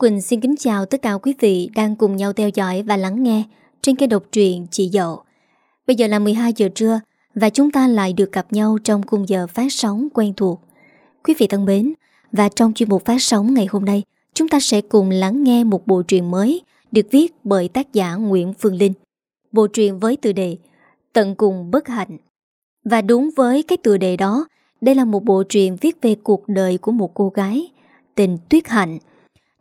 Quỳnh xin kính chào tất cả quý vị đang cùng nhau theo dõi và lắng nghe trên kênh độc truyện Chị Dậu. Bây giờ là 12 giờ trưa và chúng ta lại được gặp nhau trong khung giờ phát sóng quen thuộc. Quý vị thân mến, và trong chuyên mục phát sóng ngày hôm nay, chúng ta sẽ cùng lắng nghe một bộ truyện mới được viết bởi tác giả Nguyễn Phương Linh. Bộ truyện với tựa đề Tận cùng bất hạnh. Và đúng với cái tựa đề đó, đây là một bộ truyện viết về cuộc đời của một cô gái tên Tuyết Hạnh.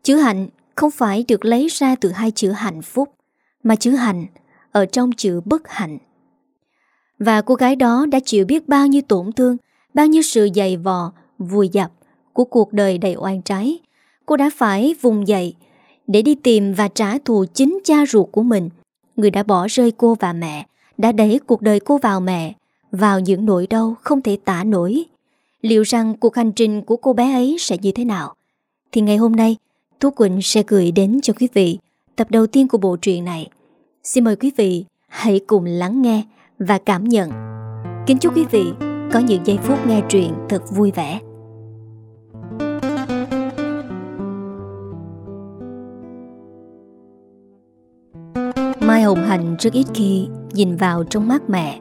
Chữ hạnh không phải được lấy ra từ hai chữ hạnh phúc, mà chữ hạnh ở trong chữ bất hạnh. Và cô gái đó đã chịu biết bao nhiêu tổn thương, bao nhiêu sự dày vò, vùi dập của cuộc đời đầy oan trái. Cô đã phải vùng dậy để đi tìm và trả thù chính cha ruột của mình, người đã bỏ rơi cô và mẹ, đã đẩy cuộc đời cô vào mẹ, vào những nỗi đau không thể tả nổi. Liệu rằng cuộc hành trình của cô bé ấy sẽ như thế nào? Thì ngày hôm nay, Thú Quỳnh sẽ gửi đến cho quý vị tập đầu tiên của bộ truyện này. Xin mời quý vị hãy cùng lắng nghe và cảm nhận. Kính chúc quý vị có những giây phút nghe truyện thật vui vẻ. Mai Hồng Hạnh rất ít khi nhìn vào trong mắt mẹ.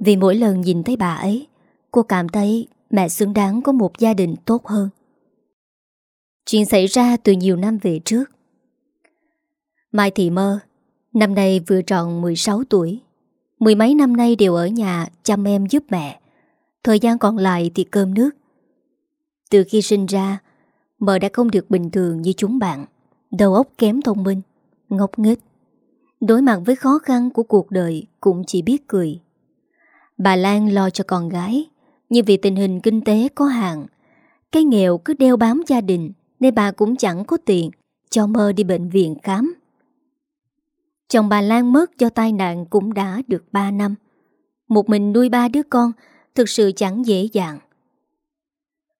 Vì mỗi lần nhìn thấy bà ấy, cô cảm thấy mẹ xứng đáng có một gia đình tốt hơn. Chuyện xảy ra từ nhiều năm về trước. Mai Thị Mơ, năm nay vừa tròn 16 tuổi. Mười mấy năm nay đều ở nhà chăm em giúp mẹ. Thời gian còn lại thì cơm nước. Từ khi sinh ra, Mơ đã không được bình thường như chúng bạn. Đầu óc kém thông minh, ngốc nghếch. Đối mặt với khó khăn của cuộc đời cũng chỉ biết cười. Bà Lan lo cho con gái, nhưng vì tình hình kinh tế có hạn, cái nghèo cứ đeo bám gia đình nên bà cũng chẳng có tiền cho mơ đi bệnh viện khám. Chồng bà Lan mất do tai nạn cũng đã được 3 năm. Một mình nuôi ba đứa con thực sự chẳng dễ dàng.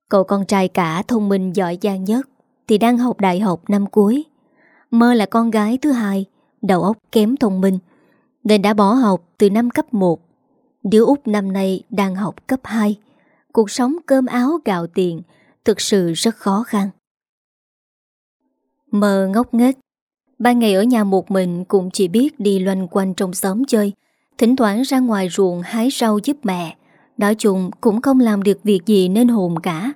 Cậu con trai cả thông minh giỏi giang nhất thì đang học đại học năm cuối. Mơ là con gái thứ hai, đầu óc kém thông minh, nên đã bỏ học từ năm cấp 1. Đứa út năm nay đang học cấp 2. Cuộc sống cơm áo gạo tiền thực sự rất khó khăn. Mơ ngốc nghếch. Ban ngày ở nhà một mình cũng chỉ biết đi loanh quanh trong xóm chơi Thỉnh thoảng ra ngoài ruộng hái rau giúp mẹ. Nói chung cũng không làm được việc gì nên hồn cả.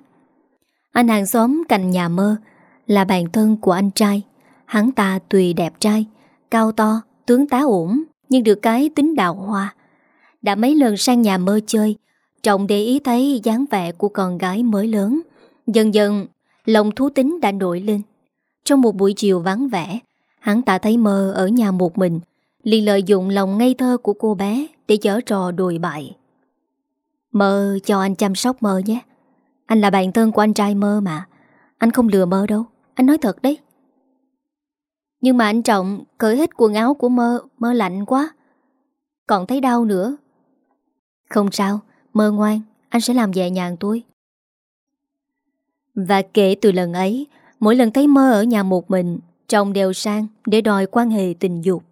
Anh hàng xóm cạnh nhà mơ Là bạn thân của anh trai. Hắn ta tùy đẹp trai Cao to, tướng tá ổn Nhưng được cái tính đạo hoa. Đã mấy lần sang nhà mơ chơi Trọng để ý thấy dáng vẻ của con gái mới lớn. Dần dần Lòng thú tính đã nổi lên trong một buổi chiều vắng vẻ Hắn ta thấy mơ ở nhà một mình liền lợi dụng lòng ngây thơ của cô bé Để chở trò đùi bại. Mơ cho anh chăm sóc mơ nhé. Anh là bạn thân của anh trai mơ mà. Anh không lừa mơ đâu. Anh nói thật đấy. Nhưng mà anh Trọng cởi hết quần áo của mơ Mơ lạnh quá. Còn thấy đau nữa. Không sao, mơ ngoan. Anh sẽ làm nhẹ nhàng tôi. Và kể từ lần ấy Mỗi lần thấy mơ ở nhà một mình chồng đều sang để đòi quan hệ tình dục.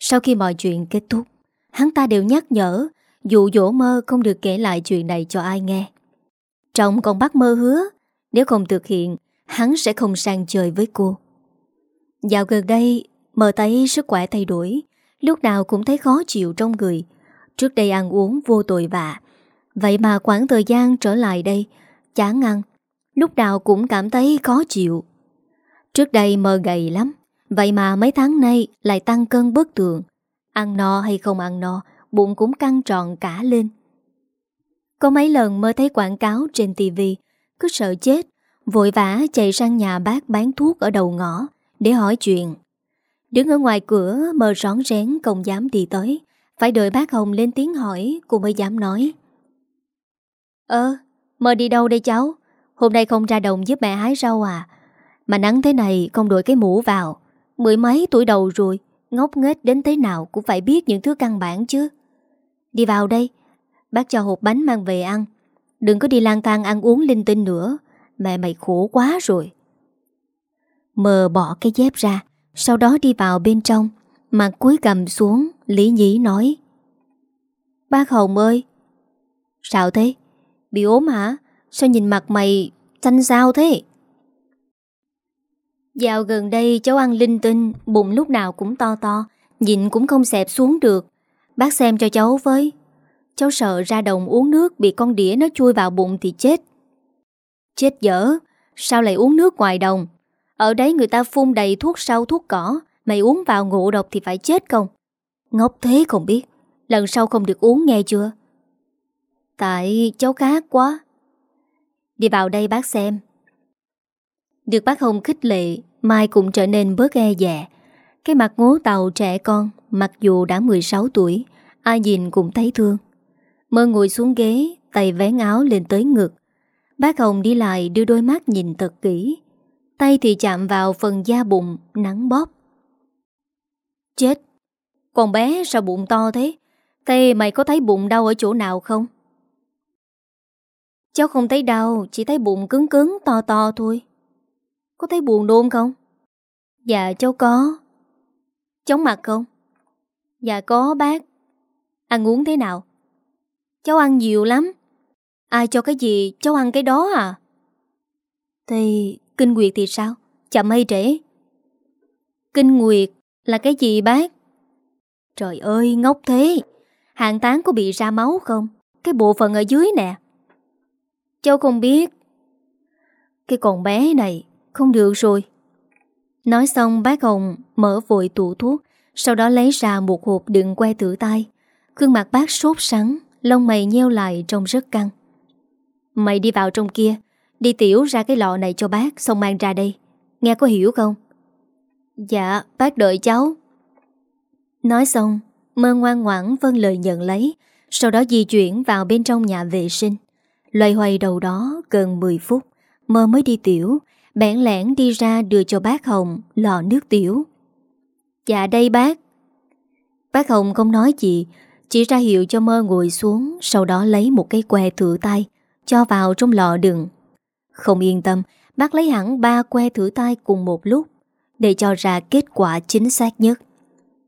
Sau khi mọi chuyện kết thúc, Hắn ta đều nhắc nhở Dụ dỗ mơ không được kể lại chuyện này cho ai nghe. Chồng còn bắt mơ hứa, Nếu không thực hiện, Hắn sẽ không sang chơi với cô. Dạo gần đây Mơ thấy sức khỏe thay đổi, Lúc nào cũng thấy khó chịu trong người. Trước đây ăn uống vô tội vạ, Vậy mà khoảng thời gian trở lại đây, Chán ăn. Lúc nào cũng cảm thấy khó chịu. Trước đây mơ gầy lắm Vậy mà mấy tháng nay lại tăng cân bất thường. Ăn no hay không ăn no Bụng cũng căng tròn cả lên. Có mấy lần mơ thấy quảng cáo trên tivi Cứ sợ chết Vội vã chạy sang nhà bác bán thuốc ở đầu ngõ Để hỏi chuyện. Đứng ở ngoài cửa mơ rón rén không dám đi tới Phải đợi bác Hồng lên tiếng hỏi Cô mới dám nói. Ơ, mơ đi đâu đây cháu? Hôm nay không ra đồng giúp mẹ hái rau à. Mà nắng thế này không đội cái mũ vào. Mười mấy tuổi đầu rồi, Ngốc nghếch đến thế nào cũng phải biết những thứ căn bản chứ. Đi vào đây, Bác cho hộp bánh mang về ăn. Đừng có đi lang thang ăn uống linh tinh nữa, Mẹ mày khổ quá rồi. Mờ bỏ cái dép ra, Sau đó đi vào bên trong, Mặt cuối cầm xuống, Lý nhí nói. Bác Hồng ơi. Sao thế? Bị ốm hả? Sao nhìn mặt mày xanh sao thế Dạo gần đây cháu ăn linh tinh, bụng lúc nào cũng to to, nhịn cũng không xẹp xuống được. Bác xem cho cháu với. Cháu sợ ra đồng uống nước bị con đĩa nó chui vào bụng thì chết. Chết dở, sao lại uống nước ngoài đồng? Ở đấy người ta phun đầy thuốc sâu thuốc cỏ, mày uống vào ngộ độc thì phải chết không? Ngốc thế không biết, lần sau không được uống nghe chưa? Tại cháu khát quá. Đi vào đây bác xem. Được bác Hồng khích lệ, Mai cũng trở nên bớt e dè. Cái mặt ngố tàu trẻ con, mặc dù đã 16 tuổi, ai nhìn cũng thấy thương. Mơ ngồi xuống ghế, tay vén áo lên tới ngực. Bác Hồng đi lại đưa đôi mắt nhìn thật kỹ. Tay thì chạm vào phần da bụng, nắng bóp. Chết! Con bé sao bụng to thế? Thế mày có thấy bụng đau ở chỗ nào không? Cháu không thấy đau, chỉ thấy bụng cứng cứng to to thôi. Có thấy buồn nôn không? Dạ cháu có. Chóng mặt không? Dạ có bác. Ăn uống thế nào? Cháu ăn nhiều lắm. Ai cho cái gì cháu ăn cái đó à? Thì kinh nguyệt thì sao? Chậm hay trễ? Kinh nguyệt là cái gì bác? Trời ơi ngốc thế Hàng tán có bị ra máu không? Cái bộ phận ở dưới nè Cháu không biết. Cái con bé này Không được rồi. Nói xong, bác Hồng mở vội tủ thuốc, Sau đó lấy ra một hộp đựng que thử tay. Gương mặt bác sốt sắng, Lông mày nheo lại trông rất căng. Mày đi vào trong kia, Đi tiểu ra cái lọ này cho bác Xong mang ra đây. Nghe có hiểu không? Dạ bác đợi cháu. Nói xong, Mơ ngoan ngoãn vâng lời nhận lấy, Sau đó di chuyển vào bên trong nhà vệ sinh. Loay hoay đầu đó gần 10 phút, Mơ mới đi tiểu, Bẽn lẽn đi ra đưa cho bác Hồng Lọ nước tiểu. Dạ đây bác. Bác Hồng không nói gì, Chỉ ra hiệu cho mơ ngồi xuống, Sau đó lấy một cái que thử tay, Cho vào trong lọ đựng. Không yên tâm, Bác lấy hẳn ba que thử tay cùng một lúc, Để cho ra kết quả chính xác nhất.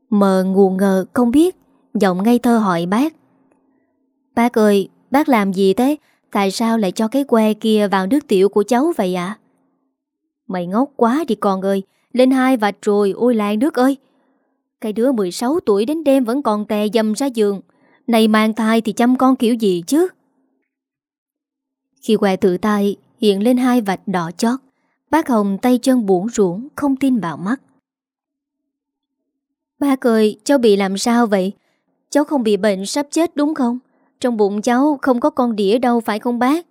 Mờ ngu ngờ không biết, Giọng ngây thơ hỏi bác. Bác ơi, Bác làm gì thế? Tại sao lại cho cái que kia vào nước tiểu của cháu vậy ạ? Mày ngốc quá đi con ơi, Lên hai vạch rồi, ôi làng nước ơi. Cái đứa 16 tuổi đến đêm vẫn còn tè dầm ra giường. Này mang thai thì chăm con kiểu gì chứ? Khi que tự tay, hiện lên hai vạch đỏ chót. Bác Hồng tay chân buồn ruộng, Không tin vào mắt. Bác ơi, cháu bị làm sao vậy? Cháu không bị bệnh sắp chết đúng không? Trong bụng cháu không có con đĩa đâu, phải không bác?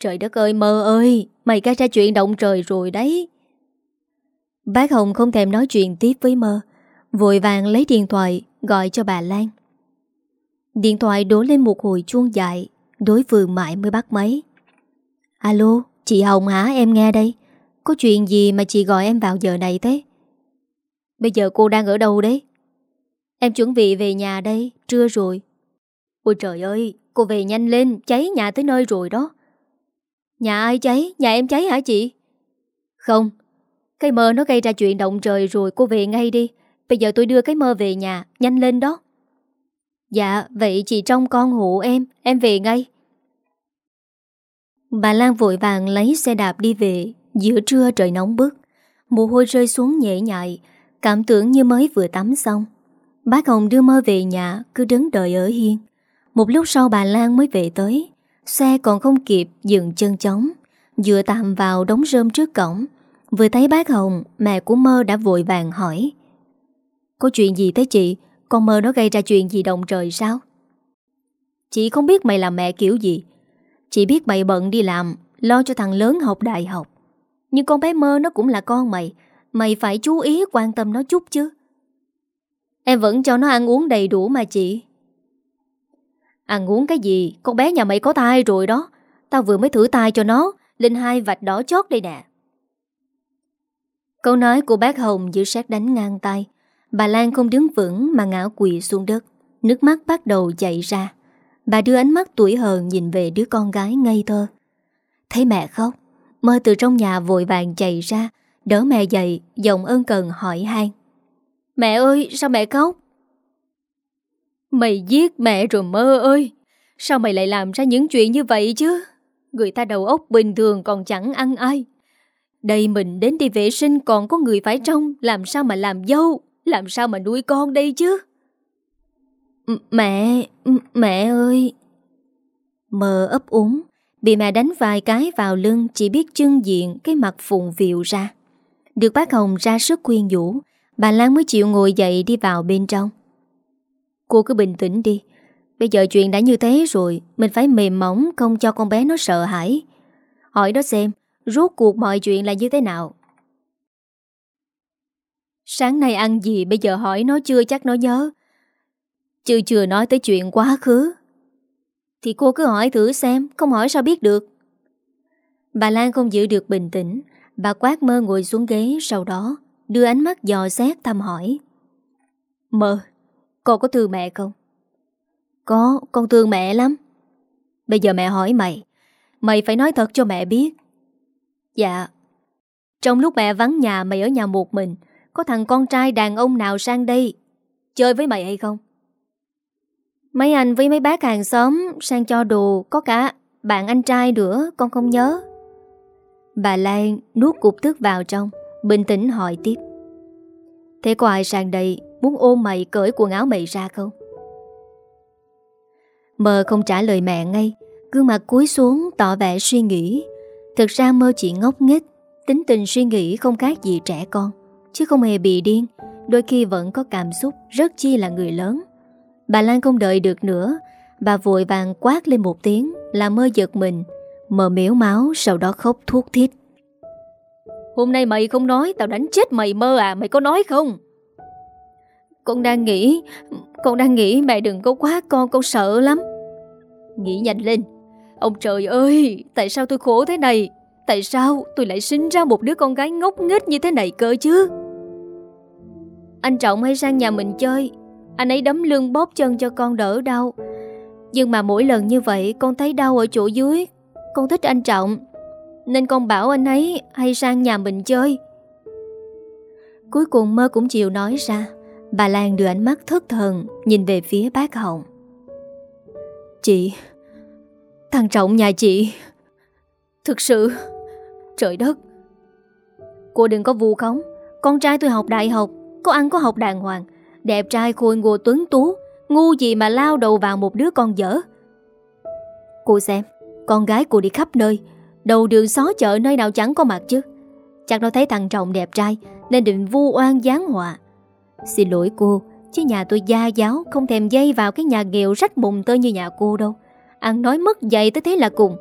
Trời đất ơi, mơ ơi, Mày gây ra chuyện động trời rồi đấy. Bác Hồng không thèm nói chuyện tiếp với mơ, Vội vàng lấy điện thoại Gọi cho bà Lan. Điện thoại đổ lên một hồi chuông dại, Đối phương mãi mới bắt máy. Alo, Chị Hồng hả? Em nghe đây. Có chuyện gì mà chị gọi em vào giờ này thế? Bây giờ cô đang ở đâu đấy? Em chuẩn bị về nhà đây, Trưa rồi. Ôi trời ơi, cô về nhanh lên, Cháy nhà tới nơi rồi đó. Nhà ai cháy? Nhà em cháy hả chị? Không, Cái mơ nó gây ra chuyện động trời rồi Cô về ngay đi. Bây giờ tôi đưa cái mơ về nhà, Nhanh lên đó. Dạ vậy chị trông con hộ em Em về ngay. Bà Lan vội vàng lấy xe đạp đi về. Giữa trưa trời nóng bức, Mồ hôi rơi xuống nhẹ nhại, Cảm tưởng như mới vừa tắm xong. Bác Hồng đưa mơ về nhà, Cứ đứng đợi ở hiên. Một lúc sau bà Lan mới về tới. Xe còn không kịp dừng chân chóng. Dựa tạm vào đống rơm trước cổng. Vừa thấy bác Hồng, Mẹ của mơ đã vội vàng hỏi. Có chuyện gì thế chị? Con mơ nó gây ra chuyện gì động trời sao? Chị không biết mày là mẹ kiểu gì. Chị biết mày bận đi làm, Lo cho thằng lớn học đại học. Nhưng con bé mơ nó cũng là con mày. Mày phải chú ý quan tâm nó chút chứ. Em vẫn cho nó ăn uống đầy đủ mà chị. Ăn uống cái gì? Con bé nhà mày có tai rồi đó. Tao vừa mới thử tai cho nó. Lên hai vạch đỏ chót đây nè. Câu nói của bác Hồng giữ sát đánh ngang tay. Bà Lan không đứng vững mà ngã quỳ xuống đất. Nước mắt bắt đầu chạy ra. Bà đưa ánh mắt tuổi hờn nhìn về đứa con gái ngây thơ. Thấy mẹ khóc, Mơ từ trong nhà vội vàng chạy ra. Đỡ mẹ dậy, Giọng ơn cần hỏi han. Mẹ ơi, sao mẹ khóc? Mày giết mẹ rồi mơ ơi. Sao mày lại làm ra những chuyện như vậy chứ? Người ta đầu óc bình thường còn chẳng ăn ai. Đây mình đến đi vệ sinh còn có người phải trông. Làm sao mà làm dâu? Làm sao mà nuôi con đây chứ? Mẹ Mẹ ơi. Mơ ấp úng, Bị mẹ đánh vài cái vào lưng, Chỉ biết trưng diện cái mặt phùng việu ra. Được bác Hồng ra sức khuyên nhủ, Bà Lan mới chịu ngồi dậy đi vào bên trong. Cô cứ bình tĩnh đi. Bây giờ chuyện đã như thế rồi, Mình phải mềm mỏng, không cho con bé nó sợ hãi. Hỏi nó xem, Rốt cuộc mọi chuyện là như thế nào? Sáng nay ăn gì, bây giờ hỏi nó chưa chắc nó nhớ. Chưa chưa nói tới chuyện quá khứ. Thì cô cứ hỏi thử xem, Không hỏi sao biết được. Bà Lan không giữ được bình tĩnh. Bà quát mơ ngồi xuống ghế, Sau đó, đưa ánh mắt dò xét thăm hỏi. Mơ. Con có thương mẹ không? Có, con thương mẹ lắm. Bây giờ mẹ hỏi mày. Mày phải nói thật cho mẹ biết. Dạ. Trong lúc mẹ vắng nhà, mày ở nhà một mình, Có thằng con trai đàn ông nào sang đây Chơi với mày hay không? Mấy anh với mấy bác hàng xóm Sang cho đồ, Có cả bạn anh trai nữa, Con không nhớ. Bà Lan nuốt cục tức vào trong, Bình tĩnh hỏi tiếp. Thế có ai sang đây Muốn ôm mày cởi quần áo mày ra không? Mơ không trả lời mẹ ngay, Gương mặt cúi xuống tỏ vẻ suy nghĩ. Thực ra mơ chỉ ngốc nghếch, Tính tình suy nghĩ không khác gì trẻ con, Chứ không hề bị điên, Đôi khi vẫn có cảm xúc Rất chi là người lớn. Bà Lan không đợi được nữa, Bà vội vàng quát lên một tiếng Là mơ giật mình Mờ miếu máu sau đó khóc thuốc thiết Hôm nay mày không nói, Tao đánh chết mày mơ à Mày có nói không? Con đang nghĩ Con đang nghĩ mẹ đừng có quá con Con sợ lắm Nghĩ nhanh lên Ông trời ơi, tại sao tôi khổ thế này? Tại sao tôi lại sinh ra một đứa con gái ngốc nghếch như thế này cơ chứ? Anh Trọng hay sang nhà mình chơi, anh ấy đấm lưng bóp chân cho con đỡ đau. Nhưng mà mỗi lần như vậy con thấy đau ở chỗ dưới. Con thích anh Trọng, nên con bảo anh ấy hay sang nhà mình chơi. Cuối cùng mơ cũng chịu nói ra. Bà Lan đưa ánh mắt thất thần nhìn về phía bác Hồng. Chị, Thằng Trọng nhà chị. Thực sự Trời đất. Cô đừng có vu khống. Con trai tôi học đại học Có ăn có học đàng hoàng. Đẹp trai khôi ngô tuấn tú Ngu gì mà lao đầu vào một đứa con dở. Cô xem Con gái cô đi khắp nơi. Đầu đường xó chợ nơi nào chẳng có mặt chứ. Chắc nó thấy thằng Trọng đẹp trai Nên định vu oan gián họa. Xin lỗi cô, Chứ nhà tôi gia giáo Không thèm dây vào cái nhà nghèo rách bùng tơ như nhà cô đâu. Ăn nói mất dạy tới thế là cùng.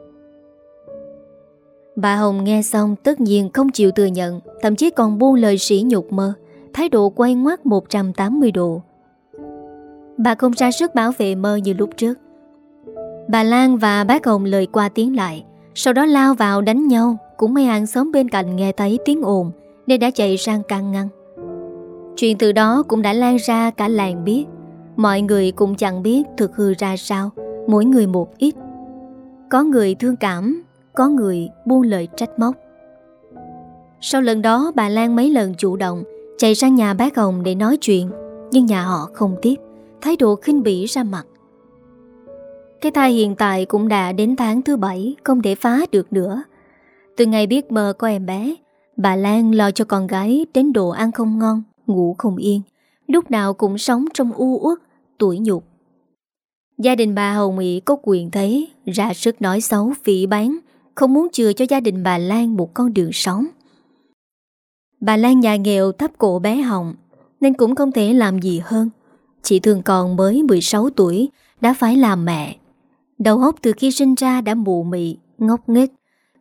Bà Hồng nghe xong tất nhiên không chịu thừa nhận, Thậm chí còn buông lời sỉ nhục mơ, Thái độ quay ngoắt 180 độ. Bà không ra sức bảo vệ mơ như lúc trước. Bà Lan và bác Hồng lời qua tiếng lại, Sau đó lao vào đánh nhau, Cũng may hàng xóm bên cạnh nghe thấy tiếng ồn, Nên đã chạy sang can ngăn. Chuyện từ đó cũng đã lan ra cả làng biết. Mọi người cũng chẳng biết thực hư ra sao, Mỗi người một ít. Có người thương cảm, Có người buông lời trách móc. Sau lần đó, bà Lan mấy lần chủ động Chạy sang nhà bác Hồng để nói chuyện, Nhưng nhà họ không tiếp, Thái độ khinh bỉ ra mặt. Cái thai hiện tại cũng đã đến tháng thứ bảy, Không để phá được nữa. Từ ngày biết mờ có em bé, Bà Lan lo cho con gái Đến độ ăn không ngon. Ngủ không yên, Lúc nào cũng sống trong u uất Tuổi nhục. Gia đình bà Hồng Mỹ có quyền thế Ra sức nói xấu, phỉ bán Không muốn chừa cho gia đình bà Lan một con đường sống. Bà Lan nhà nghèo thấp cổ bé Hồng, Nên cũng không thể làm gì hơn. Chị thường còn mới 16 tuổi, Đã phải làm mẹ. Đầu óc từ khi sinh ra đã mụ mị, Ngốc nghếch,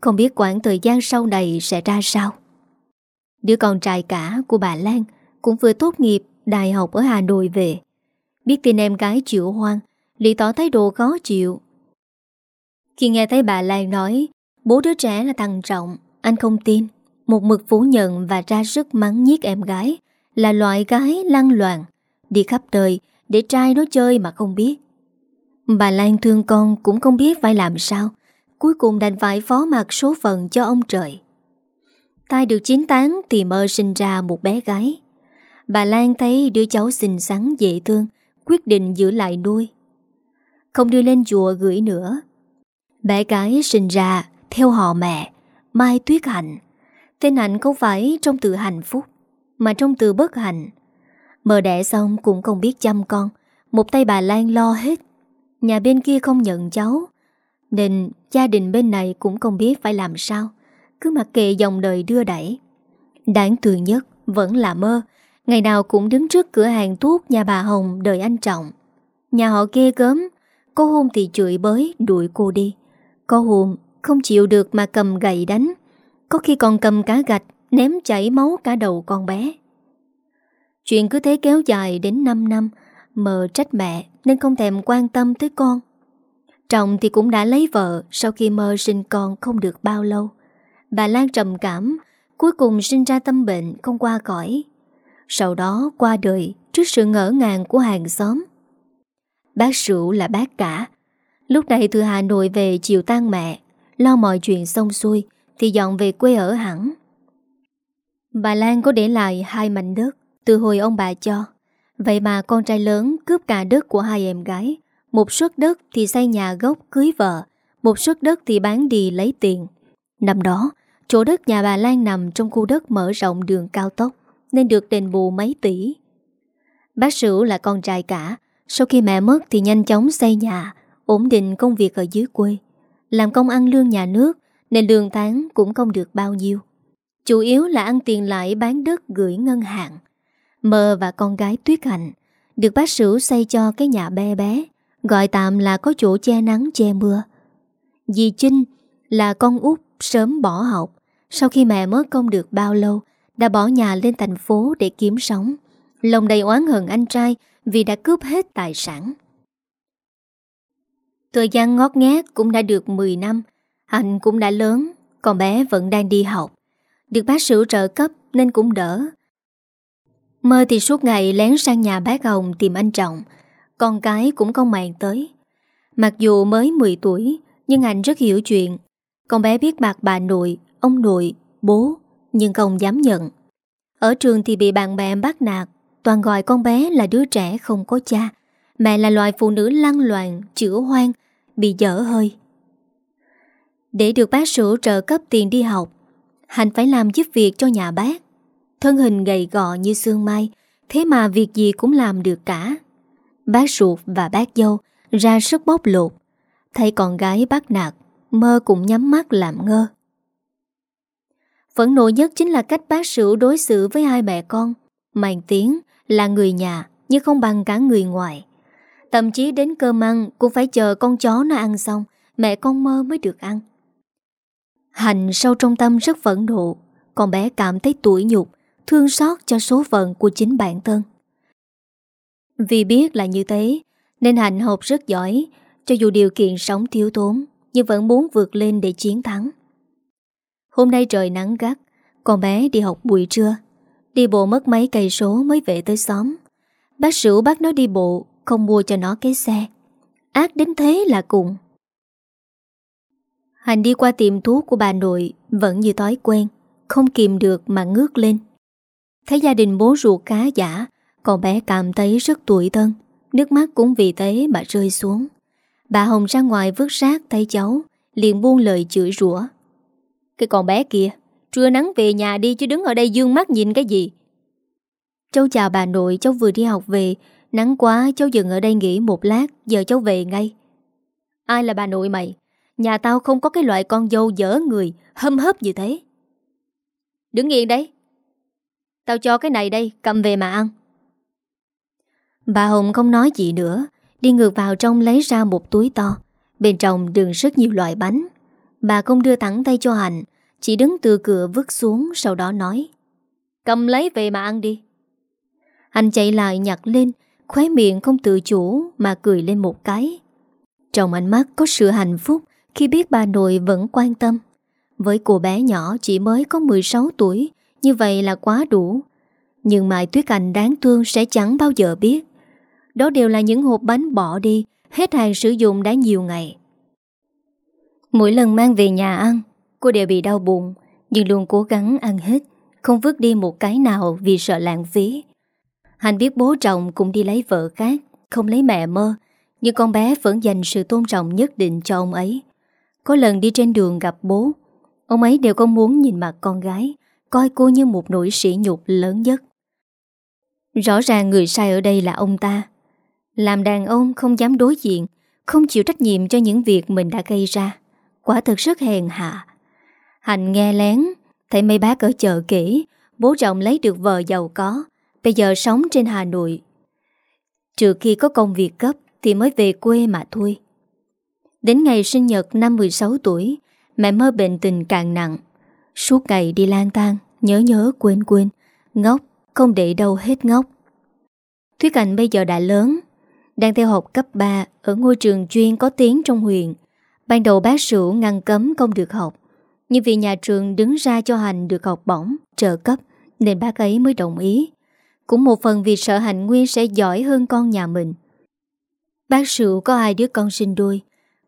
Không biết quãng thời gian sau này sẽ ra sao. Đứa con trai cả của bà Lan cũng vừa tốt nghiệp Đại học ở Hà Nội về. Biết tin em gái chịu hoang, Lý tỏ thái độ khó chịu. Khi nghe thấy bà Lan nói, Bố đứa trẻ là thằng Trọng, Anh không tin. Một mực phủ nhận và ra sức mắng nhiếc em gái Là loại gái lăng loạn, Đi khắp đời để trai nó chơi mà không biết. Bà Lan thương con cũng không biết phải làm sao, Cuối cùng đành phải phó mặt số phận cho ông trời. Tai được chín tán thì mơ sinh ra một bé gái. Bà Lan thấy đứa cháu xinh xắn, dễ thương, Quyết định giữ lại nuôi. Không đưa lên chùa gửi nữa. Bé gái sinh ra theo họ mẹ, Mai Tuyết Hạnh. Tên hạnh không phải trong từ hạnh phúc, Mà trong từ bất hạnh. Mờ đẻ xong cũng không biết chăm con, Một tay bà Lan lo hết. Nhà bên kia không nhận cháu, Nên gia đình bên này cũng không biết phải làm sao. Cứ mặc kệ dòng đời đưa đẩy. Đáng thường nhất vẫn là mơ Ngày nào cũng đứng trước cửa hàng thuốc nhà bà Hồng đợi anh Trọng. Nhà họ ghê gớm, Có hôm thì chửi bới, đuổi cô đi. Có hôm, không chịu được mà cầm gậy đánh. Có khi còn cầm cá gạch, Ném chảy máu cả đầu con bé. Chuyện cứ thế kéo dài đến 5 năm Mờ trách mẹ Nên không thèm quan tâm tới con. Trọng thì cũng đã lấy vợ Sau khi mơ sinh con không được bao lâu. Bà Lan trầm cảm, Cuối cùng sinh ra tâm bệnh không qua cõi sau đó qua đời Trước sự ngỡ ngàng của hàng xóm. Bác Sửu là bác cả. Lúc này từ Hà Nội về chiều tan mẹ, Lo mọi chuyện xong xuôi Thì dọn về quê ở hẳn. Bà Lan có để lại hai mảnh đất Từ hồi ông bà cho. Vậy mà con trai lớn cướp cả đất của hai em gái. Một suất đất thì xây nhà gốc cưới vợ, Một suất đất thì bán đi lấy tiền. Năm đó, Chỗ đất nhà bà Lan nằm trong khu đất mở rộng đường cao tốc. Nên được đền bù mấy tỷ. Bác Sửu là con trai cả, Sau khi mẹ mất thì nhanh chóng xây nhà, Ổn định công việc ở dưới quê. Làm công ăn lương nhà nước, Nên lương tháng cũng không được bao nhiêu. Chủ yếu là ăn tiền lại bán đất gửi ngân hàng. Mơ và con gái Tuyết Hạnh, Được bác Sửu xây cho cái nhà bé bé, Gọi tạm là có chỗ che nắng che mưa. Dì Trinh là con út sớm bỏ học, Sau khi mẹ mất công được bao lâu đã bỏ nhà lên thành phố để kiếm sống. Lòng đầy oán hận anh trai Vì đã cướp hết tài sản. Thời gian ngót nghét cũng đã được 10 năm. Anh cũng đã lớn Còn bé vẫn đang đi học. Được bác sĩ trợ cấp nên cũng đỡ. Mơ thì suốt ngày lén sang nhà bác Hồng tìm anh Trọng Con cái cũng không màng tới. Mặc dù mới 10 tuổi Nhưng anh rất hiểu chuyện. Con bé biết bạc bà nội, ông nội, bố nhưng không dám nhận. Ở trường thì bị bạn bè bắt nạt Toàn gọi con bé là đứa trẻ không có cha Mẹ là loại phụ nữ lăng loạn, chữa hoang Bị dở hơi. Để được bác sữa trợ cấp tiền đi học hạnh phải làm giúp việc cho nhà bác. Thân hình gầy gò như xương mai Thế mà việc gì cũng làm được cả. Bác ruột và bác dâu Ra sức bóc lột Thấy con gái bắt nạt Mơ cũng nhắm mắt làm ngơ. Phẫn nộ nhất chính là cách bác sửu đối xử với hai mẹ con. Màn tiếng là người nhà, Nhưng không bằng cả người ngoài. Thậm chí đến cơm ăn, Cũng phải chờ con chó nó ăn xong, Mẹ con mơ mới được ăn. Hành sâu trong tâm rất phẫn nộ. Con bé cảm thấy tuổi nhục, Thương xót cho số phận của chính bản thân. Vì biết là như thế, Nên Hạnh học rất giỏi. Cho dù điều kiện sống thiếu tốn Nhưng vẫn muốn vượt lên để chiến thắng. Hôm nay trời nắng gắt, Con bé đi học buổi trưa. Đi bộ mất mấy cây số mới về tới xóm. Bác sửu bắt nó đi bộ, Không mua cho nó cái xe. Ác đến thế là cùng. Hành đi qua tiệm thuốc của bà nội, Vẫn như thói quen, Không kìm được mà ngước lên. Thấy gia đình bố ruột cá giả, con bé cảm thấy rất tuổi thân, Nước mắt cũng vì thế mà rơi xuống. Bà Hồng ra ngoài vứt rác thấy cháu, Liền buông lời chửi rủa. Cái con bé kia, Trưa nắng về nhà đi chứ đứng ở đây dương mắt nhìn cái gì? Cháu chào bà nội, Cháu vừa đi học về. Nắng quá, cháu dừng ở đây nghỉ một lát, Giờ cháu về ngay. Ai là bà nội mày? Nhà tao không có cái loại con dâu dở người, Hâm hấp như thế. Đứng yên đấy. Tao cho cái này đây, cầm về mà ăn. Bà Hồng không nói gì nữa, Đi ngược vào trong lấy ra một túi to. Bên trong đựng rất nhiều loại bánh. Bà không đưa thẳng tay cho Hạnh, Chỉ đứng từ cửa vứt xuống, Sau đó nói, Cầm lấy về mà ăn đi. Anh chạy lại nhặt lên, Khóe miệng không tự chủ Mà cười lên một cái. Trong ánh mắt có sự hạnh phúc Khi biết bà nội vẫn quan tâm. Với cô bé nhỏ chỉ mới có 16 tuổi, Như vậy là quá đủ. Nhưng Mai Tuyết Anh đáng thương Sẽ chẳng bao giờ biết. Đó đều là những hộp bánh bỏ đi, Hết hàng sử dụng đã nhiều ngày. Mỗi lần mang về nhà ăn Cô đều bị đau bụng Nhưng luôn cố gắng ăn hết Không vứt đi một cái nào vì sợ lãng phí Hành biết bố chồng cũng đi lấy vợ khác Không lấy mẹ mơ Nhưng con bé vẫn dành sự tôn trọng nhất định cho ông ấy Có lần đi trên đường gặp bố Ông ấy đều không muốn nhìn mặt con gái coi cô như một nỗi sỉ nhục lớn nhất. Rõ ràng người sai ở đây là ông ta. Làm đàn ông không dám đối diện, không chịu trách nhiệm cho những việc mình đã gây ra. Quả thực rất hèn hạ. Hạnh nghe lén, thấy mấy bác ở chợ kỹ, bố chồng lấy được vợ giàu có, bây giờ sống trên Hà Nội. Trừ khi có công việc cấp thì mới về quê mà thôi. Đến ngày sinh nhật năm 16 tuổi, mẹ mơ bệnh tình càng nặng. Suốt ngày đi lang thang, nhớ nhớ quên quên, ngốc, không để đâu hết ngốc. Thúy Cảnh bây giờ đã lớn, đang theo học cấp 3 ở ngôi trường chuyên có tiếng trong huyện. Ban đầu bác Sửu ngăn cấm không được học, nhưng vì nhà trường đứng ra cho Hành được học bổng, trợ cấp, nên bác ấy mới đồng ý. Cũng một phần vì sợ Hành Nguyên sẽ giỏi hơn con nhà mình. Bác Sửu có hai đứa con sinh đôi,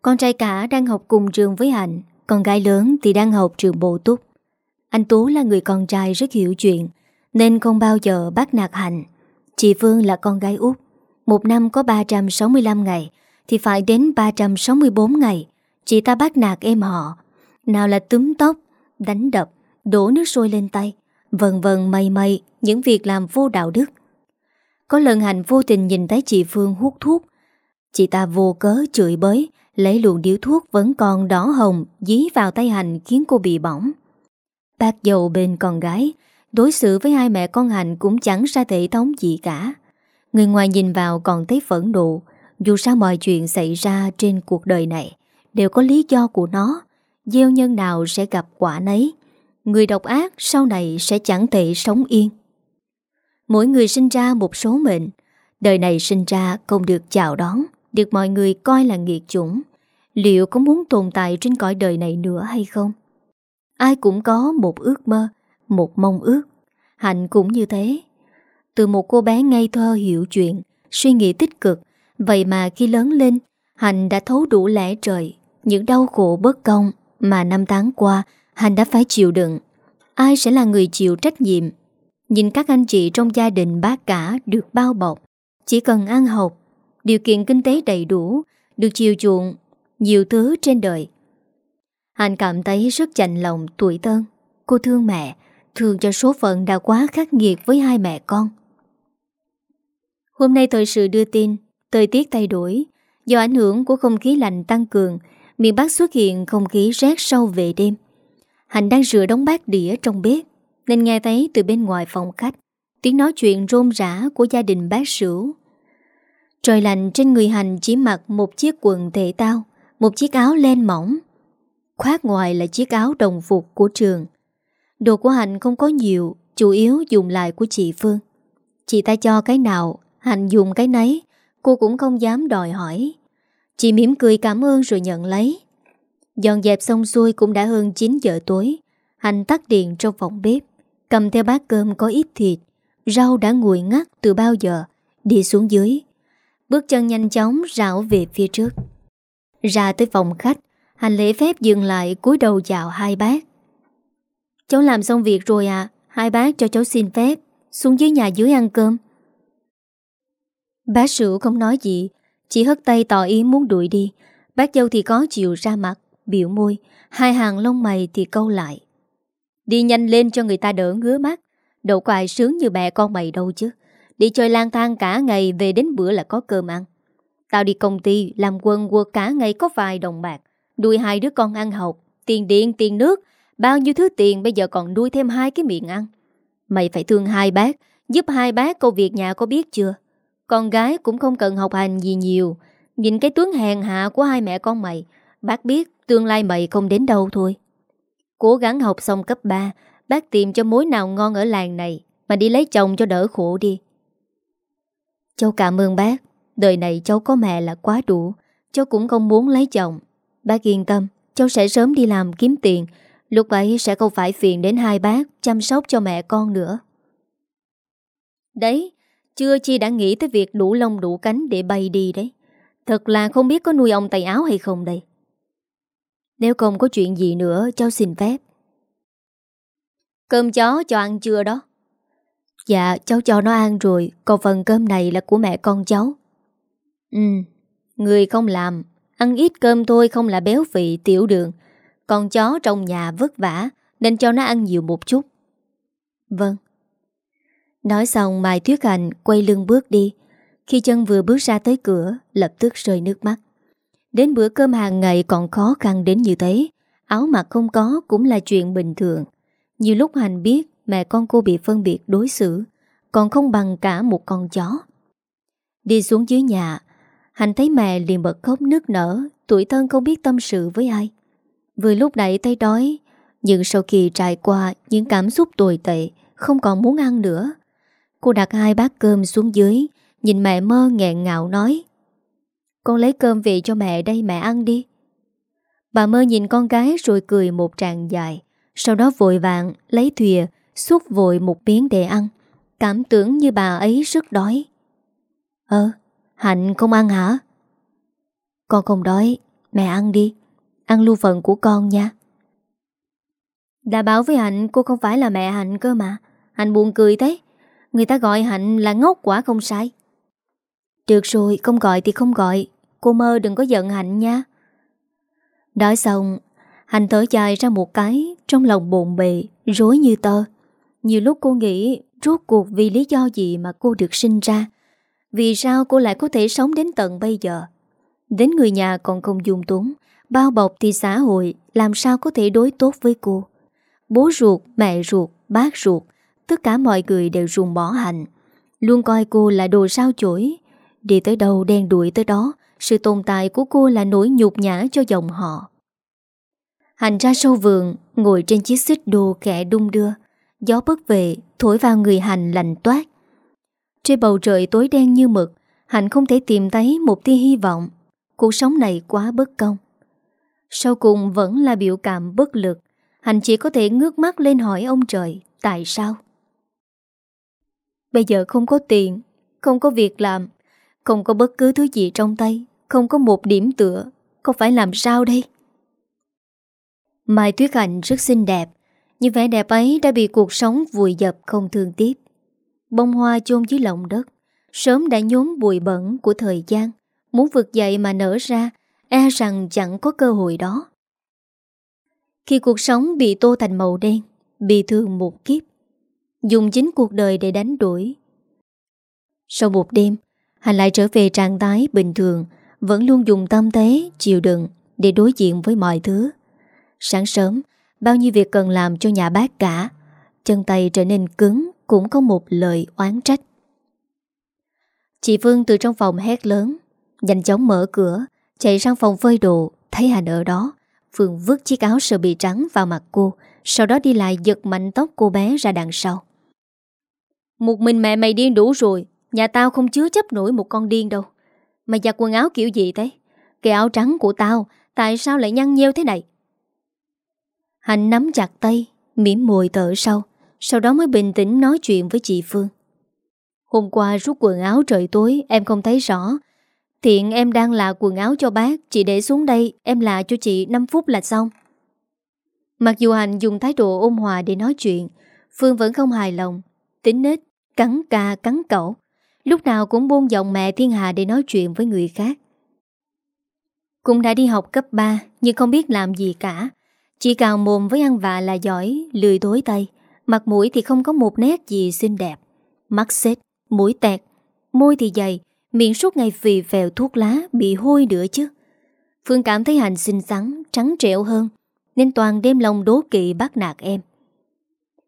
con trai cả đang học cùng trường với Hạnh, con gái lớn thì đang học trường bộ túc. Anh Tú là người con trai rất hiểu chuyện, nên không bao giờ bắt nạt Hạnh. Chị Phương là con gái út. Một năm có 365 ngày, thì phải đến 364 ngày. Chị ta bắt nạt em họ. Nào là túm tóc, đánh đập, đổ nước sôi lên tay. Vần vần mây mây, những việc làm vô đạo đức. Có lần Hạnh vô tình nhìn thấy chị Phương hút thuốc. Chị ta vô cớ chửi bới, Lấy luồng điếu thuốc vẫn còn đỏ hồng dí vào tay Hành khiến cô bị bỏng. Bác dầu bên con gái, đối xử với hai mẹ con Hành cũng chẳng ra thể thống gì cả. Người ngoài nhìn vào còn thấy phẫn nộ, dù sao mọi chuyện xảy ra trên cuộc đời này đều có lý do của nó, gieo nhân nào sẽ gặp quả nấy. Người độc ác sau này sẽ chẳng thể sống yên. Mỗi người sinh ra một số mệnh, đời này sinh ra không được chào đón, được mọi người coi là nghiệt chủng, liệu có muốn tồn tại trên cõi đời này nữa hay không? Ai cũng có một ước mơ, một mong ước. Hạnh cũng như thế. Từ một cô bé ngây thơ hiểu chuyện, suy nghĩ tích cực, vậy mà khi lớn lên, Hạnh đã thấu đủ lẽ trời, những đau khổ bất công mà năm tháng qua Hạnh đã phải chịu đựng. Ai sẽ là người chịu trách nhiệm? Nhìn các anh chị trong gia đình bác cả được bao bọc, chỉ cần ăn học, điều kiện kinh tế đầy đủ, được chiều chuộng, nhiều thứ trên đời. hành cảm thấy rất chạnh lòng tuổi tân. Cô thương mẹ, thương cho số phận đã quá khắc nghiệt với hai mẹ con. Hôm nay thời sự đưa tin, thời tiết thay đổi. Do ảnh hưởng của không khí lạnh tăng cường, miền Bắc xuất hiện không khí rét sâu về đêm. Hạnh đang rửa đống bát đĩa trong bếp, nên nghe thấy từ bên ngoài phòng khách tiếng nói chuyện rôm rã của gia đình bác sửu. Trời lạnh trên người Hành chỉ mặc một chiếc quần thể tao, một chiếc áo len mỏng. Khoác ngoài là chiếc áo đồng phục của trường. Đồ của Hạnh không có nhiều, chủ yếu dùng lại của chị Phương. Chị ta cho cái nào, Hạnh dùng cái nấy, cô cũng không dám đòi hỏi. Chị mỉm cười cảm ơn rồi nhận lấy. Dọn dẹp xong xuôi cũng đã hơn 9 giờ tối. Hành tắt điện trong phòng bếp, cầm theo bát cơm có ít thịt, rau đã nguội ngắt từ bao giờ, đi xuống dưới. Bước chân nhanh chóng rảo về phía trước. Ra tới phòng khách Hành lễ phép dừng lại cúi đầu chào hai bác Cháu làm xong việc rồi à Hai bác cho cháu xin phép Xuống dưới nhà dưới ăn cơm Bác sửu không nói gì chị hất tay tỏ ý muốn đuổi đi. Bác dâu thì có chịu ra mặt Biểu môi. Hai hàng lông mày thì câu lại. Đi nhanh lên cho người ta đỡ ngứa mắt. Đậu quài sướng như mẹ con mày đâu chứ. Đi chơi lang thang cả ngày Về đến bữa là có cơm ăn. Tao đi công ty làm quân quật cả ngày có vài đồng bạc. Nuôi hai đứa con ăn học Tiền điện, tiền nước. Bao nhiêu thứ tiền bây giờ còn nuôi thêm hai cái miệng ăn. Mày phải thương hai bác Giúp hai bác câu việc nhà có biết chưa? Con gái cũng không cần học hành gì nhiều. Nhìn cái tướng hèn hạ của hai mẹ con mày, Bác biết tương lai mày không đến đâu thôi. Cố gắng học xong cấp 3 Bác tìm cho mối nào ngon ở làng này Mà đi lấy chồng cho đỡ khổ đi. Cháu cảm ơn bác. Đời này cháu có mẹ là quá đủ. Cháu cũng không muốn lấy chồng. Bác yên tâm, Cháu sẽ sớm đi làm kiếm tiền. Lúc ấy sẽ không phải phiền đến hai bác Chăm sóc cho mẹ con nữa. Đấy chưa chi đã nghĩ tới việc đủ lông đủ cánh Để bay đi đấy. Thật là không biết có nuôi ông tay áo hay không đây. Nếu không có chuyện gì nữa Cháu xin phép. Cơm chó cho ăn chưa đó. Dạ cháu cho nó ăn rồi Còn phần cơm này là của mẹ con cháu. Ừ, người không làm, ăn ít cơm thôi không là béo phì, tiểu đường. Con chó trong nhà vất vả, nên cho nó ăn nhiều một chút. Vâng. Nói xong, Mai Tuyết Hạnh quay lưng bước đi. Khi chân vừa bước ra tới cửa, Lập tức rơi nước mắt. Đến bữa cơm hàng ngày còn khó khăn đến như thế, Áo mặc không có cũng là chuyện bình thường. Nhiều lúc Hành biết mẹ con cô bị phân biệt đối xử, Còn không bằng cả một con chó. Đi xuống dưới nhà, Hành thấy mẹ liền bật khóc nước nở, Tuổi thân không biết tâm sự với ai. Vừa lúc nãy thấy đói, Nhưng sau khi trải qua những cảm xúc tồi tệ, Không còn muốn ăn nữa Cô đặt hai bát cơm xuống dưới, Nhìn mẹ mơ nghẹn ngạo nói, Con lấy cơm về cho mẹ đây, mẹ ăn đi. Bà mơ nhìn con gái rồi cười một tràng dài, Sau đó vội vàng lấy thìa, Xúc vội một miếng để ăn. Cảm tưởng như bà ấy rất đói. Ờ Hạnh không ăn hả? Con không đói, Mẹ ăn đi, Ăn lưu phần của con nha. Đã báo với Hạnh cô không phải là mẹ Hạnh cơ mà, Hạnh buồn cười thế. Người ta gọi Hạnh là ngốc quả không sai. Được rồi không gọi thì không gọi. Cô mơ đừng có giận Hạnh nha. Nói xong Hạnh thở dài ra một cái Trong lòng bồn bề Rối như tơ. Nhiều lúc cô nghĩ Rốt cuộc vì lý do gì mà cô được sinh ra? Vì sao cô lại có thể sống đến tận bây giờ? Đến người nhà còn không dùng túng Bao bọc thì xã hội Làm sao có thể đối tốt với cô? Bố ruột, mẹ ruột, bác ruột Tất cả mọi người đều rùng bỏ hạnh. Luôn coi cô là đồ sao chổi. Đi tới đâu đen đuổi tới đó, Sự tồn tại của cô là nỗi nhục nhã cho dòng họ. Hành ra sâu vườn, Ngồi trên chiếc xích đô kẻ đung đưa. Gió bất về Thổi vào người Hành lạnh toát. Trên bầu trời tối đen như mực, Hạnh không thể tìm thấy một tia hy vọng. Cuộc sống này quá bất công. Sau cùng vẫn là biểu cảm bất lực. Hạnh chỉ có thể ngước mắt lên hỏi ông trời, Tại sao? Bây giờ không có tiền, Không có việc làm, Không có bất cứ thứ gì trong tay, Không có một điểm tựa, Có phải làm sao đây? Mai Tuyết Hạnh rất xinh đẹp, Nhưng vẻ đẹp ấy đã bị cuộc sống vùi dập không thương tiếc. Bông hoa chôn dưới lòng đất, Sớm đã nhốm bụi bẩn của thời gian, Muốn vực dậy mà nở ra E rằng chẳng có cơ hội đó. Khi cuộc sống bị tô thành màu đen, Bị thương một kiếp Dùng chính cuộc đời để đánh đuổi. Sau một đêm Hành lại trở về trạng thái bình thường, Vẫn luôn dùng tâm thế, Chịu đựng để đối diện với mọi thứ. Sáng sớm, Bao nhiêu việc cần làm cho nhà bác cả, Chân tay trở nên cứng Cũng có một lời oán trách. Chị Phương từ trong phòng hét lớn, Nhanh chóng mở cửa, Chạy sang phòng phơi đồ, Thấy Hành ở đó. Phương vứt chiếc áo sơ bị trắng vào mặt cô, Sau đó đi lại giật mạnh tóc cô bé ra đằng sau. Một mình mẹ mày điên đủ rồi Nhà tao không chứa chấp nổi một con điên đâu. Mày giặt quần áo kiểu gì thế? Cái áo trắng của tao Tại sao lại nhăn nheo thế này? Hạnh nắm chặt tay mỉm môi thở sau Sau đó mới bình tĩnh nói chuyện với chị Phương. Hôm qua rút quần áo trời tối Em không thấy rõ. Thiện em đang là quần áo cho bác Chị để xuống đây Em lạ cho chị 5 phút là xong. Mặc dù hạnh dùng thái độ ôn hòa để nói chuyện Phương vẫn không hài lòng Tính nết, cắn ca cắn cậu, Lúc nào cũng buông giọng mẹ thiên hà để nói chuyện với người khác. Cũng đã đi học cấp 3 Nhưng không biết làm gì cả. Chỉ cào mồm với ăn vạ là giỏi Lười tối tay. Mặt mũi thì không có một nét gì xinh đẹp. Mắt xếp, mũi tẹt Môi thì dày Miệng suốt ngày phì phèo thuốc lá Bị hôi nữa chứ. Phương cảm thấy hành xinh xắn, trắng trẻo hơn Nên toàn đêm lòng đố kỵ bắt nạt em.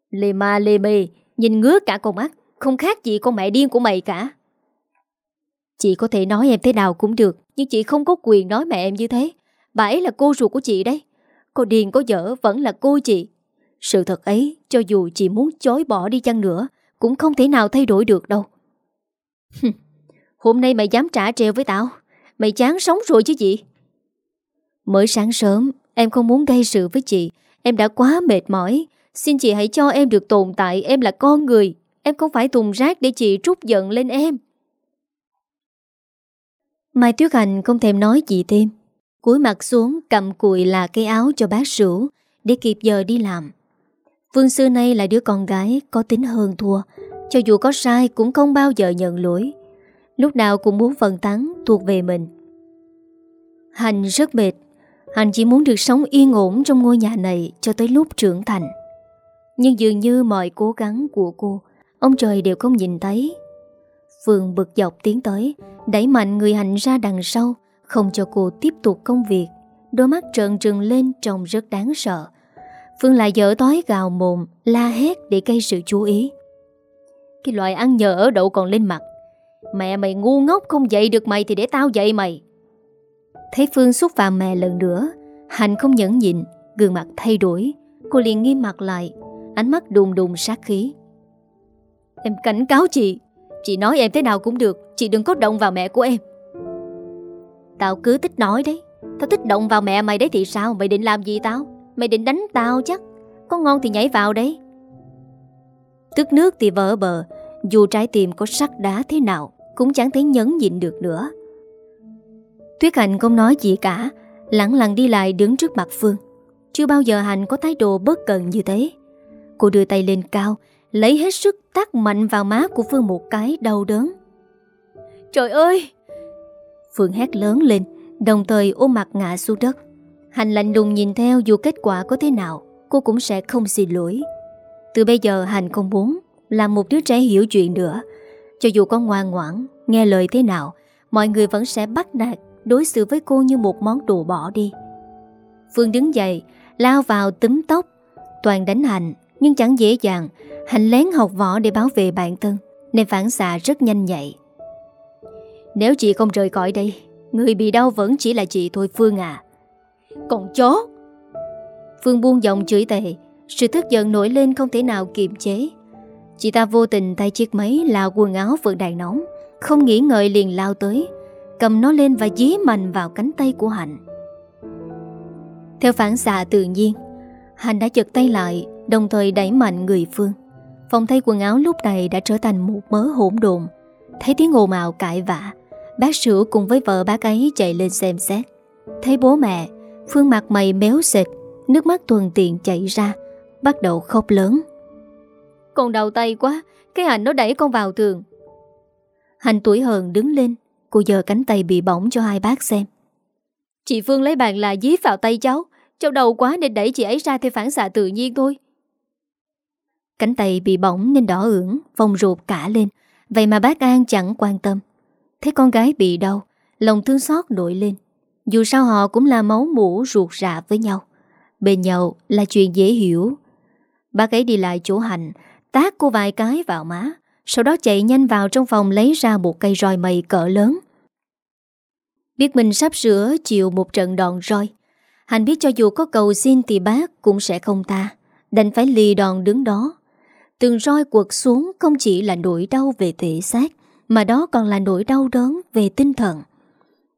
Lê ma lê mê Nhìn ngứa cả con mắt. Không khác gì con mẹ điên của mày cả. Chị có thể nói em thế nào cũng được, Nhưng chị không có quyền nói mẹ em như thế. Bà ấy là cô ruột của chị đấy. Cô điên có dở vẫn là cô chị. Sự thật ấy, cho dù chị muốn chối bỏ đi chăng nữa, Cũng không thể nào thay đổi được đâu. Hôm nay mày dám trả treo với tao. Mày chán sống rồi chứ gì? Mới sáng sớm, Em không muốn gây sự với chị. Em đã quá mệt mỏi. Xin chị hãy cho em được tồn tại, Em là con người. Em không phải thùng rác để chị trút giận lên em. Mai Tuyết Hành không thèm nói gì thêm. Cúi mặt xuống cầm cùi là cây áo cho bác rượu Để kịp giờ đi làm. Phương xưa nay là đứa con gái Có tính hơn thua, Cho dù có sai cũng không bao giờ nhận lỗi. Lúc nào cũng muốn phần thắng thuộc về mình. Hành rất mệt. Hành chỉ muốn được sống yên ổn trong ngôi nhà này cho tới lúc trưởng thành. Nhưng dường như mọi cố gắng của cô Ông trời đều không nhìn thấy. Phương bực dọc tiến tới, Đẩy mạnh người hành ra đằng sau, Không cho cô tiếp tục công việc. Đôi mắt trợn trừng lên, trông rất đáng sợ. Phương lại dở tói gào mồm, La hét để gây sự chú ý. Cái loại ăn nhờ ở đậu còn lên mặt. Mẹ mày ngu ngốc không dạy được mày Thì để tao dạy mày. Thấy Phương xúc phạm mẹ lần nữa, Hạnh không nhẫn nhịn, Gương mặt thay đổi. Cô liền nghiêm mặt lại, Ánh mắt đùng đùng sát khí. Em cảnh cáo chị. Chị nói em thế nào cũng được. Chị đừng có động vào mẹ của em. Tao cứ thích nói đấy. Tao thích động vào mẹ mày đấy thì sao? Mày định làm gì tao? Mày định đánh tao chắc. Có ngon thì nhảy vào đấy. Tức nước thì vỡ bờ. Dù trái tim có sắt đá thế nào, Cũng chẳng thấy nhấn nhịn được nữa. Tuyết Hạnh không nói gì cả. Lặng lặng đi lại đứng trước mặt Phương. Chưa bao giờ Hạnh có thái độ bất cần như thế. Cô đưa tay lên cao Lấy hết sức tác mạnh vào má của Phương một cái đau đớn. Trời ơi! Phương hét lớn lên, Đồng thời ôm mặt ngã xuống đất. Hành lạnh đùng nhìn theo dù kết quả có thế nào, Cô cũng sẽ không xin lỗi. Từ bây giờ Hành không muốn Làm một đứa trẻ hiểu chuyện nữa. Cho dù có ngoan ngoãn, Nghe lời thế nào, Mọi người vẫn sẽ bắt nạt Đối xử với cô như một món đồ bỏ đi. Phương đứng dậy, Lao vào túm tóc, Toàn đánh Hành. Nhưng chẳng dễ dàng, Hành lén học võ để bảo vệ bản thân, Nên phản xạ rất nhanh nhạy. Nếu chị không rời khỏi đây, Người bị đau vẫn chỉ là chị thôi, Phương à. Còn chó? Phương buông giọng chửi tệ, Sự tức giận nổi lên không thể nào kiềm chế. Chị ta vô tình tay chiếc máy là quần áo vượt đàn nóng Không nghĩ ngợi liền lao tới, Cầm nó lên và dí mạnh vào cánh tay của Hạnh. Theo phản xạ tự nhiên, Hạnh đã chật tay lại Đồng thời đẩy mạnh người Phương. Phòng thay quần áo lúc này đã trở thành một mớ hỗn độn. Thấy tiếng ồn ào cãi vã Bác sữa cùng với vợ bác ấy chạy lên xem xét. Thấy bố mẹ Phương mặt mày méo xệt Nước mắt tuần tiện chảy ra Bắt đầu khóc lớn. Con đau tay quá Cái hành nó đẩy con vào tường. Hành tuổi hờn đứng lên Cô giờ cánh tay bị bỏng cho hai bác xem. Chị Phương lấy bàn là dí vào tay cháu Cháu đầu quá nên đẩy chị ấy ra theo phản xạ tự nhiên thôi Cánh tay bị bỏng nên đỏ ửng, Vòng ruột cả lên. Vậy mà bác An chẳng quan tâm. Thấy con gái bị đau, Lòng thương xót nổi lên. Dù sao họ cũng là máu mũ ruột rạ với nhau. Bên nhau là chuyện dễ hiểu. Bác ấy đi lại chỗ hành Tác cô vài cái vào má, Sau đó chạy nhanh vào trong phòng Lấy ra một cây roi mây cỡ lớn. Biết mình sắp sửa chịu một trận đòn roi. Hành biết cho dù có cầu xin thì bác cũng sẽ không ta Đành phải lì đòn đứng đó. Từng roi quật xuống không chỉ là nỗi đau về thể xác, Mà đó còn là nỗi đau đớn về tinh thần.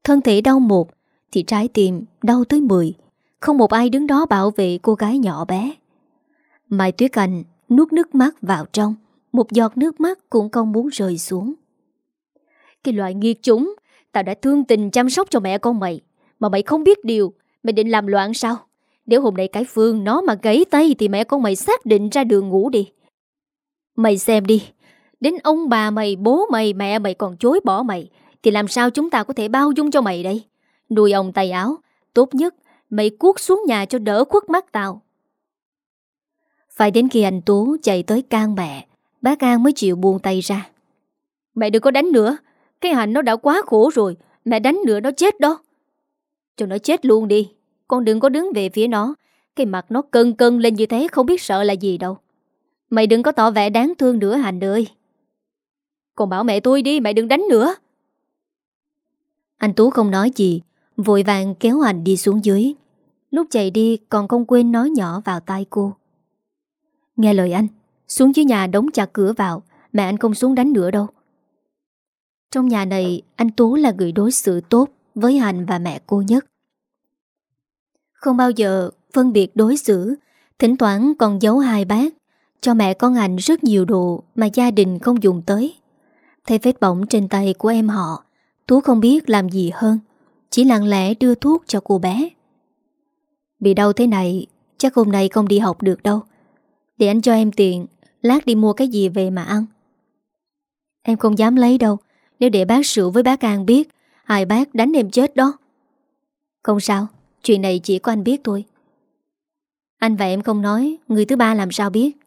Thân thể đau một Thì trái tim đau tới mười. Không một ai đứng đó bảo vệ cô gái nhỏ bé. Mai Tuyết Anh nuốt nước mắt vào trong, Một giọt nước mắt cũng không muốn rơi xuống. Cái loại nghiệt chúng Tao đã thương tình chăm sóc cho mẹ con mày, Mà mày không biết điều, Mày định làm loạn sao? Nếu hôm nay cái Phương nó mà gãy tay Thì mẹ con mày xác định ra đường ngủ đi. Mày xem đi, đến ông bà mày, bố mày, mẹ mày còn chối bỏ mày, thì làm sao chúng ta có thể bao dung cho mày đây? Nuôi ông tay áo, tốt nhất mày cuốc xuống nhà cho đỡ khuất mắt tao. Phải đến khi anh Tú chạy tới can mẹ, bác An mới chịu buông tay ra. Mẹ đừng có đánh nữa, cái hành nó đã quá khổ rồi, mẹ đánh nữa nó chết đó. Cho nó chết luôn đi, con đừng có đứng về phía nó, cái mặt nó cân cân lên như thế không biết sợ là gì đâu. Mày đừng có tỏ vẻ đáng thương nữa Hành ơi. Còn bảo mẹ tôi đi, mẹ đừng đánh nữa. Anh Tú không nói gì, Vội vàng kéo Hành đi xuống dưới. Lúc chạy đi, còn không quên nói nhỏ vào tai cô. Nghe lời anh, Xuống dưới nhà đóng chặt cửa vào, Mẹ anh không xuống đánh nữa đâu. Trong nhà này, Anh Tú là người đối xử tốt Với Hành và mẹ cô nhất. Không bao giờ phân biệt đối xử, Thỉnh thoảng còn giấu hai bác cho mẹ con anh rất nhiều đồ mà gia đình không dùng tới. Thấy vết bỏng trên tay của em họ, Tú không biết làm gì hơn, chỉ lặng lẽ đưa thuốc cho cô bé. Bị đau thế này, chắc hôm nay không đi học được đâu. Để anh cho em tiền, lát đi mua cái gì về mà ăn. Em không dám lấy đâu, nếu để bác sửa với bác An biết, hai bác đánh em chết đó. Không sao, chuyện này chỉ có anh biết thôi. Anh và em không nói, người thứ ba làm sao biết.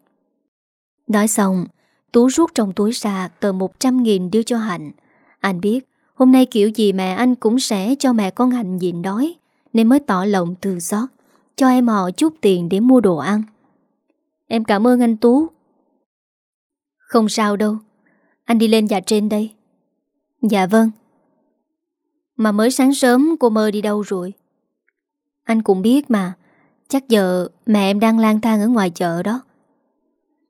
Nói xong, Tú rút trong túi ra tờ 100.000 đưa cho Hạnh. Anh biết, Hôm nay kiểu gì mẹ anh cũng sẽ cho mẹ con Hạnh nhịn đói, Nên mới tỏ lòng từ xót, Cho em họ chút tiền để mua đồ ăn. Em cảm ơn anh Tú. Không sao đâu, Anh đi lên nhà trên đây. Dạ vâng. Mà mới sáng sớm cô mơ đi đâu rồi? Anh cũng biết mà, Chắc giờ mẹ em đang lang thang ở ngoài chợ đó.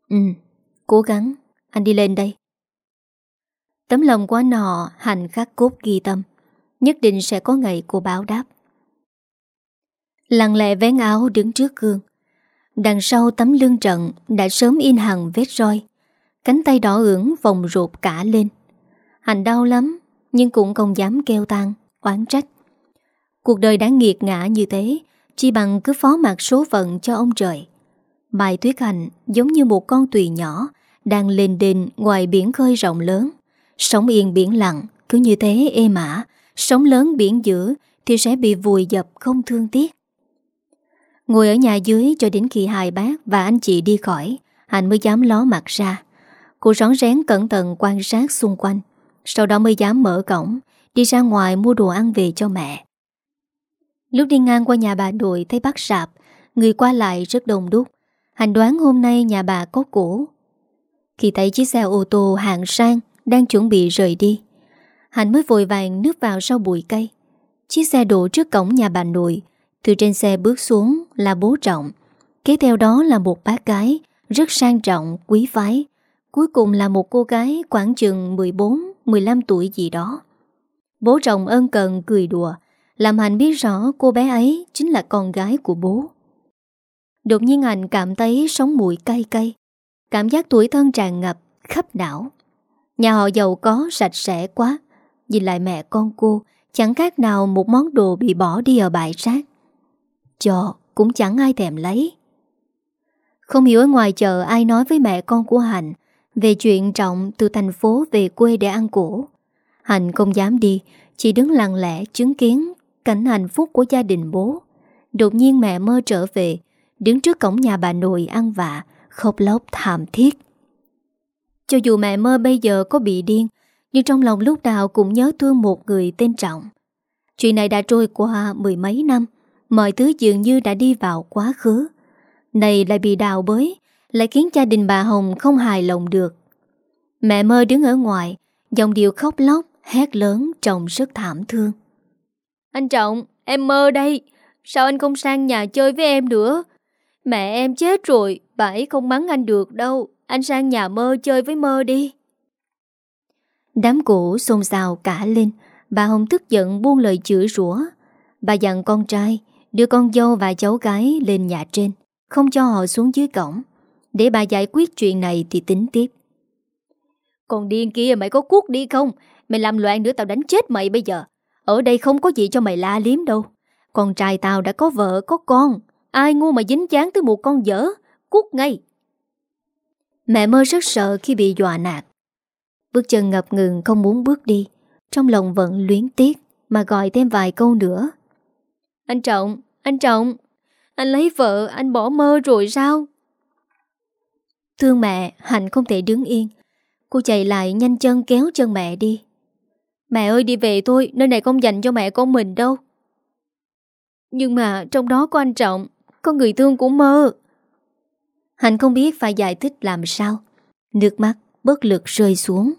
Ừ. Cố gắng. Anh đi lên đây. Tấm lòng của anh họ hành khắc cốt ghi tâm, Nhất định sẽ có ngày cô báo đáp. Lặng lẽ vén áo đứng trước gương. Đằng sau tấm lưng trận Đã sớm in hằng vết roi. Cánh tay đỏ ửng vòng ruột cả lên. Hành đau lắm, Nhưng cũng không dám kêu tan Oán trách. Cuộc đời đã nghiệt ngã như thế Chỉ bằng cứ phó mặc số phận cho ông trời. Bài tuyết hành giống như một con tùy nhỏ đang lên đền ngoài biển khơi rộng lớn. Sống yên biển lặng, Cứ như thế êm ả. Sống lớn biển dữ Thì sẽ bị vùi dập không thương tiếc. Ngồi ở nhà dưới cho đến khi hai bác Và anh chị đi khỏi Hạnh mới dám ló mặt ra. Cô rón rén cẩn thận quan sát xung quanh, Sau đó mới dám mở cổng, Đi ra ngoài mua đồ ăn về cho mẹ. Lúc đi ngang qua nhà bà nội Thấy bác sạp, Người qua lại rất đông đúc. Hành đoán hôm nay nhà bà có cũ khi thấy chiếc xe ô tô hạng sang Đang chuẩn bị rời đi hạnh mới vội vàng nước vào sau bụi cây. Chiếc xe đổ trước cổng nhà bà nội Từ trên xe bước xuống là bố trọng Kế theo đó là một bác gái Rất sang trọng, quý phái Cuối cùng là một cô gái khoảng chừng 14-15 tuổi gì đó. Bố chồng ân cần cười đùa Làm Hạnh biết rõ cô bé ấy chính là con gái của bố. Đột nhiên Hạnh cảm thấy sống mũi cay cay Cảm giác tuổi thân tràn ngập khắp đảo. Nhà họ giàu có sạch sẽ quá. Nhìn lại mẹ con cô, Chẳng khác nào một món đồ bị bỏ đi ở bãi rác. Cho, cũng chẳng ai thèm lấy. Không hiểu ở ngoài chợ ai nói với mẹ con của Hạnh Về chuyện Trọng từ thành phố về quê để ăn cổ. Hạnh không dám đi, Chỉ đứng lặng lẽ chứng kiến Cảnh hạnh phúc của gia đình bố. Đột nhiên mẹ mơ trở về, Đứng trước cổng nhà bà nội ăn vạ Khóc lóc thảm thiết. Cho dù mẹ mơ bây giờ có bị điên, Nhưng trong lòng lúc nào cũng nhớ thương một người tên Trọng. Chuyện này đã trôi qua mười mấy năm, Mọi thứ dường như đã đi vào quá khứ. Này lại bị đào bới, Lại khiến gia đình bà Hồng không hài lòng được. Mẹ mơ đứng ở ngoài Dòng điệu khóc lóc, Hét lớn, trông rất thảm thương. Anh Trọng, Em mơ đây. Sao anh không sang nhà chơi với em nữa? Mẹ em chết rồi. Bà ấy không mắng anh được đâu, Anh sang nhà mơ chơi với mơ đi. Đám cổ xôn xao cả lên, Bà Hồng tức giận buông lời chửi rủa. Bà dặn con trai, Đưa con dâu và cháu gái lên nhà trên, Không cho họ xuống dưới cổng. Để bà giải quyết chuyện này thì tính tiếp. Còn điên kia, mày có cuốc đi không? Mày làm loạn nữa, tao đánh chết mày bây giờ. Ở đây không có gì cho mày la liếm đâu. Con trai tao đã có vợ, có con. Ai ngu mà dính chán tới một con dở? Cút ngay. Mẹ mơ rất sợ khi bị dọa nạt. Bước chân ngập ngừng không muốn bước đi. Trong lòng vẫn luyến tiếc Mà gọi thêm vài câu nữa. Anh Trọng, anh Trọng Anh lấy vợ, anh bỏ mơ rồi sao? Thương mẹ, Hạnh không thể đứng yên. Cô chạy lại nhanh chân kéo chân mẹ đi. Mẹ ơi đi về thôi Nơi này không dành cho mẹ con mình đâu. Nhưng mà trong đó có anh Trọng Có người thương của mơ. Hạnh không biết phải giải thích làm sao. Nước mắt bất lực rơi xuống.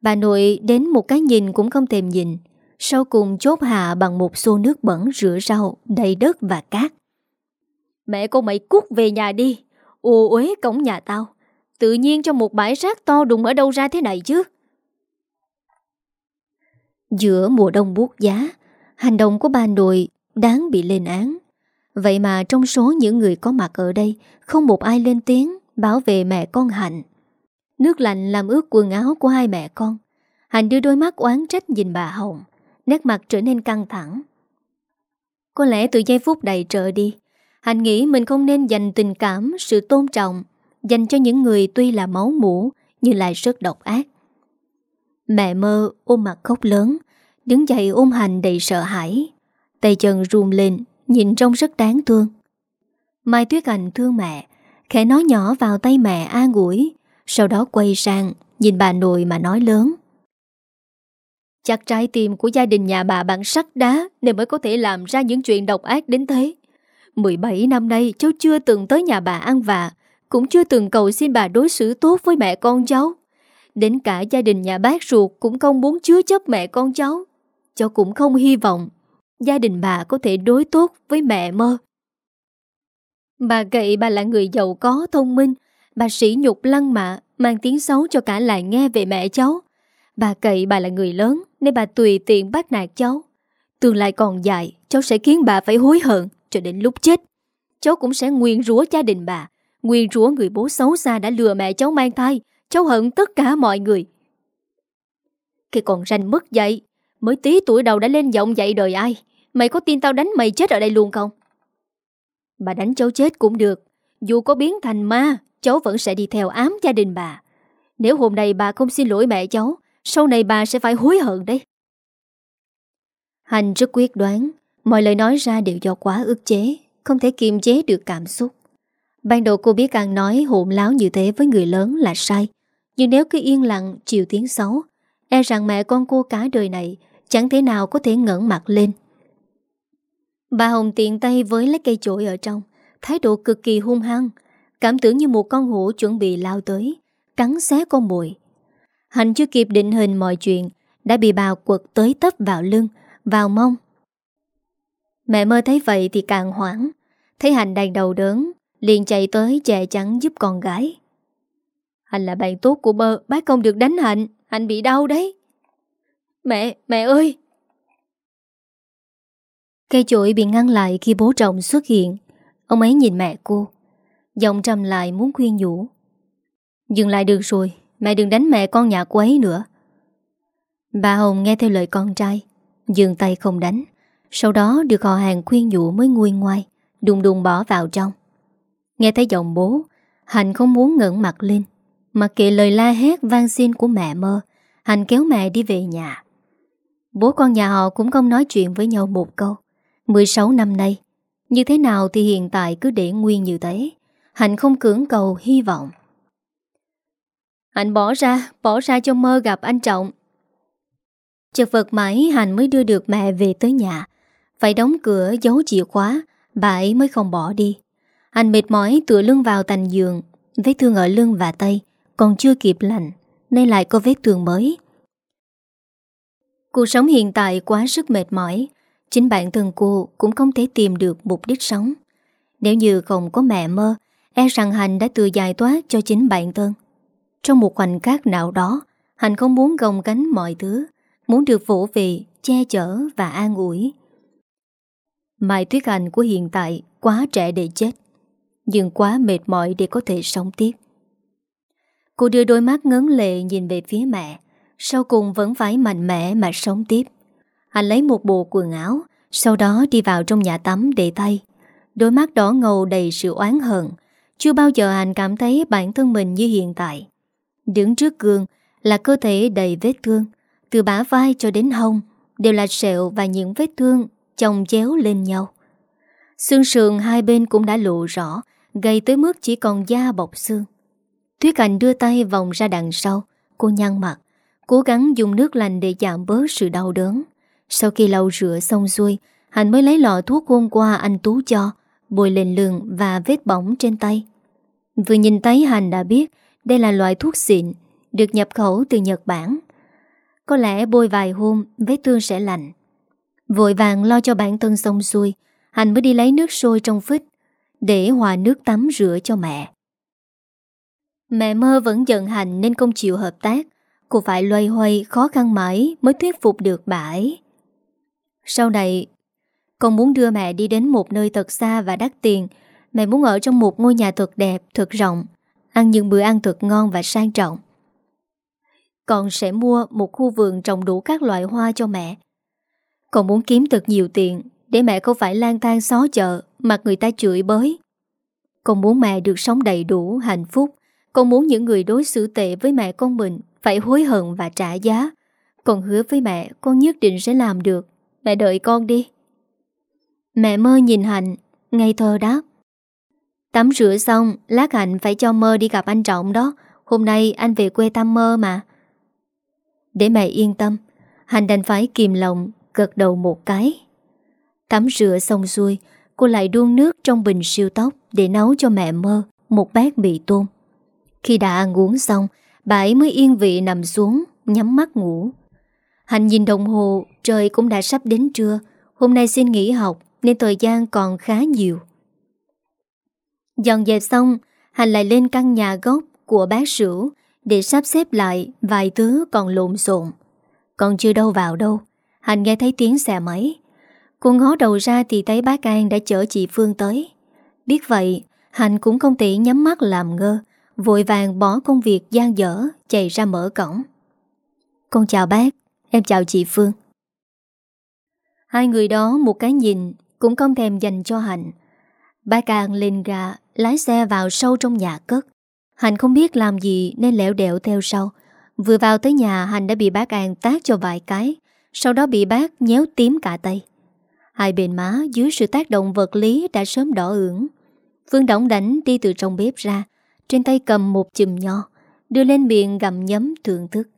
Bà nội đến một cái nhìn cũng không thèm nhìn. Sau cùng chốt hạ bằng một xô nước bẩn rửa rau đầy đất và cát. Mẹ con mày cút về nhà đi. Ồ uế cổng nhà tao. Tự nhiên trong một bãi rác to đụng ở đâu ra thế này chứ? Giữa mùa đông buốt giá Hành động của bà nội đáng bị lên án Vậy mà trong số những người có mặt ở đây, Không một ai lên tiếng Bảo vệ mẹ con Hạnh. Nước lạnh làm ướt quần áo của hai mẹ con. Hạnh đưa đôi mắt oán trách nhìn bà Hồng, Nét mặt trở nên căng thẳng. Có lẽ từ giây phút đầy trở đi, Hạnh nghĩ mình không nên dành tình cảm, Sự tôn trọng Dành cho những người tuy là máu mũ Nhưng lại rất độc ác. Mẹ mơ ôm mặt khóc lớn, Đứng dậy ôm hạnh đầy sợ hãi, Tay chân run lên. Nhìn trông rất đáng thương. Mai Tuyết Anh thương mẹ, Khẽ nói nhỏ vào tay mẹ an ủi, Sau đó quay sang Nhìn bà nội mà nói lớn. Chắc trái tim của gia đình nhà bà bằng sắt đá Nên mới có thể làm ra những chuyện độc ác đến thế. 17 năm nay, cháu chưa từng tới nhà bà ăn vạ, Cũng chưa từng cầu xin bà đối xử tốt với mẹ con cháu. Đến cả gia đình nhà bác ruột Cũng không muốn chứa chấp mẹ con cháu. Cháu cũng không hy vọng Gia đình bà có thể đối tốt với mẹ mơ. Bà gậy bà là người giàu có, thông minh. Bà sĩ nhục lăng mạ Mang tiếng xấu cho cả lại nghe về mẹ cháu. Bà cậy bà là người lớn Nên bà tùy tiện bắt nạt cháu. Tương lai còn dài Cháu sẽ khiến bà phải hối hận Cho đến lúc chết. Cháu cũng sẽ nguyên rúa gia đình bà. Nguyên rúa người bố xấu xa đã lừa mẹ cháu mang thai. Cháu hận tất cả mọi người. Khi còn ranh mất dậy. Mới tí tuổi đầu đã lên giọng dạy đời ai? Mày có tin tao đánh mày chết ở đây luôn không? Bà đánh cháu chết cũng được. Dù có biến thành ma, Cháu vẫn sẽ đi theo ám gia đình bà. Nếu hôm nay bà không xin lỗi mẹ cháu, Sau này bà sẽ phải hối hận đấy. Hành rất quyết đoán. Mọi lời nói ra đều do quá ức chế, Không thể kiềm chế được cảm xúc. Ban đầu cô biết càng nói hỗn láo như thế với người lớn là sai. Nhưng nếu cứ yên lặng chịu tiếng xấu E rằng mẹ con cô cả đời này Chẳng thể nào có thể ngẩng mặt lên. Bà Hồng tiện tay với lấy cây chổi ở trong Thái độ cực kỳ hung hăng Cảm tưởng như một con hổ chuẩn bị lao tới Cắn xé con mồi. Hành chưa kịp định hình mọi chuyện Đã bị bà quật tới tấp vào lưng Vào mông. Mẹ mơ thấy vậy thì càng hoảng Thấy Hành đang đầu đớn Liền chạy tới che chắn giúp con gái. Hành là bạn tốt của bơ Bác không được đánh Hạnh Hạnh bị đau đấy. Mẹ, mẹ ơi! Cây chổi bị ngăn lại khi bố chồng xuất hiện. Ông ấy nhìn mẹ cô. Giọng trầm lại muốn khuyên nhủ. Dừng lại được rồi, Mẹ đừng đánh mẹ con nhà cô ấy nữa. Bà Hồng nghe theo lời con trai Dừng tay không đánh. Sau đó được họ hàng khuyên nhủ mới nguôi ngoai, Đùng đùng bỏ vào trong. Nghe thấy giọng bố, Hạnh không muốn ngẩng mặt lên. Mặc kệ lời la hét vang xin của mẹ mơ, Hạnh kéo mẹ đi về nhà. Bố con nhà họ cũng không nói chuyện với nhau một câu. 16 năm nay, Như thế nào thì hiện tại cứ để nguyên như thế. Hạnh không cưỡng cầu hy vọng. Hạnh bỏ ra Bỏ ra cho mơ gặp anh Trọng. Chật vật mãi Hạnh mới đưa được mẹ về tới nhà. Phải đóng cửa, giấu chìa khóa, Bà ấy mới không bỏ đi. Hạnh mệt mỏi tựa lưng vào thành giường, Vết thương ở lưng và tay Còn chưa kịp lành, Nên lại có vết thương mới. Cuộc sống hiện tại quá sức mệt mỏi. Chính bản thân cô cũng không thể tìm được mục đích sống. Nếu như không có mẹ mơ E rằng Hành đã tự giải thoát cho chính bản thân. Trong một khoảnh khắc nào đó Hành không muốn gồng cánh mọi thứ Muốn được vỗ về, che chở và an ủi. Mai Tuyết Hành của hiện tại quá trẻ để chết Nhưng quá mệt mỏi để có thể sống tiếp. Cô đưa đôi mắt ngấn lệ nhìn về phía mẹ Sau cùng vẫn phải mạnh mẽ mà sống tiếp anh lấy một bộ quần áo, Sau đó đi vào trong nhà tắm để tay Đôi mắt đỏ ngầu đầy sự oán hận. Chưa bao giờ anh cảm thấy bản thân mình như hiện tại. Đứng trước gương là cơ thể đầy vết thương. Từ bả vai cho đến hông Đều là sẹo và những vết thương chồng chéo lên nhau. Xương sườn hai bên cũng đã lộ rõ Gây tới mức chỉ còn da bọc xương. Thúy cảnh đưa tay vòng ra đằng sau, Cô nhăn mặt, Cố gắng dùng nước lành để giảm bớt sự đau đớn. Sau khi lau rửa xong xuôi Hạnh mới lấy lọ thuốc hôm qua anh Tú cho bôi lên lường và vết bỏng trên tay. Vừa nhìn thấy Hành đã biết đây là loại thuốc xịn, được nhập khẩu từ Nhật Bản. Có lẽ bôi vài hôm vết thương sẽ lành. Vội vàng lo cho bản thân xong xuôi, Hành mới đi lấy nước sôi trong phích để hòa nước tắm rửa cho mẹ. Mẹ mơ vẫn giận Hành nên không chịu hợp tác. Cô phải loay hoay khó khăn mãi mới thuyết phục được bà ấy. Sau này con muốn đưa mẹ đi đến một nơi thật xa và đắt tiền. Mẹ muốn ở trong một ngôi nhà thật đẹp, thật rộng Ăn những bữa ăn thật ngon và sang trọng. Con sẽ mua một khu vườn trồng đủ các loại hoa cho mẹ. Con muốn kiếm thật nhiều tiền Để mẹ không phải lang thang xó chợ Mặt người ta chửi bới. Con muốn mẹ được sống đầy đủ, hạnh phúc. Con muốn những người đối xử tệ với mẹ con mình Phải hối hận và trả giá. Con hứa với mẹ Con nhất định sẽ làm được. Mẹ đợi con đi. Mẹ mơ nhìn Hạnh, Ngây thơ đáp. Tắm rửa xong, Lát Hạnh phải cho mơ đi gặp anh Trọng đó. Hôm nay anh về quê tăm Mơ mà. Để mẹ yên tâm, hạnh đành phải kìm lòng, Gật đầu một cái. Tắm rửa xong xuôi, Cô lại đun nước trong bình siêu tóc Để nấu cho mẹ mơ Một bát mì tôm. Khi đã ăn uống xong, Bà ấy mới yên vị nằm xuống, Nhắm mắt ngủ. Hành nhìn đồng hồ, Trời cũng đã sắp đến trưa. Hôm nay xin nghỉ học, Nên thời gian còn khá nhiều. Dọn dẹp xong, Hành lại lên căn nhà gốc của bác sửu Để sắp xếp lại Vài thứ còn lộn xộn. Còn chưa đâu vào đâu, Hành nghe thấy tiếng xe máy. Cô ngó đầu ra thì thấy bác An đã chở chị Phương tới. Biết vậy, Hành cũng không thể nhắm mắt làm ngơ, Vội vàng bỏ công việc gian dở Chạy ra mở cổng. Con chào bác. Em chào chị Phương. Hai người đó một cái nhìn, Cũng không thèm dành cho Hạnh. Bác càng lên gà Lái xe vào sâu trong nhà cất. Hạnh không biết làm gì Nên lẻo đẻo theo sau. Vừa vào tới nhà, Hạnh đã bị bác An tác cho vài cái, Sau đó bị bác nhéo tím cả tay. Hai bên má dưới sự tác động vật lý Đã sớm đỏ ửng. Phương đóng đánh đi từ trong bếp ra, Trên tay cầm một chùm nho, Đưa lên miệng gặm nhấm thưởng thức.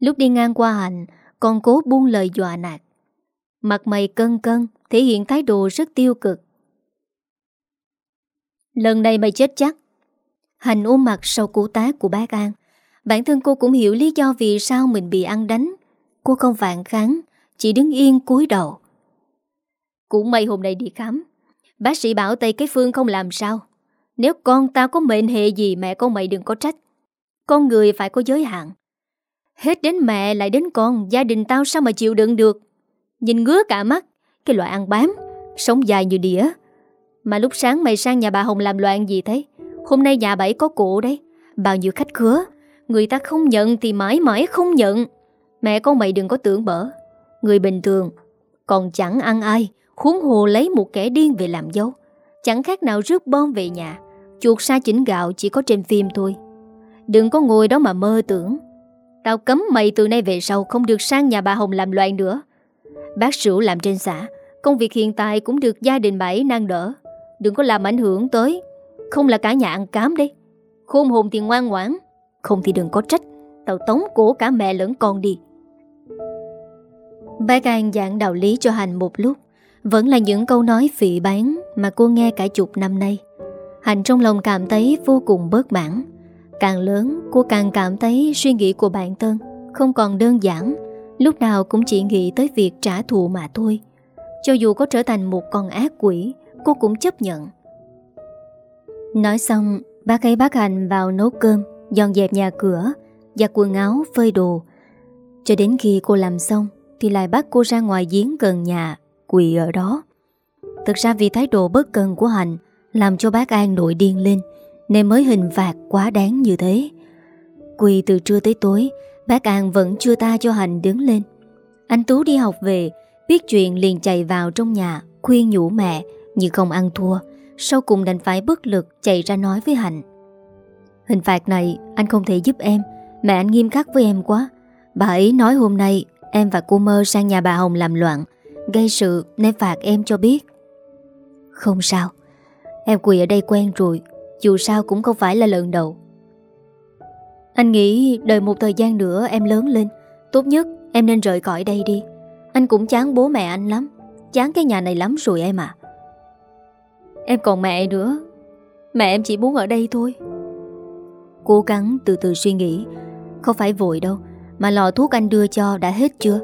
Lúc đi ngang qua Hạnh còn cố buông lời dọa nạt. Mặt mày cân cân, Thể hiện thái độ rất tiêu cực. Lần này mày chết chắc. Hành ôm mặt sau cú tá của bác An. Bản thân cô cũng hiểu lý do vì sao mình bị ăn đánh. Cô không phản kháng, Chỉ đứng yên cúi đầu. Cũng may hôm nay đi khám, Bác sĩ bảo Tây cái Phương không làm sao. Nếu con tao có mệnh hệ gì mẹ con mày đừng có trách. Con người phải có giới hạn. Hết đến mẹ lại đến con, Gia đình tao sao mà chịu đựng được? Nhìn ngứa cả mắt, Cái loại ăn bám, Sống dài như đĩa. Mà lúc sáng mày sang nhà bà Hồng làm loạn gì thế? Hôm nay nhà bảy có cụ đấy, Bao nhiêu khách khứa. Người ta không nhận thì mãi mãi không nhận. Mẹ con mày đừng có tưởng bở. Người bình thường, Còn chẳng ăn ai, Huống hồ lấy một kẻ điên về làm dấu Chẳng khác nào rước bom về nhà, Chuột sa chỉnh gạo chỉ có trên phim thôi. Đừng có ngồi đó mà mơ tưởng. Tao cấm mày từ nay về sau Không được sang nhà bà Hồng làm loạn nữa. Bác Sửu làm trên xã, Công việc hiện tại cũng được gia đình bảy nâng đỡ. Đừng có làm ảnh hưởng tới. Không là cả nhà ăn cám đấy Khôn hồn thì ngoan ngoãn, Không thì đừng có trách. Tao tống cổ cả mẹ lẫn con đi. Bác An giảng đạo lý cho Hành một lúc, Vẫn là những câu nói phỉ bán Mà cô nghe cả chục năm nay. Hành trong lòng cảm thấy vô cùng bớt mãn. Càng lớn cô càng cảm thấy suy nghĩ của bản thân Không còn đơn giản. Lúc nào cũng chỉ nghĩ tới việc trả thù mà thôi. Cho dù có trở thành một con ác quỷ Cô cũng chấp nhận. Nói xong Bác ấy bác Hành vào nấu cơm Dọn dẹp nhà cửa Giặt quần áo, phơi đồ. Cho đến khi cô làm xong Thì lại bắt cô ra ngoài giếng gần nhà Quỳ ở đó. Thực ra vì thái độ bất cần của Hành Làm cho bác An nổi điên lên. Nên mới hình phạt quá đáng như thế. Quỳ từ trưa tới tối, Bác An vẫn chưa ta cho Hành đứng lên. Anh Tú đi học về, Biết chuyện liền chạy vào trong nhà, Khuyên nhủ mẹ, Nhưng không ăn thua. Sau cùng đành phải bất lực chạy ra nói với Hạnh. Hình phạt này anh không thể giúp em, Mẹ anh nghiêm khắc với em quá. Bà ấy nói hôm nay Em và cô mơ sang nhà bà Hồng làm loạn, Gây sự nên phạt em cho biết. Không sao, Em quỳ ở đây quen rồi dù sao cũng không phải là lần đầu. Anh nghĩ đợi một thời gian nữa em lớn lên, Tốt nhất em nên rời khỏi đây đi. Anh cũng chán bố mẹ anh lắm, Chán cái nhà này lắm rồi em à Em còn mẹ nữa, Mẹ em chỉ muốn ở đây thôi. Cố gắng từ từ suy nghĩ, Không phải vội đâu, Mà lọ thuốc anh đưa cho đã hết chưa?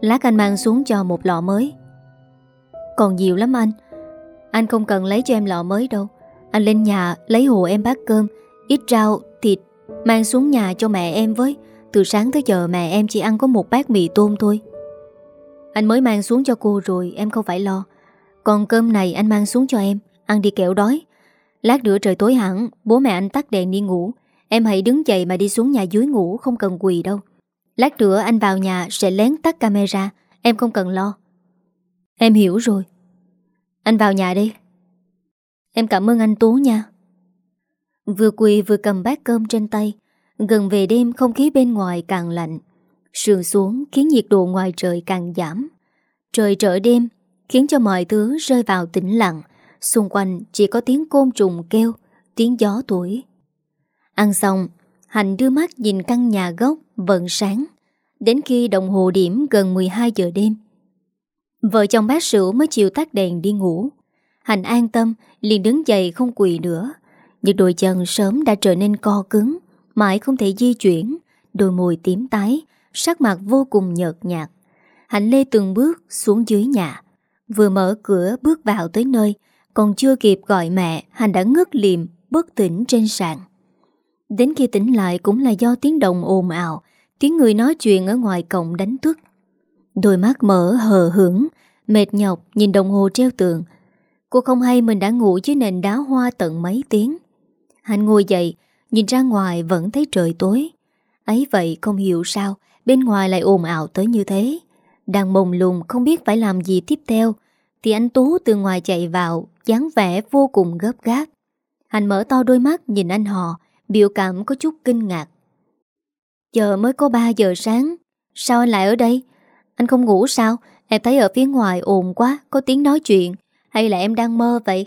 Lát anh mang xuống cho một lọ mới. Còn nhiều lắm anh Anh không cần lấy cho em lọ mới đâu. Anh lên nhà lấy hồ em bát cơm Ít rau, thịt Mang xuống nhà cho mẹ em với. Từ sáng tới giờ mẹ em chỉ ăn có một bát mì tôm thôi. Anh mới mang xuống cho cô rồi Em không phải lo. Còn cơm này anh mang xuống cho em Ăn đi kẹo đói. Lát nữa trời tối hẳn Bố mẹ anh tắt đèn đi ngủ. Em hãy đứng dậy mà đi xuống nhà dưới ngủ Không cần quỳ đâu. Lát nữa anh vào nhà sẽ lén tắt camera Em không cần lo. Em hiểu rồi. Anh vào nhà đi. Em cảm ơn anh Tú nha. Vừa quỳ vừa cầm bát cơm trên tay, Gần về đêm không khí bên ngoài càng lạnh, Sườn xuống khiến nhiệt độ ngoài trời càng giảm. Trời trở đêm, Khiến cho mọi thứ rơi vào tĩnh lặng, Xung quanh chỉ có tiếng côn trùng kêu, Tiếng gió tuổi Ăn xong, Hạnh đưa mắt nhìn căn nhà gốc vẫn sáng, Đến khi đồng hồ điểm gần 12 giờ đêm. Vợ chồng bác sửu mới chịu tắt đèn đi ngủ. Hạnh an tâm, liền đứng dậy không quỳ nữa. Nhưng đôi chân sớm đã trở nên co cứng, Mãi không thể di chuyển. Đôi môi tím tái, Sắc mặt vô cùng nhợt nhạt. Hạnh lê từng bước xuống dưới nhà. Vừa mở cửa bước vào tới nơi, Còn chưa kịp gọi mẹ, Hạnh đã ngất liềm, bất tỉnh trên sàn. Đến khi tỉnh lại cũng là do tiếng động ồn ào, Tiếng người nói chuyện ở ngoài cổng đánh thức. Đôi mắt mở hờ hững, Mệt nhọc nhìn đồng hồ treo tường Cô không hay mình đã ngủ dưới nền đá hoa tận mấy tiếng. Hạnh ngồi dậy, Nhìn ra ngoài vẫn thấy trời tối. Ấy vậy không hiểu sao, Bên ngoài lại ồn ào tới như thế. Đang mông lùng không biết phải làm gì tiếp theo, Thì anh Tú từ ngoài chạy vào, dáng vẻ vô cùng gấp gáp. Hạnh mở to đôi mắt nhìn anh họ, Biểu cảm có chút kinh ngạc. Giờ mới có 3 giờ sáng, Sao anh lại ở đây? Anh không ngủ sao? Em thấy ở phía ngoài ồn quá, Có tiếng nói chuyện. Hay là em đang mơ vậy?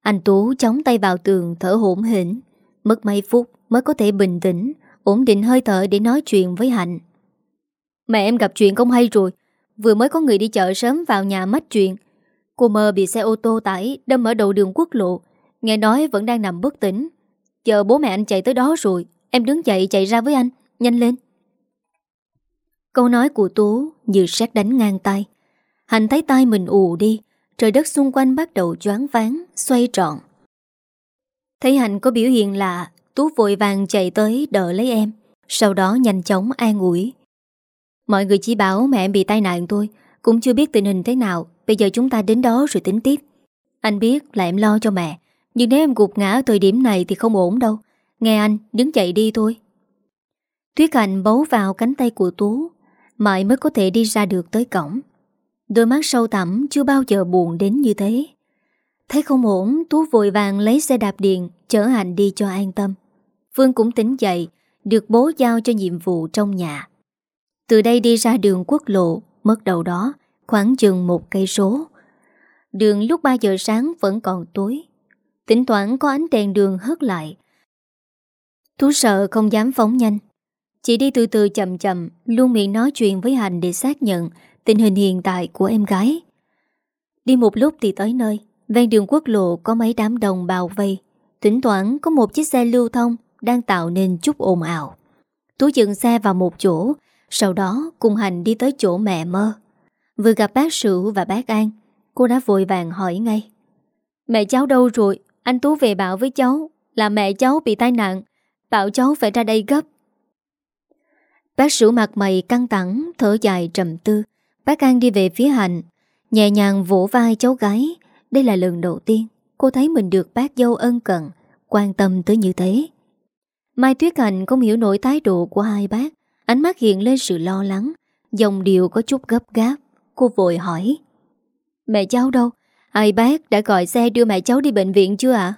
Anh Tú chống tay vào tường thở hổn hển. Mất mấy phút mới có thể bình tĩnh, Ổn định hơi thở để nói chuyện với Hạnh. Mẹ em gặp chuyện không hay rồi. Vừa mới có người đi chợ sớm vào nhà mách chuyện. Cô mơ bị xe ô tô tải Đâm ở đầu đường quốc lộ. Nghe nói vẫn đang nằm bất tỉnh. Chờ bố mẹ anh chạy tới đó rồi. Em đứng dậy chạy ra với anh. Nhanh lên. Câu nói của Tú như sát đánh ngang tay. Hạnh thấy tay mình ù đi. Trời đất xung quanh bắt đầu choáng váng, Xoay trọn Thấy Hạnh có biểu hiện lạ Tú vội vàng chạy tới đỡ lấy em, Sau đó nhanh chóng an ủi. Mọi người chỉ bảo mẹ em bị tai nạn thôi, Cũng chưa biết tình hình thế nào, Bây giờ chúng ta đến đó rồi tính tiếp. Anh biết là em lo cho mẹ, Nhưng nếu em gục ngã ở thời điểm này thì không ổn đâu. Nghe anh, đứng chạy đi thôi. Tuyết Hạnh bấu vào cánh tay của Tú, Mãi mới có thể đi ra được tới cổng. Đôi mắt sâu thẳm chưa bao giờ buồn đến như thế. Thấy không ổn, Tú vội vàng lấy xe đạp điện, Chở Hạnh đi cho an tâm. Phương cũng tỉnh dậy, Được bố giao cho nhiệm vụ trong nhà. Từ đây đi ra đường quốc lộ, Mất đầu đó, Khoảng chừng một cây số. Đường lúc 3 giờ sáng vẫn còn tối. Tỉnh thoảng có ánh đèn đường hớt lại. Tú sợ không dám phóng nhanh. Chỉ đi từ từ chậm chậm, Luôn miệng nói chuyện với Hành để xác nhận Tình hình hiện tại của em gái. Đi một lúc thì tới nơi, Ven đường quốc lộ có mấy đám đồng bào vây. Tỉnh thoảng có một chiếc xe lưu thông Đang tạo nên chút ồn ào. Tú dừng xe vào một chỗ, Sau đó cùng Hành đi tới chỗ mẹ mơ. Vừa gặp bác Sửu và bác An, Cô đã vội vàng hỏi ngay. Mẹ cháu đâu rồi? Anh Tú về bảo với cháu Là mẹ cháu bị tai nạn, Bảo cháu phải ra đây gấp. Bác Sửu mặt mày căng thẳng, Thở dài trầm tư. Bác An đi về phía Hạnh. Nhẹ nhàng vỗ vai cháu gái. Đây là lần đầu tiên Cô thấy mình được bác dâu ân cần, Quan tâm tới như thế. Mai Tuyết Hạnh không hiểu nổi thái độ của hai bác. Ánh mắt hiện lên sự lo lắng. Dòng điều có chút gấp gáp. Cô vội hỏi, Mẹ cháu đâu? Ai bác đã gọi xe đưa mẹ cháu đi bệnh viện chưa ạ?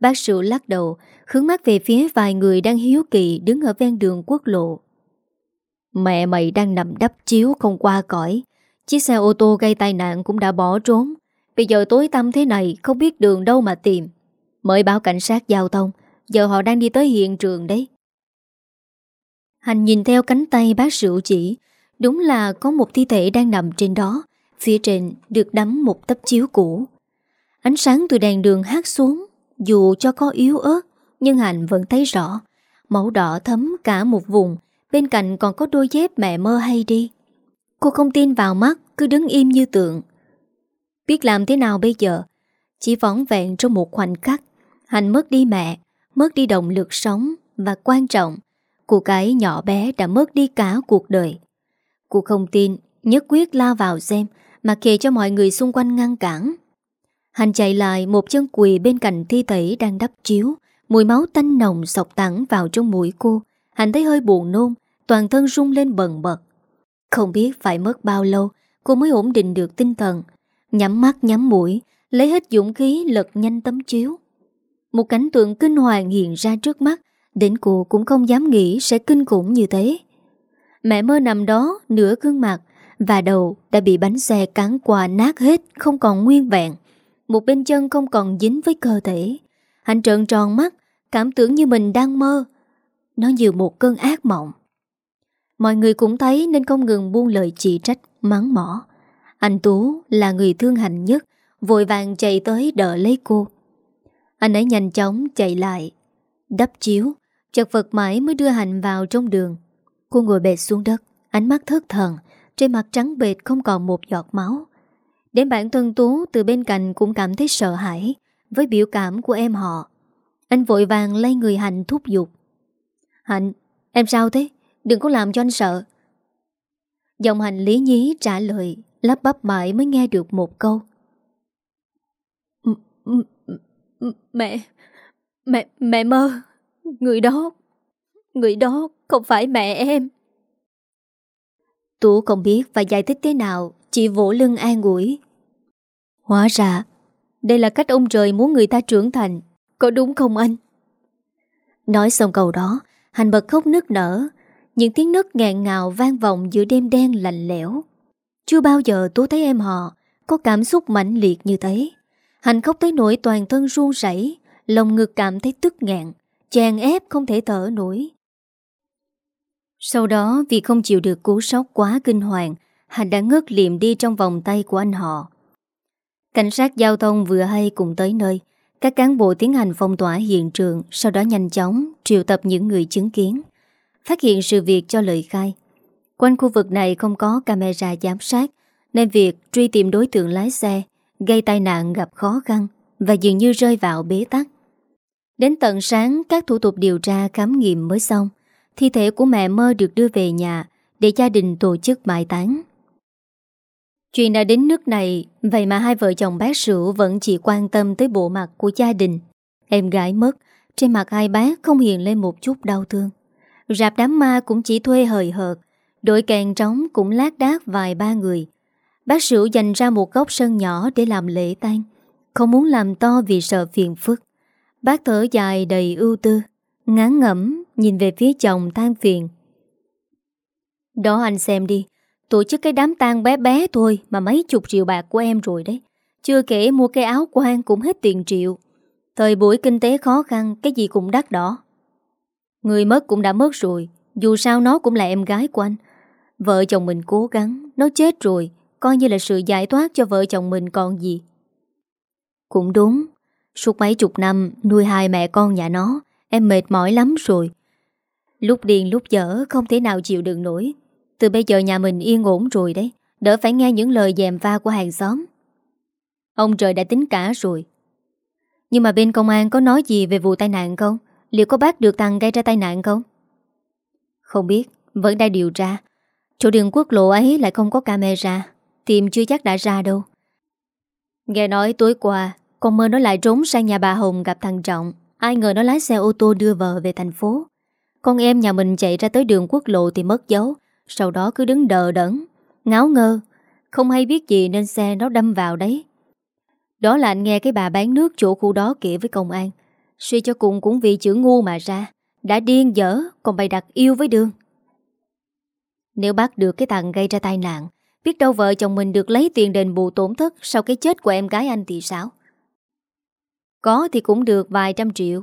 Bác Sửu lắc đầu, Hướng mắt về phía vài người đang hiếu kỳ Đứng ở ven đường quốc lộ. Mẹ mày đang nằm đắp chiếu không qua cõi. Chiếc xe ô tô gây tai nạn cũng đã bỏ trốn. Bây giờ tối tăm thế này, Không biết đường đâu mà tìm. Mới báo cảnh sát giao thông, Giờ họ đang đi tới hiện trường đấy. Hành nhìn theo cánh tay bác rượu chỉ, Đúng là có một thi thể đang nằm trên đó, Phía trên được đắm một tấm chiếu cũ. Ánh sáng từ đèn đường hát xuống, Dù cho có yếu ớt, Nhưng Hạnh vẫn thấy rõ Màu đỏ thấm cả một vùng Bên cạnh còn có đôi dép mẹ mơ hay đi. Cô không tin vào mắt, Cứ đứng im như tượng. Biết làm thế nào bây giờ? Chỉ vỏn vẹn trong một khoảnh khắc, Hạnh mất đi mẹ, Mất đi động lực sống, Và quan trọng, Cô cái nhỏ bé đã mất đi cả cuộc đời. Cô không tin, Nhất quyết lao vào xem, Mà kề cho mọi người xung quanh ngăn cản. Hành chạy lại một chân quỳ bên cạnh thi thể đang đắp chiếu, Mùi máu tanh nồng sọc tẳng vào trong mũi cô. Hành thấy hơi buồn nôn Toàn thân rung lên bần bật. Không biết phải mất bao lâu, Cô mới ổn định được tinh thần. Nhắm mắt nhắm mũi, Lấy hết dũng khí lật nhanh tấm chiếu. Một cảnh tượng kinh hoàng hiện ra trước mắt, Đến cô cũng không dám nghĩ Sẽ kinh khủng như thế. Mẹ mơ nằm đó, nửa gương mặt, Và đầu đã bị bánh xe cán qua nát hết, Không còn nguyên vẹn. Một bên chân không còn dính với cơ thể. Hành trợn tròn mắt, Cảm tưởng như mình đang mơ. Nó như một cơn ác mộng. Mọi người cũng thấy nên không ngừng buông lời chỉ trách, mắng mỏ. Anh Tú là người thương hạnh nhất, vội vàng chạy tới đỡ lấy cô. Anh ấy nhanh chóng chạy lại, đắp chiếu, chật vật mãi mới đưa Hạnh vào trong đường. Cô ngồi bệt xuống đất, ánh mắt thất thần, trên mặt trắng bệt không còn một giọt máu. Đến bản thân Tú từ bên cạnh cũng cảm thấy sợ hãi với biểu cảm của em họ. Anh vội vàng lấy người Hạnh thúc giục. Hạnh, em sao thế? Đừng có làm cho anh sợ. Dòng hành lý nhí trả lời Lắp bắp mãi mới nghe được một câu. Mẹ Mẹ Mẹ mơ. Người đó Người đó không phải mẹ em. Tú không biết phải giải thích thế nào Chỉ vỗ lưng an ủi. Hóa ra Đây là cách ông trời muốn người ta trưởng thành Có đúng không anh? Nói xong câu đó Hành bật khóc nức nở những tiếng nấc ngàn ngào vang vọng giữa đêm đen lạnh lẽo. Chưa bao giờ tú thấy em họ có cảm xúc mãnh liệt như thế. Hành khóc tới nỗi toàn thân run rẩy, lòng ngực cảm thấy tức ngạn, chàng ép không thể thở nổi. Sau đó vì không chịu được cú sốc quá kinh hoàng, Hành đã ngất liệm đi trong vòng tay của anh họ. Cảnh sát giao thông vừa hay cùng tới nơi, các cán bộ tiến hành phong tỏa hiện trường, sau đó nhanh chóng triệu tập những người chứng kiến phát hiện sự việc cho lời khai. Quanh khu vực này không có camera giám sát, nên việc truy tìm đối tượng lái xe gây tai nạn gặp khó khăn và dường như rơi vào bế tắc. Đến tận sáng, các thủ tục điều tra khám nghiệm mới xong, thi thể của mẹ mơ được đưa về nhà để gia đình tổ chức mai táng. Chuyện đã đến nước này, vậy mà hai vợ chồng bác sửu vẫn chỉ quan tâm tới bộ mặt của gia đình. Em gái mất, trên mặt hai bác không hiện lên một chút đau thương. Rạp đám ma cũng chỉ thuê hời hợt, Đội kèn trống cũng lát đác vài ba người. Bác sửu dành ra một góc sân nhỏ để làm lễ tang, Không muốn làm to vì sợ phiền phức. Bác thở dài đầy ưu tư, Ngán ngẩm nhìn về phía chồng than phiền. Đó anh xem đi, Tổ chức cái đám tang bé bé thôi Mà mấy chục triệu bạc của em rồi đấy. Chưa kể mua cái áo quan cũng hết tiền triệu. Thời buổi kinh tế khó khăn, Cái gì cũng đắt đỏ. Người mất cũng đã mất rồi, Dù sao nó cũng là em gái của anh. Vợ chồng mình cố gắng, Nó chết rồi, Coi như là sự giải thoát cho vợ chồng mình còn gì. Cũng đúng, Suốt mấy chục năm nuôi hai mẹ con nhà nó, Em mệt mỏi lắm rồi. Lúc điên lúc dở, Không thể nào chịu đựng nổi. Từ bây giờ nhà mình yên ổn rồi đấy, Đỡ phải nghe những lời dèm pha của hàng xóm. Ông trời đã tính cả rồi. Nhưng mà bên công an có nói gì về vụ tai nạn không? Liệu có bác được thằng gây ra tai nạn không? Không biết, vẫn đang điều tra. Chỗ đường quốc lộ ấy lại không có camera Tìm chưa chắc đã ra đâu. Nghe nói tối qua Con mơ nó lại trốn sang nhà bà Hồng gặp thằng Trọng. Ai ngờ nó lái xe ô tô đưa vợ về thành phố. Con em nhà mình chạy ra tới đường quốc lộ thì mất dấu Sau đó cứ đứng đờ đẫn Ngáo ngơ. Không hay biết gì nên xe nó đâm vào đấy. Đó là anh nghe cái bà bán nước chỗ khu đó kể với công an. Suy cho cùng cũng vì chữ ngu mà ra. Đã điên dở, Còn bày đặt yêu với Đương Nếu bắt được cái thằng gây ra tai nạn, Biết đâu vợ chồng mình được lấy tiền đền bù tổn thất Sau cái chết của em gái anh thì sao? Có thì cũng được vài trăm triệu.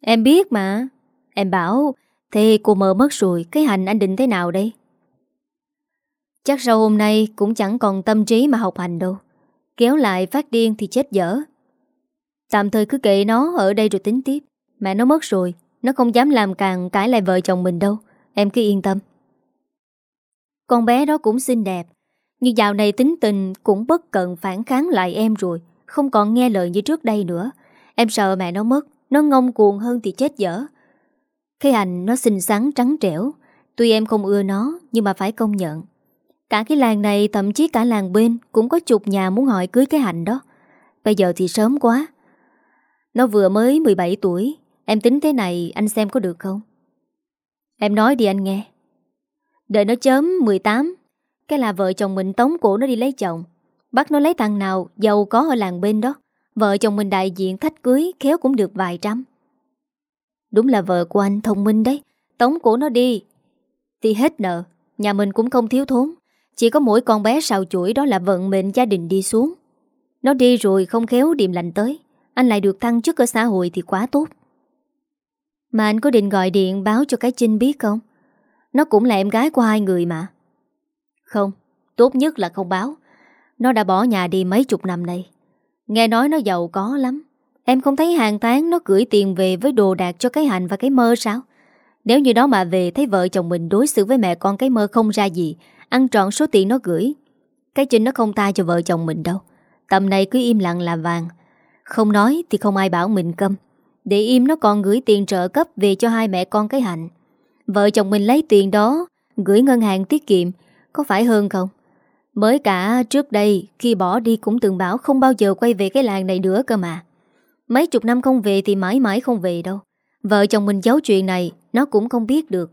Em biết mà. Em bảo, Thế cô mơ mất rồi, Cái hành anh định thế nào đây? Chắc sau hôm nay Cũng chẳng còn tâm trí mà học hành đâu. Kéo lại phát điên thì chết dở. Tạm thời cứ kệ nó, ở đây rồi tính tiếp. Mẹ nó mất rồi, Nó không dám làm càng cãi lại vợ chồng mình đâu. Em cứ yên tâm. Con bé đó cũng xinh đẹp. Nhưng dạo này tính tình cũng bất cận phản kháng lại em rồi, Không còn nghe lời như trước đây nữa. Em sợ mẹ nó mất, Nó ngông cuồng hơn thì chết dở. Cái hành nó xinh xắn, trắng trẻo. Tuy em không ưa nó, Nhưng mà phải công nhận. Cả cái làng này, thậm chí cả làng bên Cũng có chục nhà muốn hỏi cưới cái hạnh đó. Bây giờ thì sớm quá nó vừa mới 17 tuổi. Em tính thế này, anh xem có được không? Em nói đi anh nghe. Đợi nó chớm 18 Cái là vợ chồng mình tống cổ nó đi lấy chồng. Bắt nó lấy thằng nào, Giàu có ở làng bên đó. Vợ chồng mình đại diện thách cưới, Khéo cũng được vài trăm. Đúng là vợ của anh thông minh đấy. Tống cổ nó đi. Thì hết nợ, Nhà mình cũng không thiếu thốn. Chỉ có mỗi con bé sào chuỗi đó là vận mệnh gia đình đi xuống. Nó đi rồi không khéo điềm lành tới anh lại được thăng chức ở xã hội thì quá tốt Mà anh có định gọi điện báo cho cái Trinh biết không? Nó cũng là em gái của hai người mà. Không, tốt nhất là không báo. Nó đã bỏ nhà đi mấy chục năm nay. Nghe nói nó giàu có lắm. Em không thấy hàng tháng nó gửi tiền về với đồ đạc cho cái hạnh và cái mơ sao? Nếu như đó mà về thấy vợ chồng mình đối xử với mẹ con cái mơ không ra gì, ăn trọn số tiền nó gửi. Cái Trinh nó không tha cho vợ chồng mình đâu. Tầm này cứ im lặng là vàng. Không nói thì không ai bảo mình câm. Để im nó còn gửi tiền trợ cấp về cho hai mẹ con cái hạnh. Vợ chồng mình lấy tiền đó, gửi ngân hàng tiết kiệm, có phải hơn không? Mới cả trước đây Khi bỏ đi cũng từng bảo không bao giờ quay về cái làng này nữa cơ mà Mấy chục năm không về thì mãi mãi không về đâu Vợ chồng mình giấu chuyện này Nó cũng không biết được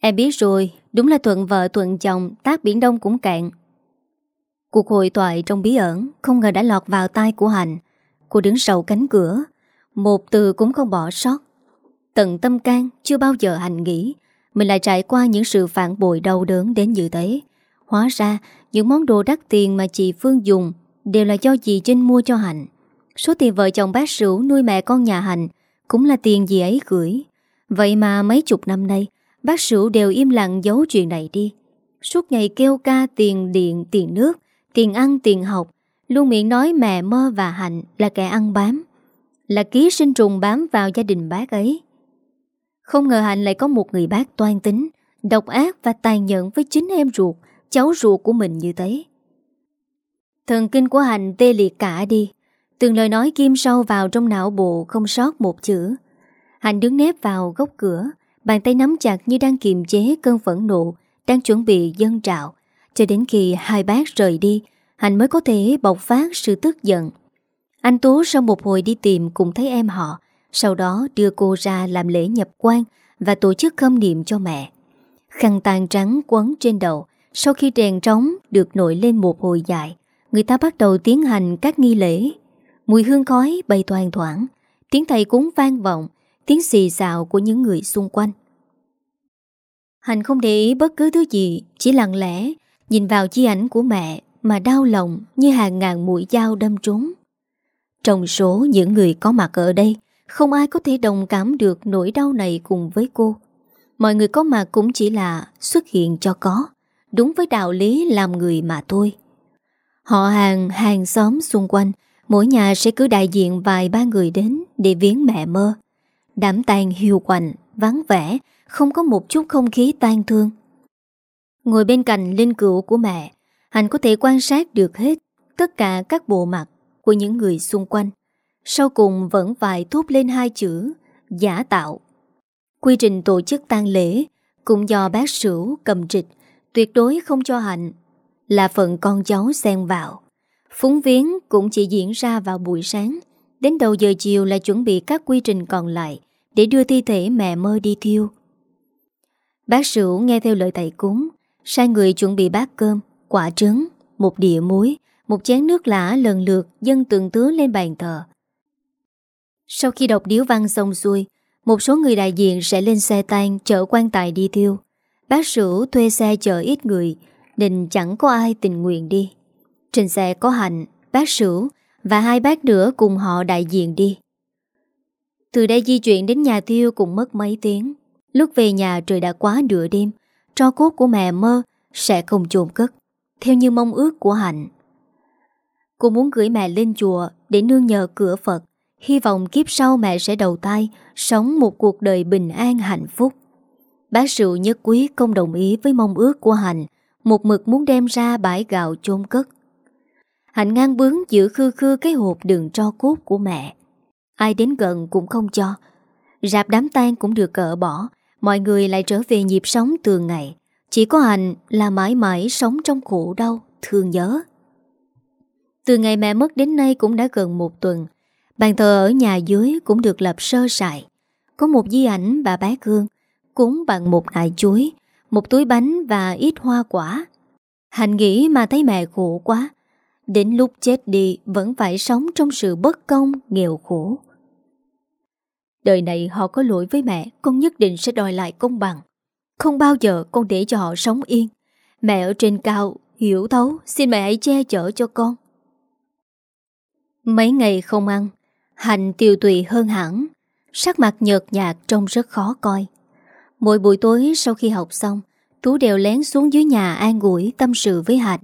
Em biết rồi Đúng là thuận vợ thuận chồng Tác biển đông cũng cạn Cuộc hội thoại trong bí ẩn Không ngờ đã lọt vào tai của hạnh. Cô đứng sau cánh cửa Một từ cũng không bỏ sót Tận tâm can chưa bao giờ hạnh nghĩ Mình lại trải qua những sự phản bội đau đớn đến như thế Hóa ra những món đồ đắt tiền mà chị Phương dùng đều là do dì Trinh mua cho Hạnh. Số tiền vợ chồng bác Sửu nuôi mẹ con nhà Hạnh cũng là tiền gì ấy gửi. Vậy mà mấy chục năm nay bác Sửu đều im lặng giấu chuyện này đi. Suốt ngày kêu ca tiền điện, tiền nước, tiền ăn, tiền học. Luôn miệng nói mẹ mơ và Hạnh là kẻ ăn bám. Là ký sinh trùng bám vào gia đình bác ấy. Không ngờ Hạnh lại có một người bác toan tính, độc ác và tàn nhẫn với chính em ruột cháu ruột của mình như thế. Thần kinh của hạnh tê liệt cả đi, từng lời nói kim sâu vào trong não bộ không sót một chữ. hạnh đứng nép vào góc cửa, bàn tay nắm chặt như đang kiềm chế cơn phẫn nộ, đang chuẩn bị dâng trạo, cho đến khi hai bác rời đi, hạnh mới có thể bộc phát sự tức giận. Anh Tú sau một hồi đi tìm cũng thấy em họ, sau đó đưa cô ra làm lễ nhập quan và tổ chức khâm niệm cho mẹ. Khăn tàn trắng quấn trên đầu, sau khi đèn trống được nổi lên một hồi dài, người ta bắt đầu tiến hành các nghi lễ. Mùi hương khói bay toàn thoảng, tiếng thầy cúng vang vọng, tiếng xì xào của những người xung quanh. Hành không để ý bất cứ thứ gì, chỉ lặng lẽ, nhìn vào chi ảnh của mẹ mà đau lòng như hàng ngàn mũi dao đâm trúng. Trong số những người có mặt ở đây, không ai có thể đồng cảm được nỗi đau này cùng với cô. Mọi người có mặt cũng chỉ là xuất hiện cho có đúng với đạo lý làm người mà thôi. Họ hàng, hàng xóm xung quanh, mỗi nhà sẽ cứ đại diện vài ba người đến để viếng mẹ mơ. Đám tàn hiu quạnh, vắng vẻ, không có một chút không khí tan thương. Ngồi bên cạnh linh cữu của mẹ, hạnh có thể quan sát được hết tất cả các bộ mặt của những người xung quanh. Sau cùng vẫn phải thốt lên hai chữ giả tạo. Quy trình tổ chức tang lễ cũng do bác sửu cầm trịch tuyệt đối không cho Hạnh là phần con cháu xen vào. Phúng viếng cũng chỉ diễn ra vào buổi sáng, đến đầu giờ chiều là chuẩn bị các quy trình còn lại để đưa thi thể mẹ mơ đi thiêu. Bác Sửu nghe theo lời thầy cúng, sai người chuẩn bị bát cơm, quả trứng, một đĩa muối, một chén nước lã lần lượt dâng từng tứ lên bàn thờ. Sau khi đọc điếu văn xong xuôi, một số người đại diện sẽ lên xe tan chở quan tài đi thiêu. Bác Sửu thuê xe chở ít người Nên chẳng có ai tình nguyện đi Trên xe có Hạnh, bác Sửu Và hai bác nữa cùng họ đại diện đi Từ đây di chuyển đến nhà thiêu cũng mất mấy tiếng Lúc về nhà trời đã quá nửa đêm Tro cốt của mẹ mơ Sẽ không chôn cất Theo như mong ước của Hạnh Cô muốn gửi mẹ lên chùa Để nương nhờ cửa Phật Hy vọng kiếp sau mẹ sẽ đầu tay Sống một cuộc đời bình an hạnh phúc Bác Sửu nhất quý không đồng ý với mong ước của hạnh một mực muốn đem ra bãi gạo chôn cất. Hạnh ngang bướng giữ khư khư cái hộp đường cho cốt của mẹ. Ai đến gần cũng không cho. Rạp đám tang cũng được cỡ bỏ, mọi người lại trở về nhịp sống thường ngày. Chỉ có hạnh là mãi mãi sống trong khổ đau, thương nhớ. Từ ngày mẹ mất đến nay cũng đã gần một tuần. Bàn thờ ở nhà dưới cũng được lập sơ sài. Có một di ảnh bà bác Hương cúng bằng một nải chuối, một túi bánh và ít hoa quả. Hành nghĩ mà thấy mẹ khổ quá. Đến lúc chết đi vẫn phải sống trong sự bất công, nghèo khổ. Đời này họ có lỗi với mẹ, con nhất định sẽ đòi lại công bằng. Không bao giờ con để cho họ sống yên. Mẹ ở trên cao, hiểu thấu, xin mẹ hãy che chở cho con. Mấy ngày không ăn, Hành tiêu tụy hơn hẳn. Sắc mặt nhợt nhạt trông rất khó coi Mỗi buổi tối sau khi học xong Tú đều lén xuống dưới nhà an ủi tâm sự với Hạnh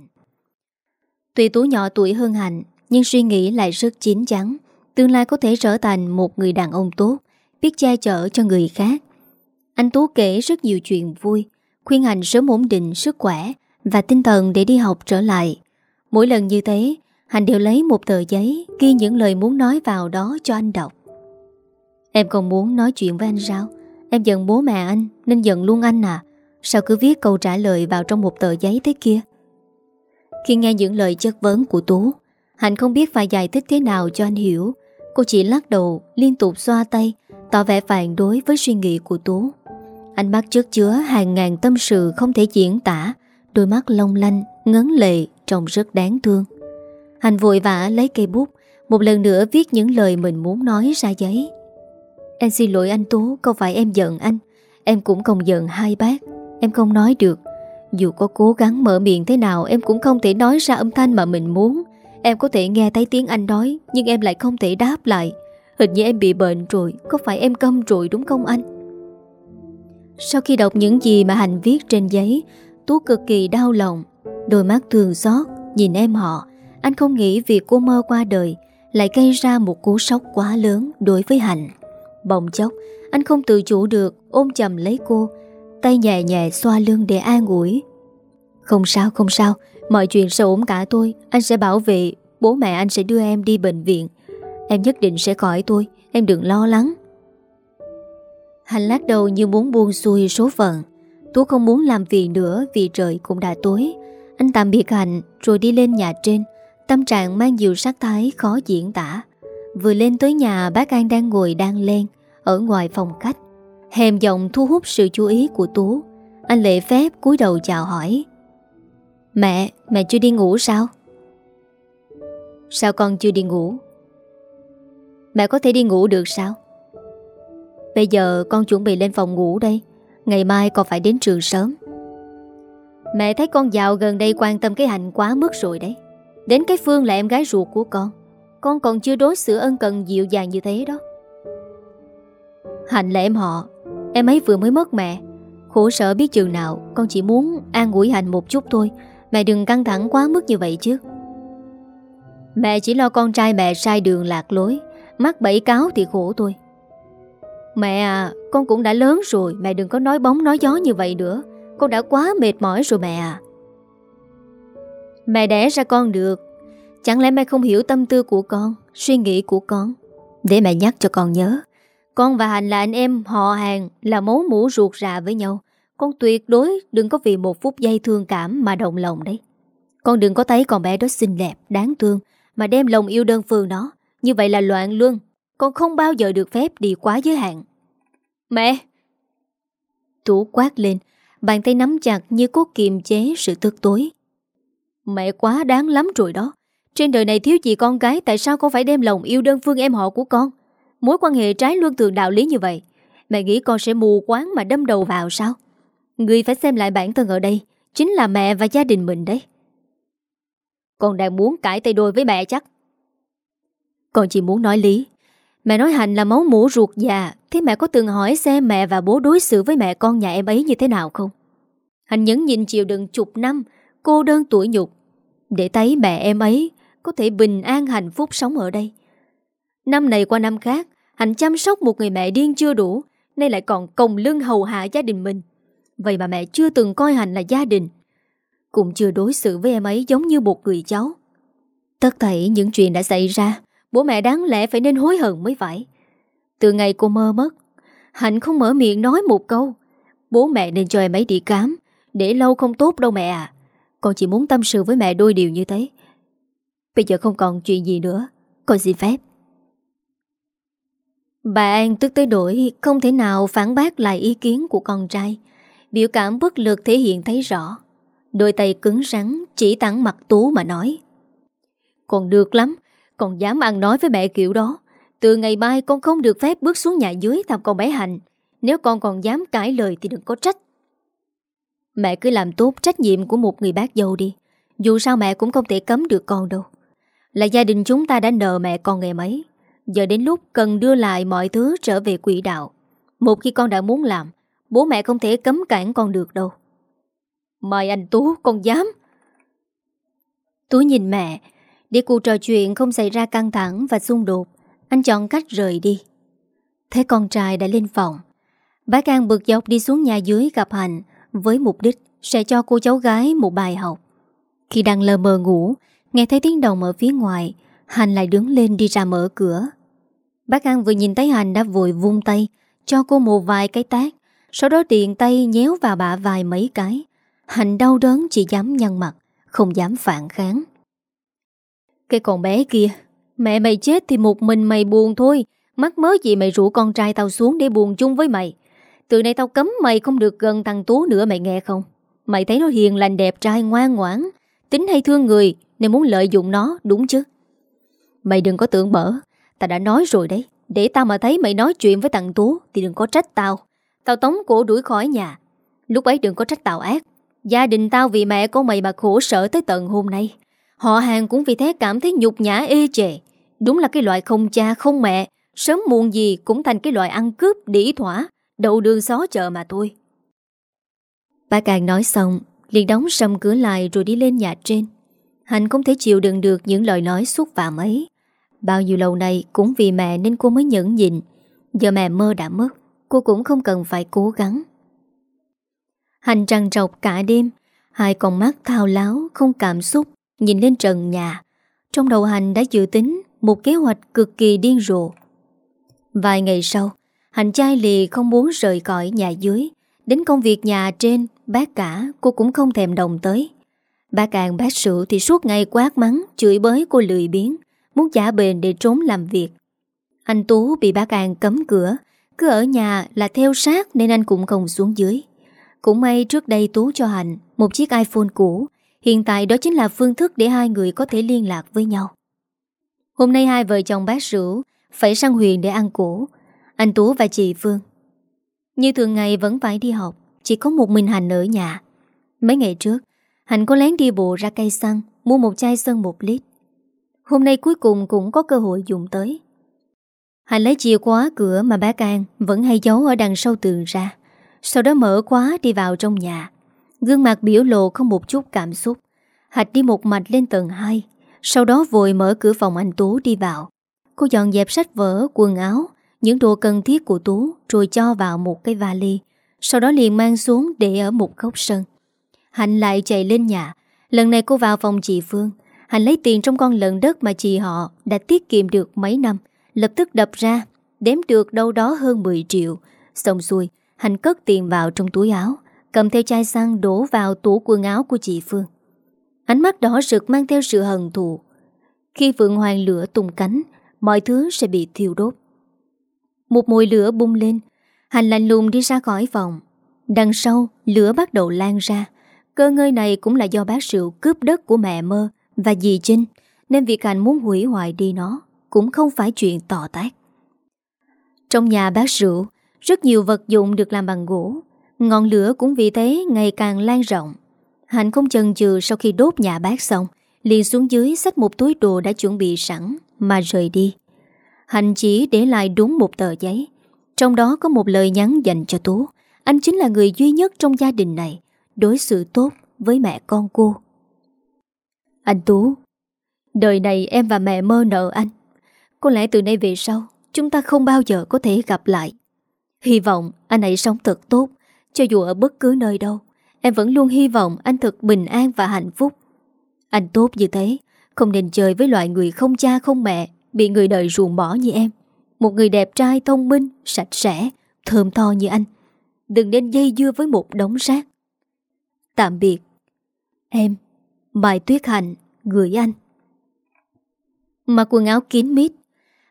Tuy Tú nhỏ tuổi hơn Hạnh Nhưng suy nghĩ lại rất chín chắn Tương lai có thể trở thành một người đàn ông tốt Biết che chở cho người khác. Anh Tú kể rất nhiều chuyện vui, Khuyên hành sớm ổn định sức khỏe Và tinh thần để đi học trở lại. Mỗi lần như thế hành đều lấy một tờ giấy Ghi những lời muốn nói vào đó cho anh đọc. Em còn muốn nói chuyện với anh sao? Em giận bố mẹ anh, Nên giận luôn anh à? Sao cứ viết câu trả lời vào trong một tờ giấy thế kia? Khi nghe những lời chất vấn của Tú Hạnh không biết phải giải thích thế nào cho anh hiểu. Cô chỉ lắc đầu, Liên tục xoa tay Tỏ vẻ phản đối với suy nghĩ của Tú. Anh mắt trước chứa hàng ngàn tâm sự Không thể diễn tả Đôi mắt long lanh, ngấn lệ Trông rất đáng thương. Hành vội vã lấy cây bút Một lần nữa viết những lời mình muốn nói ra giấy. Em xin lỗi anh Tú Không phải em giận anh. Em cũng không giận hai bác. Em không nói được. Dù có cố gắng mở miệng thế nào Em cũng không thể nói ra âm thanh mà mình muốn. Em có thể nghe thấy tiếng anh nói Nhưng em lại không thể đáp lại. Hình như em bị bệnh rồi, Có phải em câm rồi đúng không anh? Sau khi đọc những gì mà hạnh viết trên giấy, Tú cực kỳ đau lòng. Đôi mắt thường xót, Nhìn em họ. Anh không nghĩ việc cô mơ qua đời, Lại gây ra một cú sốc quá lớn đối với Hạnh. Bỗng chốc, Anh không tự chủ được, ôm chầm lấy cô, Tay nhẹ nhẹ xoa lưng để an ủi. Không sao không sao, Mọi chuyện sẽ ổn cả tôi. Anh sẽ bảo vệ, Bố mẹ anh sẽ đưa em đi bệnh viện. Em nhất định sẽ khỏi tôi. Em đừng lo lắng. Hành lát đầu như muốn buông xuôi số phận. Tú không muốn làm việc nữa Vì trời cũng đã tối. Anh tạm biệt Hạnh rồi đi lên nhà trên. Tâm trạng mang nhiều sắc thái khó diễn tả. Vừa lên tới nhà bác An đang ngồi đang lên Ở ngoài phòng khách. Hèm giọng thu hút sự chú ý của Tú. Anh lệ phép cúi đầu chào hỏi. Mẹ, mẹ chưa đi ngủ sao? Sao con chưa đi ngủ? Mẹ có thể đi ngủ được sao? Bây giờ con chuẩn bị lên phòng ngủ đây. Ngày mai còn phải đến trường sớm. Mẹ thấy con dạo gần đây quan tâm cái hạnh quá mức rồi đấy. Đến cái Phương là em gái ruột của con. Con còn chưa đối xử ân cần dịu dàng như thế đó. Hạnh là em họ. Em ấy vừa mới mất mẹ. Khổ sở biết chừng nào, Con chỉ muốn an ủi Hạnh một chút thôi. Mẹ đừng căng thẳng quá mức như vậy chứ. Mẹ chỉ lo con trai mẹ sai đường lạc lối. Mắc bẫy cáo thì khổ tôi. Mẹ à Con cũng đã lớn rồi Mẹ đừng có nói bóng nói gió như vậy nữa. Con đã quá mệt mỏi rồi mẹ à. Mẹ đẻ ra con được. Chẳng lẽ mẹ không hiểu tâm tư của con Suy nghĩ của con? Để mẹ nhắc cho con nhớ. Con và Hành là anh em họ hàng Là máu mũ ruột rà với nhau. Con tuyệt đối đừng có vì một phút giây thương cảm Mà động lòng đấy. Con đừng có thấy con bé đó xinh đẹp, đáng thương Mà đem lòng yêu đơn phương nó như vậy là loạn luôn Con không bao giờ được phép đi quá giới hạn. Mẹ! Tú quát lên Bàn tay nắm chặt như cố kiềm chế sự tức tối. Mẹ quá đáng lắm rồi đó. Trên đời này thiếu gì con gái Tại sao con phải đem lòng yêu đơn phương em họ của con? Mối quan hệ trái luân thường đạo lý như vậy Mẹ nghĩ con sẽ mù quáng mà đâm đầu vào sao? Người phải xem lại bản thân ở đây Chính là mẹ và gia đình mình đấy. Con đang muốn cãi tay đôi với mẹ chắc con chỉ muốn nói lý. Mẹ nói hạnh là máu mũ ruột già, Thế mẹ có từng hỏi xem mẹ và bố đối xử với mẹ con nhà em ấy như thế nào không? hạnh nhấn nhìn chịu đựng chục năm, Cô đơn tuổi nhục. Để thấy mẹ em ấy Có thể bình an hạnh phúc sống ở đây. Năm này qua năm khác, Hạnh chăm sóc một người mẹ điên chưa đủ, Nay lại còn còng lưng hầu hạ gia đình mình. Vậy mà mẹ chưa từng coi Hạnh là gia đình, Cũng chưa đối xử với em ấy giống như một người cháu. Tất thảy những chuyện đã xảy ra Bố mẹ đáng lẽ phải nên hối hận mới phải. Từ ngày cô mơ mất, Hạnh không mở miệng nói một câu. Bố mẹ nên cho em ấy đi cám Để lâu không tốt đâu mẹ à. Con chỉ muốn tâm sự với mẹ đôi điều như thế. Bây giờ không còn chuyện gì nữa, Con xin phép. Bà An tức tới đổi Không thể nào phản bác lại ý kiến của con trai. Biểu cảm bất lực thể hiện thấy rõ. Đôi tay cứng rắn, Chỉ thẳng mặt Tú mà nói. Còn được lắm còn dám ăn nói với mẹ kiểu đó. Từ ngày mai con không được phép bước xuống nhà dưới Thăm con bé Hạnh. Nếu con còn dám cãi lời thì đừng có trách. Mẹ cứ làm tốt trách nhiệm của một người bác dâu đi. Dù sao mẹ cũng không thể cấm được con đâu. Là gia đình chúng ta đã nợ mẹ con ngày mấy. Giờ đến lúc cần đưa lại mọi thứ trở về quỹ đạo. Một khi con đã muốn làm, Bố mẹ không thể cấm cản con được đâu. Mời anh Tú, con dám. Tú nhìn mẹ để cuộc trò chuyện không xảy ra căng thẳng và xung đột, Anh chọn cách rời đi. Thấy con trai đã lên phòng. Bác An bực dọc đi xuống nhà dưới gặp Hành Với mục đích sẽ cho cô cháu gái một bài học. Khi đang lờ mờ ngủ, Nghe thấy tiếng đồng ở phía ngoài Hành lại đứng lên đi ra mở cửa. Bác An vừa nhìn thấy Hành đã vội vung tay, Cho cô một vài cái tác Sau đó tiện tay nhéo vào bả vài mấy cái. Hành đau đớn chỉ dám nhăn mặt, Không dám phản kháng. Cái con bé kia, Mẹ mày chết thì một mình mày buồn thôi. Mắc mớ gì mày rủ con trai tao xuống Để buồn chung với mày? Từ nay tao cấm mày không được gần thằng Tú nữa, mày nghe không? Mày thấy nó hiền lành đẹp trai ngoan ngoãn, Tính hay thương người, Nên muốn lợi dụng nó, đúng chứ? Mày đừng có tưởng bở Tao đã nói rồi đấy. Để tao mà thấy mày nói chuyện với thằng Tú Thì đừng có trách tao. Tao tống cổ đuổi khỏi nhà. Lúc ấy đừng có trách tao ác. Gia đình tao vì mẹ của mày mà khổ sở tới tận hôm nay. Họ hàng cũng vì thế cảm thấy nhục nhã, ê chề. Đúng là cái loại không cha, không mẹ. Sớm muộn gì cũng thành cái loại ăn cướp, đỉ thỏa. Đậu đường xó chợ mà thôi. Bà càng nói xong, liền đóng sầm cửa lại rồi đi lên nhà trên. Hạnh không thể chịu đựng được những lời nói xúc phạm ấy. Bao nhiêu lâu nay cũng vì mẹ nên cô mới nhẫn nhịn. Giờ mẹ mơ đã mất, Cô cũng không cần phải cố gắng. Hành trăng trọc cả đêm, Hai con mắt thao láo, Không cảm xúc. Nhìn lên trần nhà. Trong đầu Hành đã dự tính Một kế hoạch cực kỳ điên rồ. Vài ngày sau, Hành trai lì không muốn rời khỏi nhà dưới. Đến công việc nhà trên, Bác cả, cô cũng không thèm đồng tới. Bác càng bác sự thì suốt ngày quát mắng, Chửi bới cô lười biến Muốn trả bền để trốn làm việc. Anh Tú bị bác càng cấm cửa, Cứ ở nhà là theo sát Nên anh cũng không xuống dưới. Cũng may trước đây Tú cho Hạnh Một chiếc iPhone cũ Hiện tại đó chính là phương thức để hai người có thể liên lạc với nhau. Hôm nay hai vợ chồng bác rượu Phải sang huyện để ăn củ, Anh Tú và chị Phương. Như thường ngày vẫn phải đi học, Chỉ có một mình Hành ở nhà. Mấy ngày trước, Hạnh có lén đi bộ ra cây xăng, Mua một chai sân một lít. Hôm nay cuối cùng cũng có cơ hội dùng tới. Hạnh lấy chìa khóa cửa mà bác An Vẫn hay giấu ở đằng sau tường ra, Sau đó mở khóa đi vào trong nhà. Gương mặt biểu lộ không một chút cảm xúc. Hạch đi một mạch lên tầng 2 Sau đó vội mở cửa phòng anh Tú đi vào. Cô dọn dẹp sách vở, quần áo Những đồ cần thiết của Tú Rồi cho vào một cái vali Sau đó liền mang xuống để ở một góc sân. Hạnh lại chạy lên nhà. Lần này cô vào phòng chị Phương. Hạnh lấy tiền trong con lợn đất mà chị họ Đã tiết kiệm được mấy năm Lập tức đập ra Đếm được đâu đó hơn 10 triệu. Xong xuôi Hạnh cất tiền vào trong túi áo. Cầm theo chai xăng đổ vào tủ quần áo của chị Phương. Ánh mắt đỏ rực mang theo sự hận thù. Khi vượng hoàng lửa tung cánh Mọi thứ sẽ bị thiêu đốt. Một mùi lửa bung lên Hành lạnh lùng đi ra khỏi phòng. Đằng sau lửa bắt đầu lan ra. Cơ ngơi này cũng là do bác rượu cướp đất của mẹ mơ và dì Trinh, nên việc hành muốn hủy hoại đi nó cũng không phải chuyện tỏ tác. Trong nhà bác rượu, rất nhiều vật dụng được làm bằng gỗ, ngọn lửa cũng vì thế ngày càng lan rộng. Hạnh không chần chừ sau khi đốt nhà bác xong, liền xuống dưới xách một túi đồ đã chuẩn bị sẵn mà rời đi. Hạnh chỉ để lại đúng một tờ giấy, trong đó có một lời nhắn dành cho Tú. Anh chính là người duy nhất trong gia đình này đối xử tốt với mẹ con cô. Anh Tú, đời này em và mẹ mơ nợ anh. Có lẽ từ nay về sau, chúng ta không bao giờ có thể gặp lại. Hy vọng anh ấy sống thật tốt, cho dù ở bất cứ nơi đâu. Em vẫn luôn hy vọng anh thật bình an và hạnh phúc. Anh tốt như thế, không nên chơi với loại người không cha không mẹ, bị người đời ruồng bỏ như em. Một người đẹp trai, thông minh, sạch sẽ, thơm tho như anh. Đừng nên dây dưa với một đống rác. Tạm biệt. Em, Bài Tuyết Hành, gửi anh. Mặc quần áo kín mít,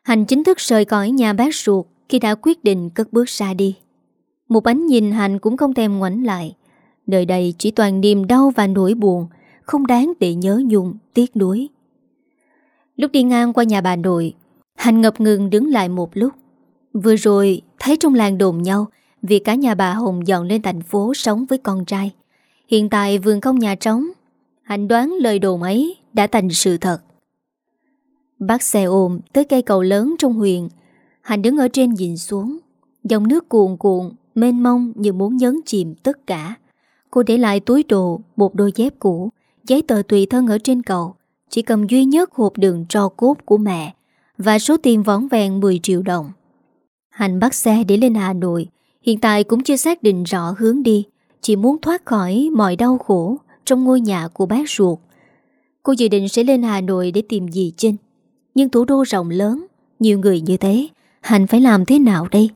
Hành chính thức rời khỏi nhà bác ruột khi đã quyết định cất bước ra đi. Một ánh nhìn Hành cũng không thèm ngoảnh lại. đời đây chỉ toàn niềm đau và nỗi buồn, không đáng để nhớ nhung, tiếc nuối. Lúc đi ngang qua nhà bà nội, Hành ngập ngừng đứng lại một lúc. Vừa rồi, thấy trong làng đồn nhau vì cả nhà bà Hồng dọn lên thành phố sống với con trai. Hiện tại vườn không nhà trống Hạnh đoán lời đồn ấy đã thành sự thật Bác xe ôm tới cây cầu lớn trong huyện Hành đứng ở trên nhìn xuống Dòng nước cuồn cuộn Mênh mông như muốn nhấn chìm tất cả. Cô để lại túi đồ, Một đôi dép cũ, Giấy tờ tùy thân ở trên cầu. Chỉ cầm duy nhất hộp đường tro cốt của mẹ Và số tiền vón vẹn 10 triệu đồng. Hành bắt xe để lên Hà Nội, Hiện tại cũng chưa xác định rõ hướng đi, Chỉ muốn thoát khỏi mọi đau khổ Trong ngôi nhà của bác ruột. Cô dự định sẽ lên Hà Nội để tìm dì Trinh, Nhưng thủ đô rộng lớn, Nhiều người như thế, Hành phải làm thế nào đây?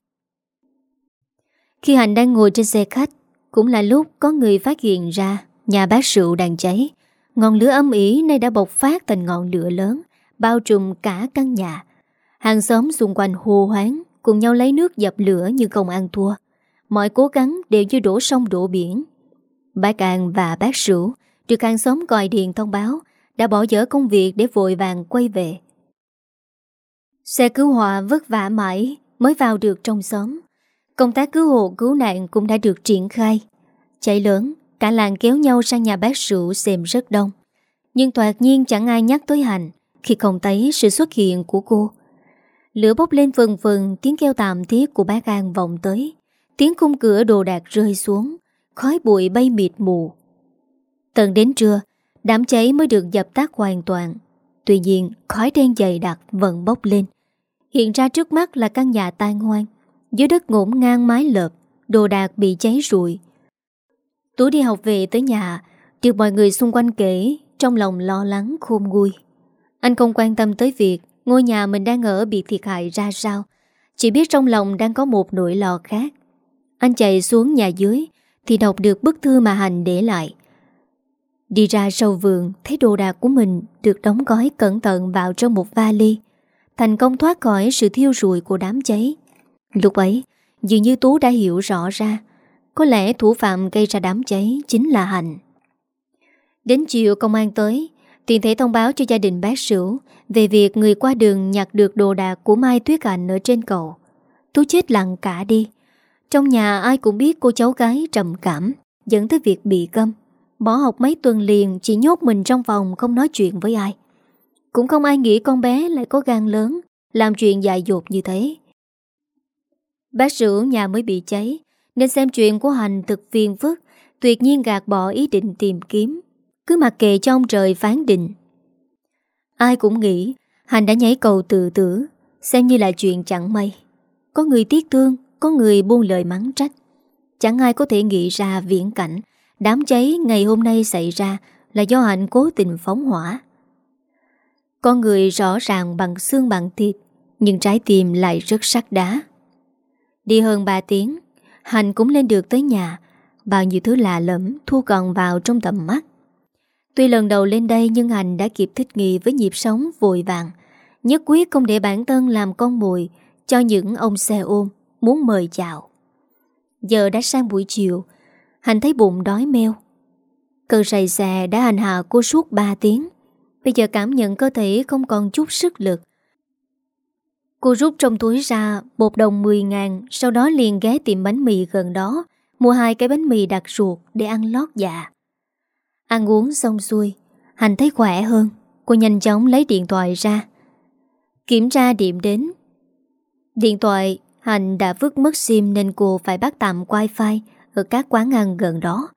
Khi Hành đang ngồi trên xe khách, Cũng là lúc có người phát hiện ra Nhà bác rượu đang cháy. Ngọn lửa âm ỉ nay đã bộc phát thành ngọn lửa lớn, Bao trùm cả căn nhà. Hàng xóm xung quanh hô hoáng, Cùng nhau lấy nước dập lửa như không ăn thua. Mọi cố gắng đều như đổ sông đổ biển. Bác An và bác rượu Được hàng xóm gọi điện thông báo, Đã bỏ dở công việc để vội vàng quay về. Xe cứu hỏa vất vả mãi Mới vào được trong xóm. Công tác cứu hộ, cứu nạn cũng đã được triển khai. Cháy lớn, Cả làng kéo nhau sang nhà bác Sửu xem rất đông. Nhưng toạt nhiên chẳng ai nhắc tới Hành Khi không thấy sự xuất hiện của cô. Lửa bốc lên vần vần, Tiếng kêu tạm thiết của bác An vọng tới. Tiếng khung cửa đồ đạc rơi xuống, Khói bụi bay mịt mù. Tận đến trưa, Đám cháy mới được dập tắt hoàn toàn. Tuy nhiên, khói đen dày đặc vẫn bốc lên. Hiện ra trước mắt là căn nhà tan hoang. Dưới đất ngổn ngang mái lợp, Đồ đạc bị cháy rụi. Tú đi học về tới nhà, Được mọi người xung quanh kể, Trong lòng lo lắng, khôn nguôi. Anh không quan tâm tới việc Ngôi nhà mình đang ở bị thiệt hại ra sao, Chỉ biết trong lòng đang có một nỗi lo khác. Anh chạy xuống nhà dưới, Thì đọc được bức thư mà Hành để lại. Đi ra sau vườn, Thấy đồ đạc của mình Được đóng gói cẩn thận vào trong một vali. Thành công thoát khỏi sự thiêu rụi của đám cháy. Lúc ấy Dường như Tú đã hiểu rõ ra Có lẽ thủ phạm gây ra đám cháy Chính là hạnh Đến chiều công an tới Tiền thể thông báo cho gia đình bác Sửu về việc người qua đường nhặt được đồ đạc của Mai Tuyết Hạnh ở trên cầu. Tú chết lặng cả đi. Trong nhà ai cũng biết cô cháu gái trầm cảm, dẫn tới việc bị câm. Bỏ học mấy tuần liền chỉ nhốt mình trong phòng không nói chuyện với ai. Cũng không ai nghĩ con bé lại có gan lớn, làm chuyện dại dột như thế. Bác Sửu nhà mới bị cháy, nên xem chuyện của Hành thực phiền phức, tuyệt nhiên gạt bỏ ý định tìm kiếm. Cứ mặc kệ cho ông trời phán định. Ai cũng nghĩ Hành đã nhảy cầu tự tử Xem như là chuyện chẳng may. Có người tiếc thương Có người buông lời mắng trách. Chẳng ai có thể nghĩ ra viễn cảnh Đám cháy ngày hôm nay xảy ra Là do Hạnh cố tình phóng hỏa. Con người rõ ràng bằng xương bằng thịt Nhưng trái tim lại rất sắc đá. Đi hơn 3 tiếng hành cũng lên được tới nhà Bao nhiêu thứ lạ lẫm thu còn vào trong tầm mắt Tuy lần đầu lên đây nhưng Hành đã kịp thích nghi với nhịp sống vội vàng. Nhất quyết không để bản thân làm con mồi cho những ông xe ôm muốn mời chào. Giờ đã sang buổi chiều, Hành thấy bụng đói meo. Cơn say xè đã hành hạ cô suốt 3 tiếng. Bây giờ cảm nhận cơ thể không còn chút sức lực. Cô rút trong túi ra một đồng 10 ngàn, sau đó liền ghé tiệm bánh mì gần đó, mua hai cái bánh mì đặc ruột để ăn lót dạ. Ăn uống xong xuôi Hành thấy khỏe hơn Cô nhanh chóng lấy điện thoại ra. Kiểm tra điểm đến. Điện thoại Hành đã vứt mất sim Nên cô phải bắt tạm wifi Ở các quán ăn gần đó.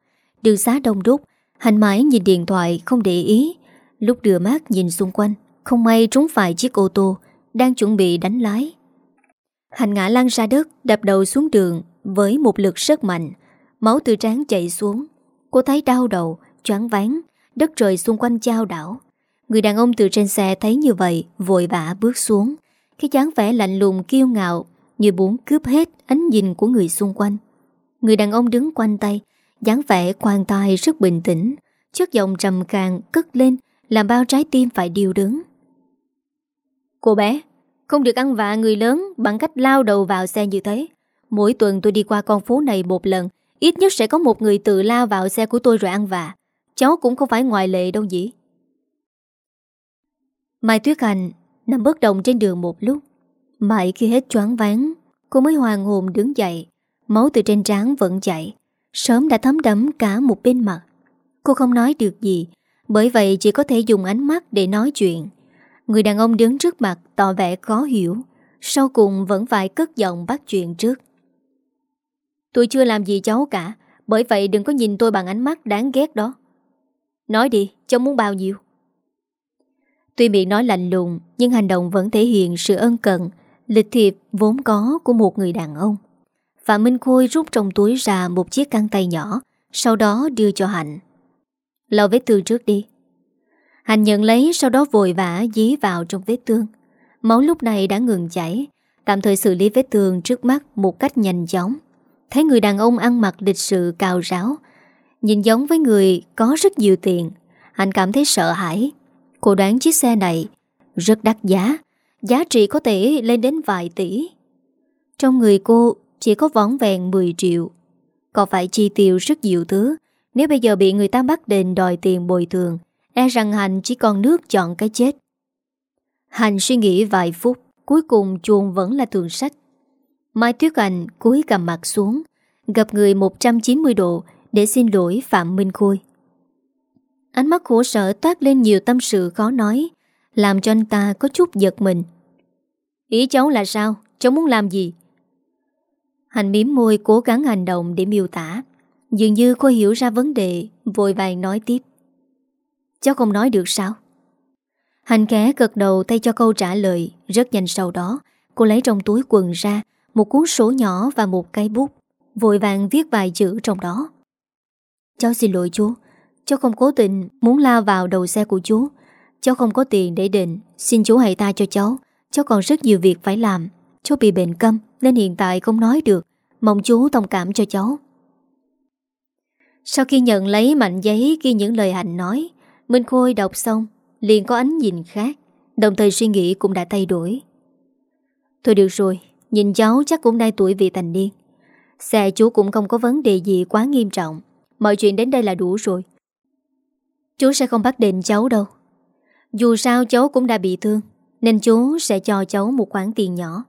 Đường xá đông đúc Hành mãi nhìn điện thoại không để ý. Lúc đưa mắt nhìn xung quanh Không may trúng phải chiếc ô tô đang chuẩn bị đánh lái Hành ngã lăn ra đất Đập đầu xuống đường Với một lực rất mạnh Máu từ trán chạy xuống Cô thấy đau đầu choáng váng, đất trời xung quanh trao đảo. Người đàn ông từ trên xe thấy như vậy, vội vã bước xuống. Cái dáng vẻ lạnh lùng kiêu ngạo, như muốn cướp hết ánh nhìn của người xung quanh. Người đàn ông đứng quanh tay, dáng vẻ quan tài rất bình tĩnh, chất giọng trầm càng cất lên, làm bao trái tim phải điều đứng. Cô bé, không được ăn vạ người lớn bằng cách lao đầu vào xe như thế. Mỗi tuần tôi đi qua con phố này một lần, ít nhất sẽ có một người tự lao vào xe của tôi rồi ăn vạ. Cháu cũng không phải ngoại lệ đâu nhỉ? Mai Tuyết Hành Nằm bất động trên đường một lúc. Mãi khi hết choáng váng Cô mới hoàng hồn đứng dậy Máu từ trên trán vẫn chảy. Sớm đã thấm đẫm cả một bên mặt. Cô không nói được gì Bởi vậy chỉ có thể dùng ánh mắt để nói chuyện. Người đàn ông đứng trước mặt tỏ vẻ khó hiểu Sau cùng vẫn phải cất giọng bắt chuyện trước. Tôi chưa làm gì cháu cả Bởi vậy đừng có nhìn tôi bằng ánh mắt đáng ghét đó. Nói đi, cháu muốn bao nhiêu? Tuy miệng nói lạnh lùng Nhưng hành động vẫn thể hiện sự ân cần Lịch thiệp vốn có của một người đàn ông. Phạm Minh Khôi rút trong túi ra Một chiếc căng tay nhỏ Sau đó đưa cho Hạnh. Lau vết thương trước đi Hạnh nhận lấy, sau đó vội vã dí vào trong vết thương. Máu lúc này đã ngừng chảy. Tạm thời xử lý vết thương trước mắt Một cách nhanh chóng. Thấy người đàn ông ăn mặc lịch sự cào ráo, Nhìn giống với người có rất nhiều tiền Hạnh cảm thấy sợ hãi. Cô đoán chiếc xe này Rất đắt giá Giá trị có thể lên đến vài tỷ. Trong người cô chỉ có vỏn vẹn 10 triệu. Còn phải chi tiêu rất nhiều thứ, Nếu bây giờ bị người ta bắt đền đòi tiền bồi thường E rằng Hành chỉ còn nước chọn cái chết. Hành suy nghĩ vài phút, Cuối cùng chuồng vẫn là thường sách Mai Tuyết Anh cúi cầm mặt xuống, Gặp người 190 độ Để xin lỗi Phạm Minh Khôi. Ánh mắt khổ sở toát lên nhiều tâm sự khó nói, Làm cho anh ta có chút giật mình. Ý cháu là sao? Cháu muốn làm gì? Hành miếm môi cố gắng hành động để miêu tả, Dường như cô hiểu ra vấn đề, Vội vàng nói tiếp. Cháu không nói được sao? Hành ké gật đầu tay cho câu trả lời, Rất nhanh sau đó, Cô lấy trong túi quần ra Một cuốn sổ nhỏ và một cây bút, Vội vàng viết vài chữ trong đó. Cháu xin lỗi chú Cháu không cố tình muốn lao vào đầu xe của chú. Cháu không có tiền để định, Xin chú hãy tha cho cháu Cháu còn rất nhiều việc phải làm Cháu bị bệnh câm nên hiện tại không nói được. Mong chú thông cảm cho cháu Sau khi nhận lấy mảnh giấy ghi những lời hạnh nói Minh Khôi đọc xong, liền có ánh nhìn khác, Đồng thời suy nghĩ cũng đã thay đổi. Thôi được rồi, Nhìn cháu chắc cũng đang tuổi vị thành niên. Xe chú cũng không có vấn đề gì quá nghiêm trọng, Mọi chuyện đến đây là đủ rồi. Chú sẽ không bắt định cháu đâu. Dù sao cháu cũng đã bị thương, Nên chú sẽ cho cháu một khoản tiền nhỏ.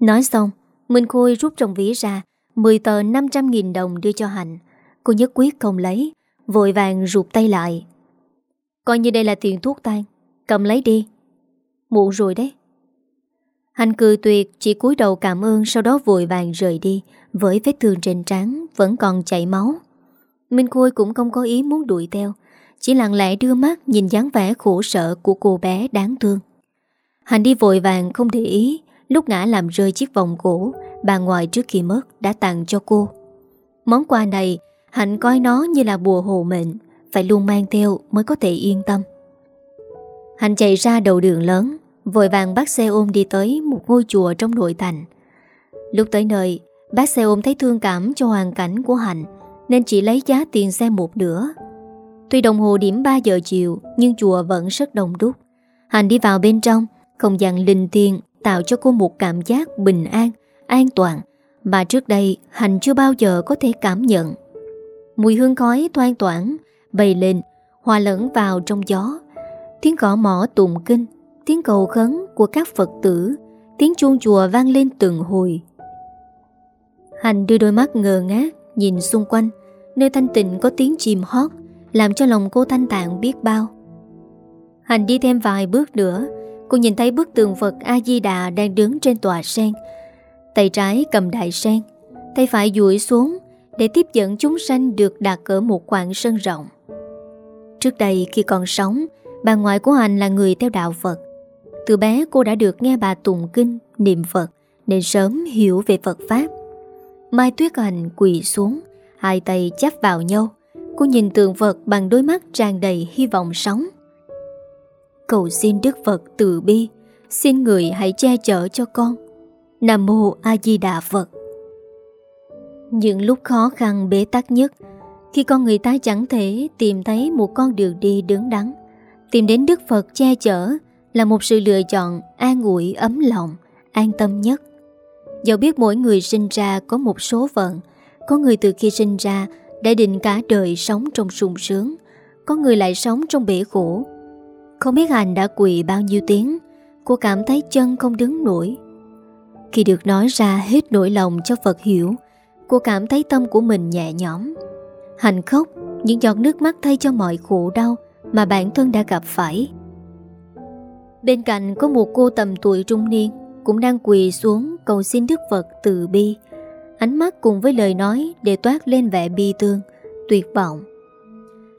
Nói xong, Minh Khôi rút trong ví ra 10 tờ 500.000 đồng đưa cho Hạnh. Cô nhất quyết không lấy, Vội vàng rụt tay lại. Coi như đây là tiền thuốc tan Cầm lấy đi. Muộn rồi đấy. Hành cười tuyệt chỉ cúi đầu cảm ơn, Sau đó vội vàng rời đi, Với vết thương trên trán vẫn còn chảy máu. Minh Khôi cũng không có ý muốn đuổi theo, Chỉ lặng lẽ đưa mắt Nhìn dáng vẻ khổ sở của cô bé đáng thương. Hành đi vội vàng không để ý, Lúc ngã làm rơi chiếc vòng cổ Bà ngoại trước khi mất đã tặng cho cô. Món quà này, Hạnh coi nó như là bùa hộ mệnh. Phải luôn mang theo mới có thể yên tâm. Hành chạy ra đầu đường lớn, Vội vàng bắt xe ôm đi tới Một ngôi chùa trong nội thành. Lúc tới nơi, Bác xe ôm thấy thương cảm cho hoàn cảnh của Hạnh, Nên chỉ lấy giá tiền xe một nửa. Tuy đồng hồ điểm 3 giờ chiều, Nhưng chùa vẫn rất đông đúc. Hạnh đi vào bên trong, Không gian linh thiêng Tạo cho cô một cảm giác bình an An toàn Mà trước đây Hành chưa bao giờ có thể cảm nhận. Mùi hương khói thoang toảng bay lên, Hòa lẫn vào trong gió. Tiếng cỏ mỏ tụng kinh, Tiếng cầu khấn của các Phật tử, Tiếng chuông chùa vang lên từng hồi. Hành đưa đôi mắt ngờ ngác Nhìn xung quanh, Nơi thanh tịnh có tiếng chim hót, Làm cho lòng cô thanh tạng biết bao. Hành đi thêm vài bước nữa, Cô nhìn thấy bức tường Phật A-di-đà Đang đứng trên tòa sen. Tay trái cầm đại sen, Tay phải duỗi xuống Để tiếp dẫn chúng sanh được đặt ở một khoảng sân rộng. Trước đây khi còn sống Bà ngoại của Hành là người theo đạo Phật. Từ bé cô đã được nghe bà tụng kinh, niệm Phật Nên sớm hiểu về Phật Pháp. Mai Tuyết Hành quỳ xuống Hai tay chắp vào nhau. Cô nhìn tượng Phật bằng đôi mắt tràn đầy hy vọng sống Cầu xin Đức Phật từ bi Xin người hãy che chở cho con. Nam Mô A Di Đà Phật. Những lúc khó khăn bế tắc nhất khi con người ta chẳng thể tìm thấy một con đường đi đứng đắn, Tìm đến Đức Phật che chở Là một sự lựa chọn an ủi, ấm lòng, An tâm nhất. Dẫu biết mỗi người sinh ra có một số phận, Có người từ khi sinh ra Đã định cả đời sống trong sung sướng, Có người lại sống trong bể khổ. Không biết Hành đã quỳ bao nhiêu tiếng, Cô cảm thấy chân không đứng nổi. Khi được nói ra hết nỗi lòng cho Phật hiểu, Cô cảm thấy tâm của mình nhẹ nhõm. Hành khóc, Những giọt nước mắt thay cho mọi khổ đau Mà bản thân đã gặp phải. Bên cạnh có một cô tầm tuổi trung niên Cũng đang quỳ xuống cầu xin Đức Phật từ bi. Ánh mắt cùng với lời nói Để toát lên vẻ bi thương, Tuyệt vọng.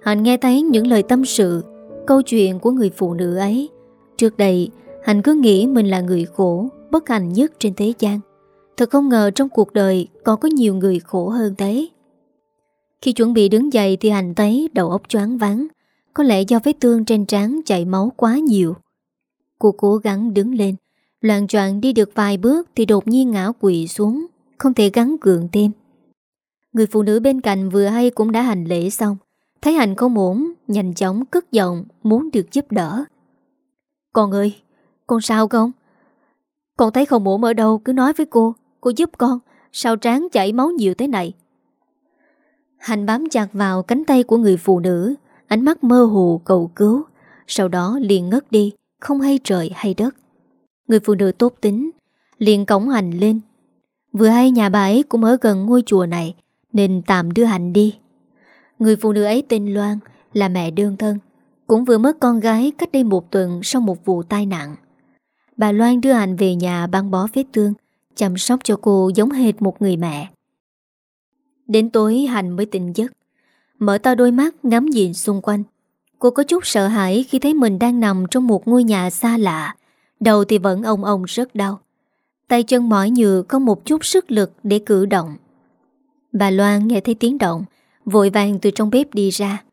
Hạnh nghe thấy những lời tâm sự, Câu chuyện của người phụ nữ ấy. Trước đây, Hạnh cứ nghĩ mình là người khổ, Bất hạnh nhất trên thế gian. Thật không ngờ trong cuộc đời Còn có nhiều người khổ hơn thế. Khi chuẩn bị đứng dậy Thì hành thấy đầu óc choáng váng, Có lẽ do vết thương trên trán chảy máu quá nhiều. Cô cố gắng đứng lên. Loạn troạn đi được vài bước Thì đột nhiên ngã quỵ xuống Không thể gắn gượng thêm. Người phụ nữ bên cạnh vừa hay cũng đã hành lễ xong. Thấy hành không ổn Nhanh chóng cất giọng Muốn được giúp đỡ. Con ơi Con sao không? Con thấy không ổn ở đâu cứ nói với cô Cô giúp con Sao trán chảy máu nhiều thế này? Hành bám chặt vào cánh tay của người phụ nữ, Ánh mắt mơ hồ cầu cứu, Sau đó liền ngất đi, Không hay trời hay đất. Người phụ nữ tốt tính, Liền cổng hành lên. Vừa hay nhà bà ấy cũng ở gần ngôi chùa này, Nên tạm đưa hành đi. Người phụ nữ ấy tên Loan, Là mẹ đơn thân, Cũng vừa mất con gái cách đây một tuần Sau một vụ tai nạn. Bà Loan đưa hành về nhà băng bó vết thương, Chăm sóc cho cô giống hệt một người mẹ. Đến tối Hành mới tỉnh giấc. Mở to đôi mắt, ngắm nhìn xung quanh. Cô có chút sợ hãi khi thấy mình đang nằm trong một ngôi nhà xa lạ. Đầu thì vẫn ông ông rất đau. Tay chân mỏi nhừ, có một chút sức lực để cử động. Bà Loan nghe thấy tiếng động, Vội vàng từ trong bếp đi ra.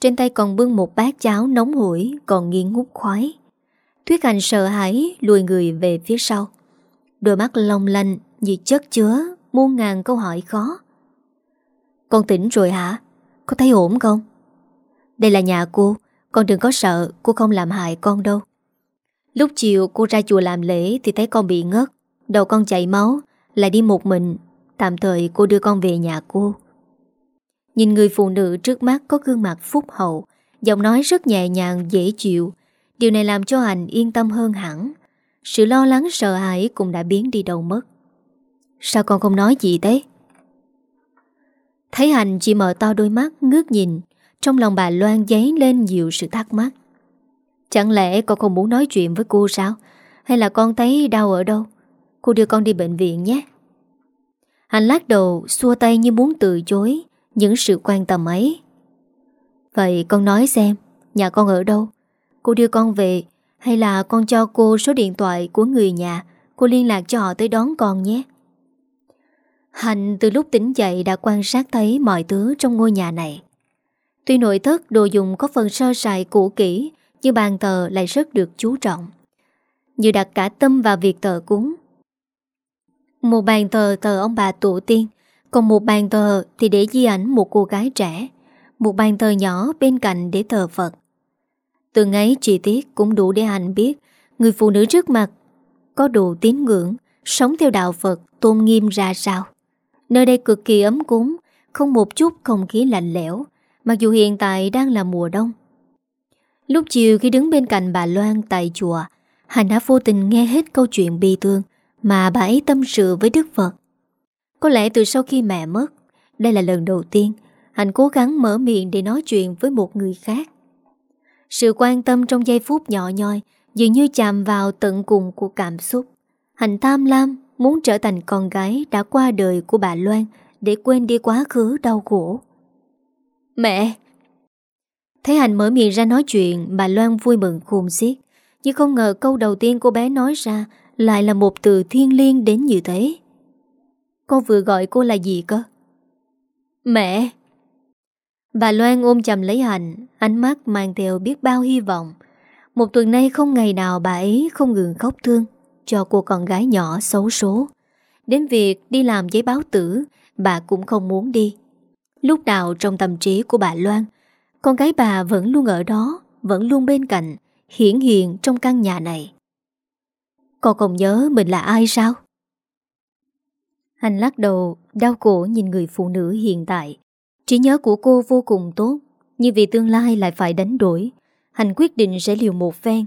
Trên tay còn bưng một bát cháo nóng hổi, Còn nghiêng ngút khói Thuyết Hành sợ hãi, lùi người về phía sau. Đôi mắt long lanh, Như chất chứa, muôn ngàn câu hỏi khó. Con tỉnh rồi hả? con thấy ổn không? Đây là nhà cô. Con đừng có sợ. Cô không làm hại con đâu. Lúc chiều cô ra chùa làm lễ Thì thấy con bị ngất. Đầu con chảy máu, Lại đi một mình. Tạm thời cô đưa con về nhà cô. Nhìn người phụ nữ trước mắt có gương mặt phúc hậu, Giọng nói rất nhẹ nhàng, dễ chịu. Điều này làm cho anh yên tâm hơn hẳn. Sự lo lắng, sợ hãi cũng đã biến đi đâu mất. Sao con không nói gì thế? Thấy Hành chỉ mở to đôi mắt, ngước nhìn. Trong lòng bà Loan giấy lên nhiều sự thắc mắc. Chẳng lẽ con không muốn nói chuyện với cô sao? Hay là con thấy đau ở đâu? Cô đưa con đi bệnh viện nhé. Hành lát đầu, xua tay như muốn từ chối Những sự quan tâm ấy. Vậy con nói xem, Nhà con ở đâu? Cô đưa con về, Hay là con cho cô số điện thoại của người nhà? Cô liên lạc cho họ tới đón con nhé. Hành từ lúc tỉnh dậy đã quan sát thấy mọi thứ trong ngôi nhà này. Tuy nội thất đồ dùng có phần sơ sài cũ kỹ, nhưng bàn thờ lại rất được chú trọng. Như đặt cả tâm vào việc thờ cúng. Một bàn thờ thờ ông bà tổ tiên, còn một bàn thờ thì để di ảnh một cô gái trẻ, một bàn thờ nhỏ bên cạnh để thờ Phật. Từ ấy chi tiết cũng đủ để hành biết người phụ nữ trước mặt có đủ tín ngưỡng, sống theo đạo Phật tôn nghiêm ra sao. Nơi đây cực kỳ ấm cúng, Không một chút không khí lạnh lẽo, Mặc dù hiện tại đang là mùa đông. Lúc chiều khi đứng bên cạnh bà Loan tại chùa, Hành đã vô tình nghe hết câu chuyện bi thương Mà bà ấy tâm sự với Đức Phật. Có lẽ từ sau khi mẹ mất, Đây là lần đầu tiên Hành cố gắng mở miệng để nói chuyện với một người khác. Sự quan tâm trong giây phút nhỏ nhoi Dường như chạm vào tận cùng của cảm xúc. Hành tham lam muốn trở thành con gái đã qua đời của bà Loan để quên đi quá khứ đau khổ. Mẹ! Thấy Hành mở miệng ra nói chuyện, bà Loan vui mừng khôn xiết. Nhưng không ngờ câu đầu tiên cô bé nói ra lại là một từ thiên liêng đến như thế. Con vừa gọi cô là gì cơ? Mẹ! Bà Loan ôm chầm lấy Hành, ánh mắt mang theo biết bao hy vọng. Một tuần nay không ngày nào bà ấy không ngừng khóc thương cho cô con gái nhỏ xấu số. Đến việc đi làm giấy báo tử, bà cũng không muốn đi. Lúc nào trong tâm trí của bà Loan, con gái bà vẫn luôn ở đó, vẫn luôn bên cạnh, hiển hiện trong căn nhà này. Con còn nhớ mình là ai sao? Anh lắc đầu, đau cổ nhìn người phụ nữ hiện tại. Trí nhớ của cô vô cùng tốt, nhưng vì tương lai lại phải đánh đổi. Hành quyết định sẽ liều một phen,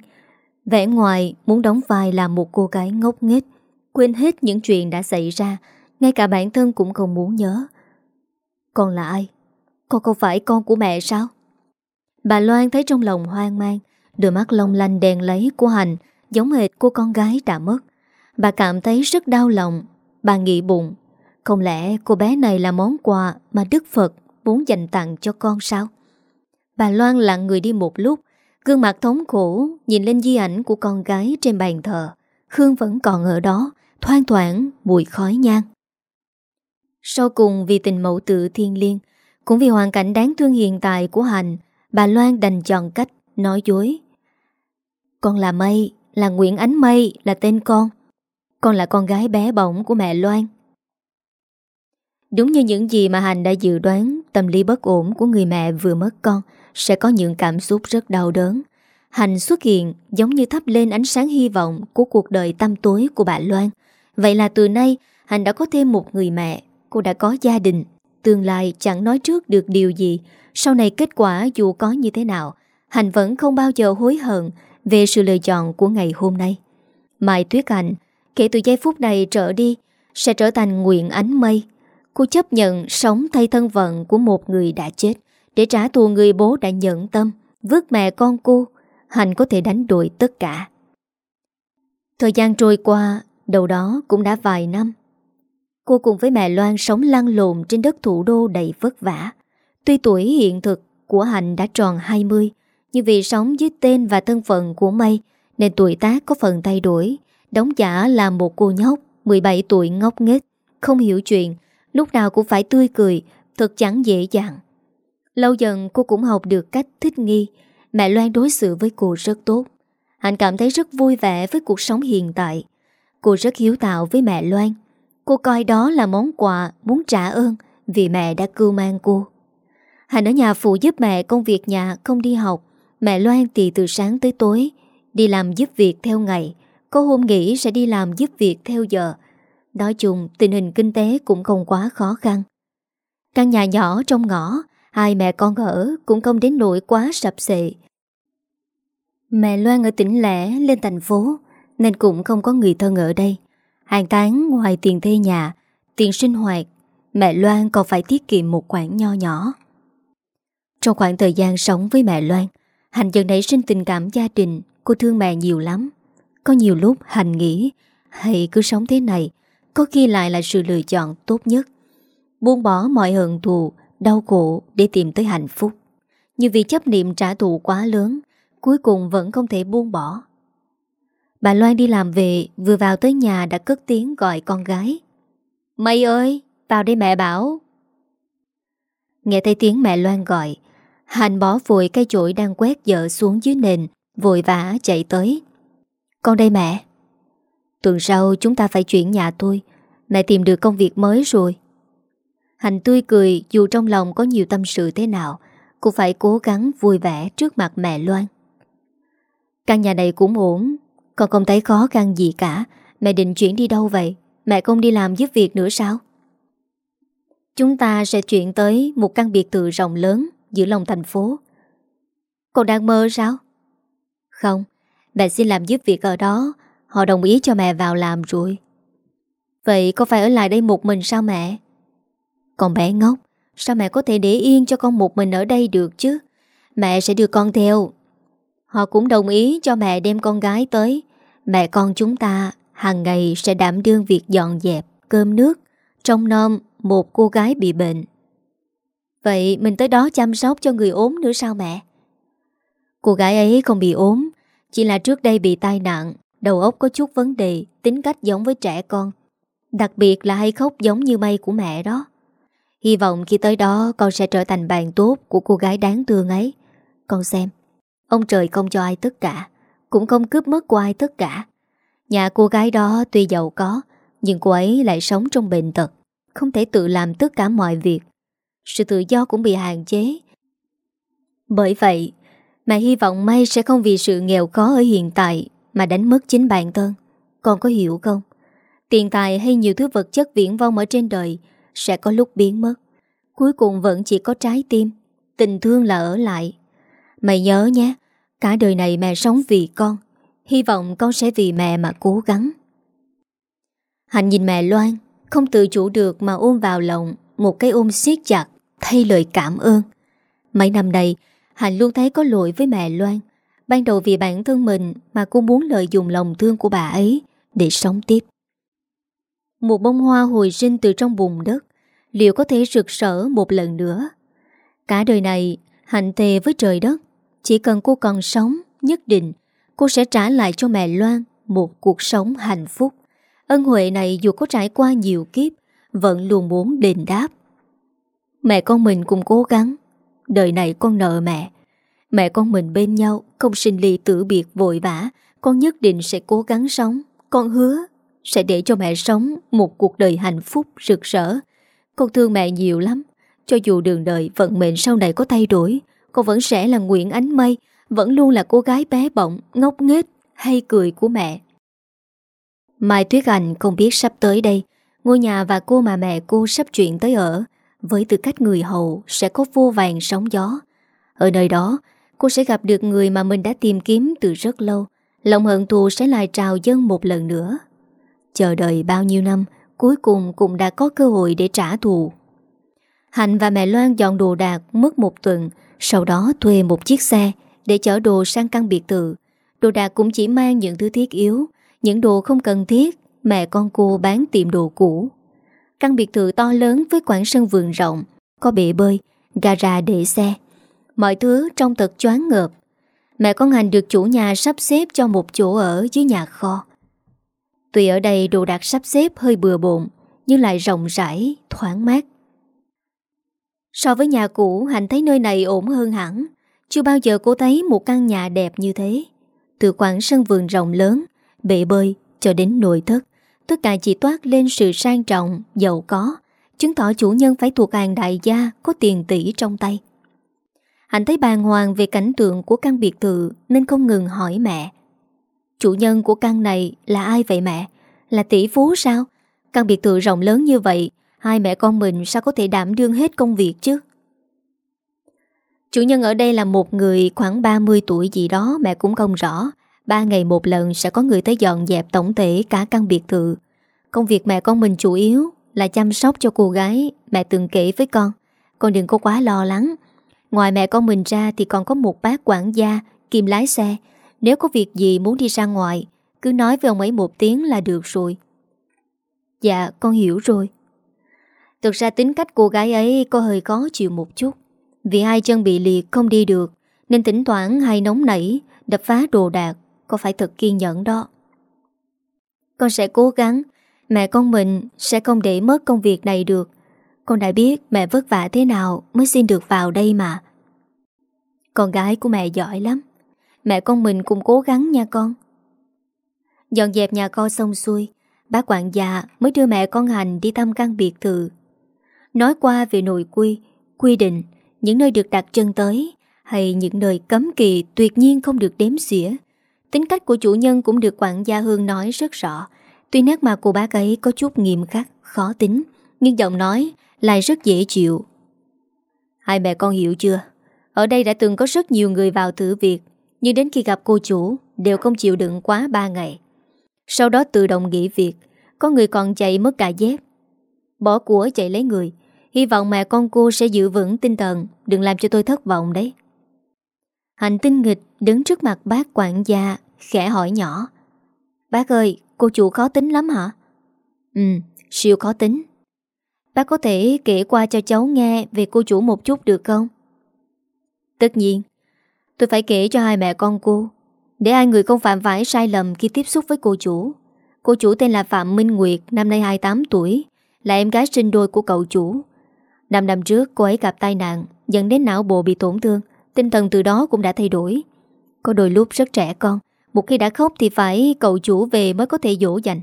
Vẻ ngoài muốn đóng vai là một cô gái ngốc nghếch, Quên hết những chuyện đã xảy ra, Ngay cả bản thân cũng không muốn nhớ Con là ai? Con không phải con của mẹ sao? Bà Loan thấy trong lòng hoang mang, Đôi mắt long lanh đèn lấy của Hành Giống hệt cô con gái đã mất Bà cảm thấy rất đau lòng, Bà nghĩ bụng, Không lẽ cô bé này là món quà Mà Đức Phật muốn dành tặng cho con sao Bà Loan lặng người đi một lúc Gương mặt thống khổ Nhìn lên di ảnh của con gái trên bàn thờ. Khương vẫn còn ở đó, Thoang thoảng, mùi khói nhang. Sau cùng vì tình mẫu tử thiên liêng, Cũng vì hoàn cảnh đáng thương hiện tại của Hành Bà Loan đành chọn cách nói dối. Con là Mây, Là Nguyễn Ánh Mây, là tên con. Con là con gái bé bỏng của mẹ Loan. Đúng như những gì mà Hành đã dự đoán, Tâm lý bất ổn của người mẹ vừa mất con sẽ có những cảm xúc rất đau đớn. Hành xuất hiện giống như thắp lên ánh sáng hy vọng Của cuộc đời tăm tối của bà Loan. Vậy là từ nay Hành đã có thêm một người mẹ. Cô đã có gia đình. Tương lai chẳng nói trước được điều gì. Sau này kết quả dù có như thế nào Hành vẫn không bao giờ hối hận Về sự lựa chọn của ngày hôm nay. Mai Tuyết Hạnh, Kể từ giây phút này trở đi, Sẽ trở thành nguyện ánh mây. Cô chấp nhận sống thay thân phận Của một người đã chết. Để trả thù người bố đã nhận tâm Vứt mẹ con cô Hành có thể đánh đuổi tất cả. Thời gian trôi qua Đầu đó cũng đã vài năm. Cô cùng với mẹ Loan sống lăn lộn Trên đất thủ đô đầy vất vả. Tuy tuổi hiện thực của Hạnh đã tròn 20 Nhưng vì sống dưới tên và thân phận của Mây Nên tuổi tác có phần thay đổi. Đóng giả là một cô nhóc 17 tuổi ngốc nghếch, Không hiểu chuyện, Lúc nào cũng phải tươi cười, Thật chẳng dễ dàng. Lâu dần cô cũng học được cách thích nghi Mẹ Loan đối xử với cô rất tốt Hạnh cảm thấy rất vui vẻ với cuộc sống hiện tại Cô rất hiếu tạo với mẹ Loan Cô coi đó là món quà muốn trả ơn vì mẹ đã cưu mang cô. Hạnh ở nhà phụ giúp mẹ công việc nhà không đi học. Mẹ Loan thì từ sáng tới tối đi làm giúp việc theo ngày. Có hôm nghỉ sẽ đi làm giúp việc theo giờ. Nói chung tình hình kinh tế cũng không quá khó khăn. Căn nhà nhỏ trong ngõ, hai mẹ con ở cũng không đến nỗi quá sập xệ. Mẹ Loan ở tỉnh lẻ lên thành phố nên cũng không có người thân ở đây. Hàng tháng ngoài tiền thuê nhà, tiền sinh hoạt, mẹ Loan còn phải tiết kiệm một khoản nho nhỏ. Trong khoảng thời gian sống với mẹ Loan, Hành dần nảy sinh tình cảm gia đình, cô thương mẹ nhiều lắm. Có nhiều lúc Hành nghĩ, hay cứ sống thế này, có khi lại là sự lựa chọn tốt nhất. Buông bỏ mọi hận thù, đau khổ để tìm tới hạnh phúc. Nhưng vì chấp niệm trả thù quá lớn, cuối cùng vẫn không thể buông bỏ. Bà Loan đi làm về Vừa vào tới nhà đã cất tiếng gọi con gái. Mây ơi Vào đây mẹ bảo. Nghe thấy tiếng mẹ Loan gọi Hành bỏ vội cây chổi đang quét dở xuống dưới nền Vội vã chạy tới. Con đây mẹ. Tuần sau chúng ta phải chuyển nhà tôi. Mẹ tìm được công việc mới rồi. Hành tươi cười Dù trong lòng có nhiều tâm sự thế nào, Cô phải cố gắng vui vẻ trước mặt mẹ Loan. Căn nhà này cũng ổn, con không thấy khó khăn gì cả. Mẹ định chuyển đi đâu vậy? Mẹ không đi làm giúp việc nữa sao? Chúng ta sẽ chuyển tới Một căn biệt thự rộng lớn Giữa lòng thành phố. Con đang mơ sao? Không, Mẹ xin làm giúp việc ở đó. Họ đồng ý cho mẹ vào làm rồi. Vậy có phải ở lại đây một mình sao mẹ? Con bé ngốc Sao mẹ có thể để yên cho con một mình ở đây được chứ Mẹ sẽ đưa con theo Họ cũng đồng ý cho mẹ đem con gái tới Mẹ con chúng ta hàng ngày sẽ đảm đương việc dọn dẹp, cơm nước, trong nom một cô gái bị bệnh. Vậy mình tới đó chăm sóc cho người ốm nữa sao mẹ? Cô gái ấy không bị ốm, chỉ là trước đây bị tai nạn, đầu óc có chút vấn đề, tính cách giống với trẻ con. Đặc biệt là hay khóc giống như mây của mẹ đó. Hy vọng khi tới đó con sẽ trở thành bạn tốt của cô gái đáng thương ấy. Con xem, ông trời không cho ai tất cả. Cũng không cướp mất của ai tất cả Nhà cô gái đó tuy giàu có Nhưng cô ấy lại sống trong bệnh tật Không thể tự làm tất cả mọi việc Sự tự do cũng bị hạn chế Bởi vậy Mẹ hy vọng May sẽ không vì sự nghèo khó ở hiện tại Mà đánh mất chính bản thân Con có hiểu không Tiền tài hay nhiều thứ vật chất viễn vong ở trên đời sẽ có lúc biến mất. Cuối cùng vẫn chỉ có trái tim, Tình thương là ở lại. Mày nhớ nhé, Cả đời này mẹ sống vì con, Hy vọng con sẽ vì mẹ mà cố gắng. Hạnh nhìn mẹ Loan, Không tự chủ được mà ôm vào lòng Một cái ôm siết chặt, Thay lời cảm ơn. Mấy năm nay, Hạnh luôn thấy có lỗi với mẹ Loan. Ban đầu vì bản thân mình mà cô muốn lợi dụng lòng thương của bà ấy để sống tiếp. Một bông hoa hồi sinh từ trong bùn đất, liệu có thể rực rỡ một lần nữa? Cả đời này, hạnh thề với trời đất, chỉ cần cô còn sống, nhất định cô sẽ trả lại cho mẹ Loan một cuộc sống hạnh phúc. Ân huệ này dù có trải qua nhiều kiếp, vẫn luôn muốn đền đáp. Mẹ con mình cùng cố gắng, đời này con nợ mẹ. Mẹ con mình bên nhau, không sinh ly tử biệt vội vã, con nhất định sẽ cố gắng sống. Con hứa sẽ để cho mẹ sống một cuộc đời hạnh phúc rực rỡ. Con thương mẹ nhiều lắm, cho dù đường đời vận mệnh sau này có thay đổi, con vẫn sẽ là Nguyễn Ánh Mây, vẫn luôn là cô gái bé bỏng, ngốc nghếch hay cười của mẹ. Mai Tuyết Anh không biết sắp tới đây, ngôi nhà và cô mà mẹ cô sắp chuyển tới ở, với tư cách người hầu sẽ có vô vàng sóng gió. Ở nơi đó, cô sẽ gặp được người mà mình đã tìm kiếm từ rất lâu, lòng hận thù sẽ lại trào dâng một lần nữa. Chờ đợi bao nhiêu năm, cuối cùng cũng đã có cơ hội để trả thù. Hạnh và mẹ Loan dọn đồ đạc mất một tuần, sau đó thuê một chiếc xe để chở đồ sang căn biệt thự. Đồ đạc cũng chỉ mang những thứ thiết yếu, những đồ không cần thiết, mẹ con cô bán tiệm đồ cũ. Căn biệt thự to lớn với quảng sân vườn rộng, có bể bơi, gara để xe. Mọi thứ trong thật choáng ngợp. Mẹ con Hành được chủ nhà sắp xếp cho một chỗ ở dưới nhà kho. Tuy ở đây đồ đạc sắp xếp hơi bừa bộn, nhưng lại rộng rãi, thoáng mát. So với nhà cũ, Hạnh thấy nơi này ổn hơn hẳn. Chưa bao giờ cô thấy một căn nhà đẹp như thế. Từ khoảng sân vườn rộng lớn, bể bơi cho đến nội thất, tất cả chỉ toát lên sự sang trọng, giàu có, chứng tỏ chủ nhân phải thuộc hàng đại gia có tiền tỷ trong tay. Hạnh thấy bàng hoàng về cảnh tượng của căn biệt thự nên không ngừng hỏi mẹ. Chủ nhân của căn này là ai vậy mẹ? Là tỷ phú sao? Căn biệt thự rộng lớn như vậy, hai mẹ con mình sao có thể đảm đương hết công việc chứ? Chủ nhân ở đây là một người khoảng 30 tuổi gì đó mẹ cũng không rõ. Ba ngày một lần sẽ có người tới dọn dẹp tổng thể cả căn biệt thự. Công việc mẹ con mình chủ yếu là chăm sóc cho cô gái mẹ từng kể với con. Con đừng có quá lo lắng. Ngoài mẹ con mình ra thì còn có một bác quản gia, kim lái xe. Nếu có việc gì muốn đi ra ngoài, cứ nói với ông ấy một tiếng là được rồi. Dạ, con hiểu rồi. Thực ra tính cách cô gái ấy có hơi khó chịu một chút. Vì hai chân bị liệt không đi được, nên tỉnh thoảng hay nóng nảy, đập phá đồ đạc, có phải thật kiên nhẫn đó. Con sẽ cố gắng, mẹ con mình sẽ không để mất công việc này được. Con đã biết mẹ vất vả thế nào mới xin được vào đây mà. Con gái của mẹ giỏi lắm. Mẹ con mình cùng cố gắng nha con. Dọn dẹp nhà kho xong xuôi, bác quản gia mới đưa mẹ con Hành đi thăm căn biệt thự. Nói qua về nội quy, quy định, những nơi được đặt chân tới, hay những nơi cấm kỳ tuyệt nhiên không được đếm xỉa. Tính cách của chủ nhân cũng được quản gia Hương nói rất rõ. Tuy nét mặt của bác ấy có chút nghiêm khắc, khó tính, nhưng giọng nói lại rất dễ chịu. Hai mẹ con hiểu chưa? Ở đây đã từng có rất nhiều người vào thử việc, nhưng đến khi gặp cô chủ, đều không chịu đựng quá 3 ngày. Sau đó tự động nghỉ việc, có người còn chạy mất cả dép. Bỏ của chạy lấy người, hy vọng mẹ con cô sẽ giữ vững tinh thần, đừng làm cho tôi thất vọng đấy. Hành tinh nghịch đứng trước mặt bác quản gia, khẽ hỏi nhỏ. Bác ơi, cô chủ khó tính lắm hả? Ừ, siêu khó tính. Bác có thể kể qua cho cháu nghe về cô chủ một chút được không? Tất nhiên, tôi phải kể cho hai mẹ con cô, để hai người không phạm phải sai lầm khi tiếp xúc với cô chủ. Cô chủ tên là Phạm Minh Nguyệt, năm nay 28 tuổi, là em gái sinh đôi của cậu chủ. Năm năm trước cô ấy gặp tai nạn, dẫn đến não bộ bị tổn thương, tinh thần từ đó cũng đã thay đổi. Có đôi lúc rất trẻ con, một khi đã khóc thì phải cậu chủ về mới có thể dỗ dành.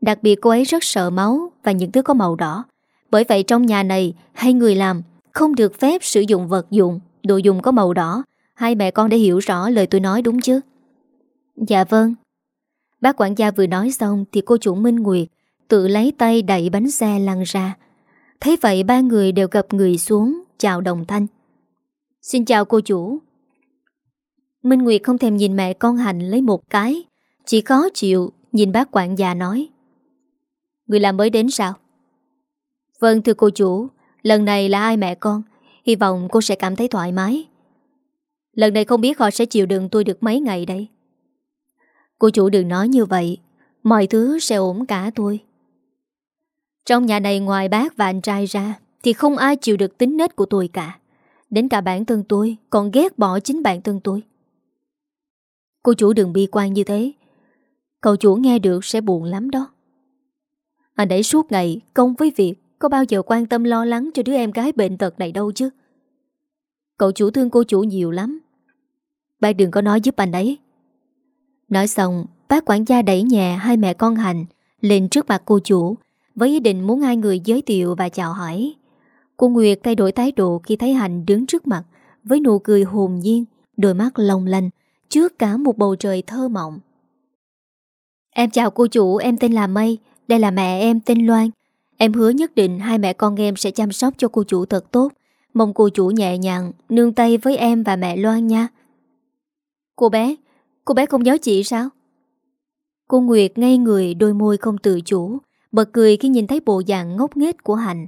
Đặc biệt cô ấy rất sợ máu và những thứ có màu đỏ. Bởi vậy trong nhà này hay người làm không được phép sử dụng vật dụng, đồ dùng có màu đỏ. Hai mẹ con đã hiểu rõ lời tôi nói đúng chứ? Dạ vâng. Bác quản gia vừa nói xong thì cô chủ Minh Nguyệt tự lấy tay đẩy bánh xe lăn ra. Thấy vậy ba người đều gặp người xuống, chào đồng thanh. Xin chào cô chủ. Minh Nguyệt không thèm nhìn mẹ con Hành lấy một cái, chỉ khó chịu nhìn bác quản gia nói. Người làm mới đến sao? Vâng thưa cô chủ Lần này là ai mẹ con Hy vọng cô sẽ cảm thấy thoải mái Lần này không biết họ sẽ chịu đựng tôi được mấy ngày đây. Cô chủ đừng nói như vậy, Mọi thứ sẽ ổn cả tôi. Trong nhà này ngoài bác và anh trai ra, Thì không ai chịu được tính nết của tôi cả. Đến cả bản thân tôi, Còn ghét bỏ chính bản thân tôi. Cô chủ đừng bi quan như thế. Cậu chủ nghe được sẽ buồn lắm đó. Anh ấy suốt ngày công với việc Có bao giờ quan tâm lo lắng cho đứa em gái bệnh tật này đâu chứ. Cậu chủ thương cô chủ nhiều lắm. Bác đừng có nói giúp anh ấy. Nói xong, Bác quản gia đẩy nhà hai mẹ con Hành Lên trước mặt cô chủ Với ý định muốn hai người giới thiệu và chào hỏi. Cô Nguyệt thay đổi thái độ Khi thấy Hành đứng trước mặt Với nụ cười hồn nhiên, Đôi mắt long lanh Trước cả một bầu trời thơ mộng. Em chào cô chủ, Em tên là Mây, Đây là mẹ em, tên Loan. Em hứa nhất định hai mẹ con em sẽ chăm sóc cho cô chủ thật tốt. Mong cô chủ nhẹ nhàng Nương tay với em và mẹ Loan nha. Cô bé Cô bé không nhớ chị sao? Cô Nguyệt ngay người, đôi môi không tự chủ, Bật cười khi nhìn thấy bộ dạng ngốc nghếch của Hạnh.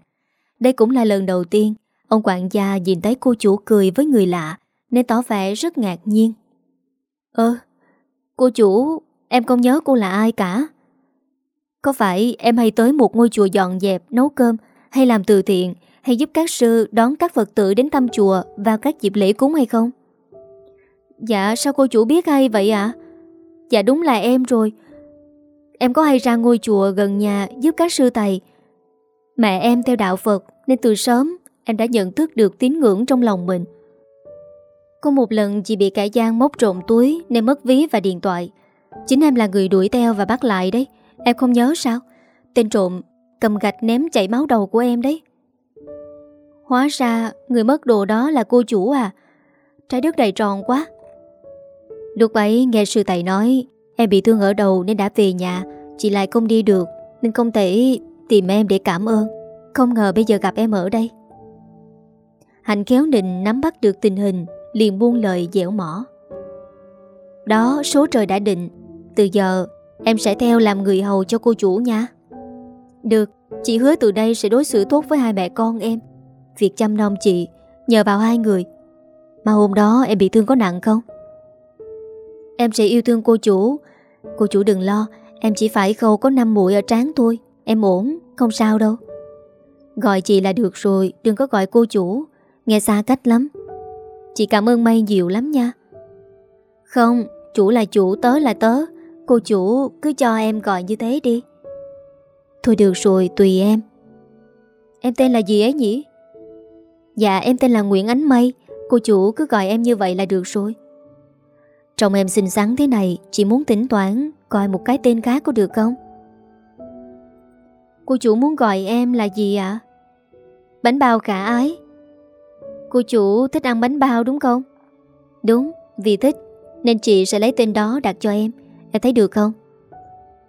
Đây cũng là lần đầu tiên Ông quản gia nhìn thấy cô chủ cười với người lạ, Nên tỏ vẻ rất ngạc nhiên. Ơ, Cô chủ, Em không nhớ cô là ai cả. Có phải em hay tới một ngôi chùa dọn dẹp, Nấu cơm, Hay làm từ thiện, Hay giúp các sư đón các Phật tử đến thăm chùa Vào các dịp lễ cúng hay không? Dạ sao cô chủ biết hay vậy ạ? Dạ đúng là em rồi. Em có hay ra ngôi chùa gần nhà Giúp các sư thầy? Mẹ em theo đạo Phật, Nên từ sớm em đã nhận thức được tín ngưỡng trong lòng mình. Có một lần chị bị kẻ gian móc trộm túi Nên mất ví và điện thoại. Chính em là người đuổi theo và bắt lại đấy. Em không nhớ sao? Tên trộm cầm gạch ném chảy máu đầu của em đấy. Hóa ra người mất đồ đó là cô chủ à? Trái đất đầy tròn quá. Lúc ấy nghe sư thầy nói, Em bị thương ở đầu nên đã về nhà, Chị lại không đi được, Nên không thể tìm em để cảm ơn. Không ngờ bây giờ gặp em ở đây. Hạnh kéo nịnh nắm bắt được tình hình, Liền buông lời dẻo mỏ. Đó, số trời đã định, Từ giờ em sẽ theo làm người hầu cho cô chủ nha. Được, Chị hứa từ đây sẽ đối xử tốt với hai mẹ con em. Việc chăm nom chị, Nhờ vào hai người. Mà hôm đó em bị thương có nặng không? Em sẽ yêu thương cô chủ. Cô chủ đừng lo Em chỉ phải khâu có 5 mũi ở trán thôi Em ổn, không sao đâu. Gọi chị là được rồi Đừng có gọi cô chủ. Nghe xa cách lắm. Chị cảm ơn May nhiều lắm nha. Không, chủ là chủ, tớ là tớ. Cô chủ cứ cho em gọi như thế đi. Thôi được rồi, tùy em. Em tên là gì ấy nhỉ? Dạ em tên là Nguyễn Ánh Mây Cô chủ cứ gọi em như vậy là được rồi. Trông em xinh xắn thế này Chị muốn tính toán Coi một cái tên khác có được không? Cô chủ muốn gọi em là gì ạ? Bánh bao khả ái. Cô chủ thích ăn bánh bao đúng không? Đúng, Vì thích, Nên chị sẽ lấy tên đó đặt cho em. Em thấy được không?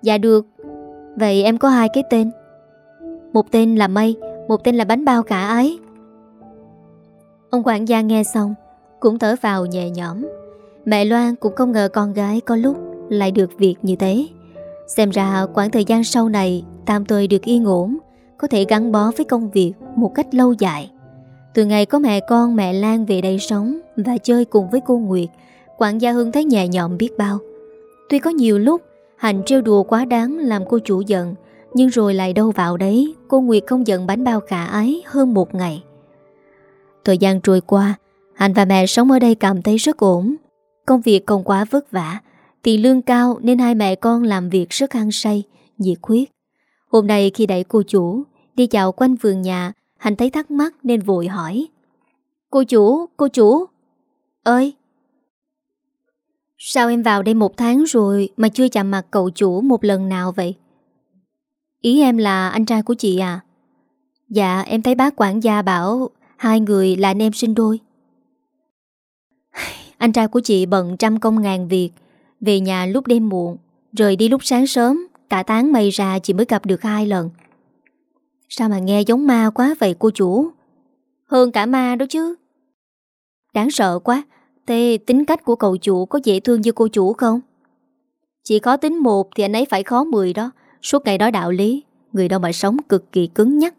Dạ được. Vậy em có hai cái tên. Một tên là Mây Một tên là bánh bao khả ái. Ông quản gia nghe xong, Cũng thở vào nhẹ nhõm. Mẹ Loan cũng không ngờ con gái có lúc lại được việc như thế. Xem ra quãng thời gian sau này tạm thời được yên ổn, có thể gắn bó với công việc một cách lâu dài. Từ ngày có mẹ con mẹ Lan về đây sống và chơi cùng với cô Nguyệt, quản gia Hưng thấy nhẹ nhõm biết bao. Tuy có nhiều lúc Hành trêu đùa quá đáng làm cô chủ giận, nhưng rồi lại đâu vào đấy, cô Nguyệt không giận bánh bao khả ái hơn một ngày. Thời gian trôi qua, hạnh và mẹ sống ở đây cảm thấy rất ổn, Công việc còn quá vất vả. Tiền lương cao nên hai mẹ con làm việc rất hăng say Nhiệt huyết. Hôm nay khi đẩy cô chủ Đi dạo quanh vườn nhà Hành thấy thắc mắc nên vội hỏi. Cô chủ, cô chủ? Ơi. Sao em vào đây một tháng rồi Mà chưa chạm mặt cậu chủ một lần nào vậy? Ý em là anh trai của chị à. Dạ em thấy bác quản gia bảo Hai người là anh em sinh đôi anh trai của chị bận trăm công ngàn việc. Về nhà lúc đêm muộn, Rời đi lúc sáng sớm, Cả tháng mây ra chị mới gặp được hai lần. Sao mà nghe giống ma quá vậy cô chủ? Hơn cả ma đó chứ. Đáng sợ quá. Thế tính cách của cậu chủ có dễ thương như cô chủ không? Chỉ có tính một thì anh ấy phải khó mười đó. Suốt ngày đó đạo lý, Người đâu mà sống cực kỳ cứng nhắc.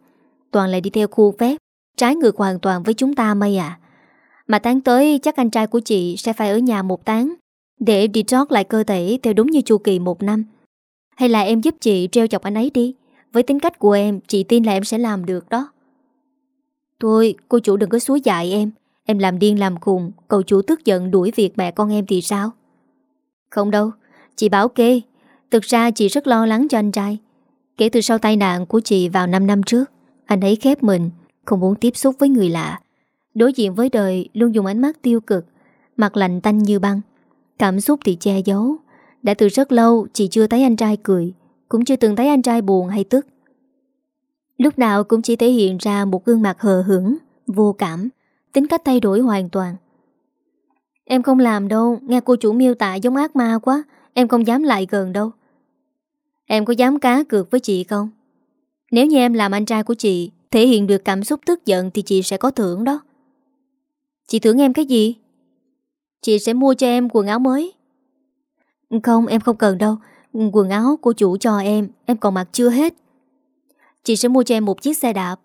Toàn lại đi theo khu phép, Trái ngược hoàn toàn với chúng ta mây à. Mà tháng tới, chắc anh trai của chị sẽ phải ở nhà một tháng, Để detox lại cơ thể theo đúng như chu kỳ một năm. Hay là em giúp chị treo chọc anh ấy đi. Với tính cách của em, Chị tin là em sẽ làm được đó. Thôi, cô chủ đừng có xúi dại em. Em làm điên làm khùng, Cậu chủ tức giận đuổi việc mẹ con em thì sao? Không đâu, Chị bảo kê. Thực ra chị rất lo lắng cho anh trai. Kể từ sau tai nạn của chị vào 5 năm trước, Anh ấy khép mình, Không muốn tiếp xúc với người lạ. Đối diện với đời luôn dùng ánh mắt tiêu cực, Mặt lạnh tanh như băng. Cảm xúc thì che giấu. Đã từ rất lâu, chị chưa thấy anh trai cười, Cũng chưa từng thấy anh trai buồn hay tức. Lúc nào cũng chỉ thể hiện ra Một gương mặt hờ hững, Vô cảm, Tính cách thay đổi hoàn toàn. Em không làm đâu, Nghe cô chủ miêu tả giống ác ma quá, Em không dám lại gần đâu. Em có dám cá cược với chị không? Nếu như em làm anh trai của chị, Thể hiện được cảm xúc tức giận Thì chị sẽ có thưởng đó. Chị thưởng em cái gì? Chị sẽ mua cho em quần áo mới. Không, em không cần đâu. Quần áo của chủ cho em Em còn mặc chưa hết. Chị sẽ mua cho em một chiếc xe đạp.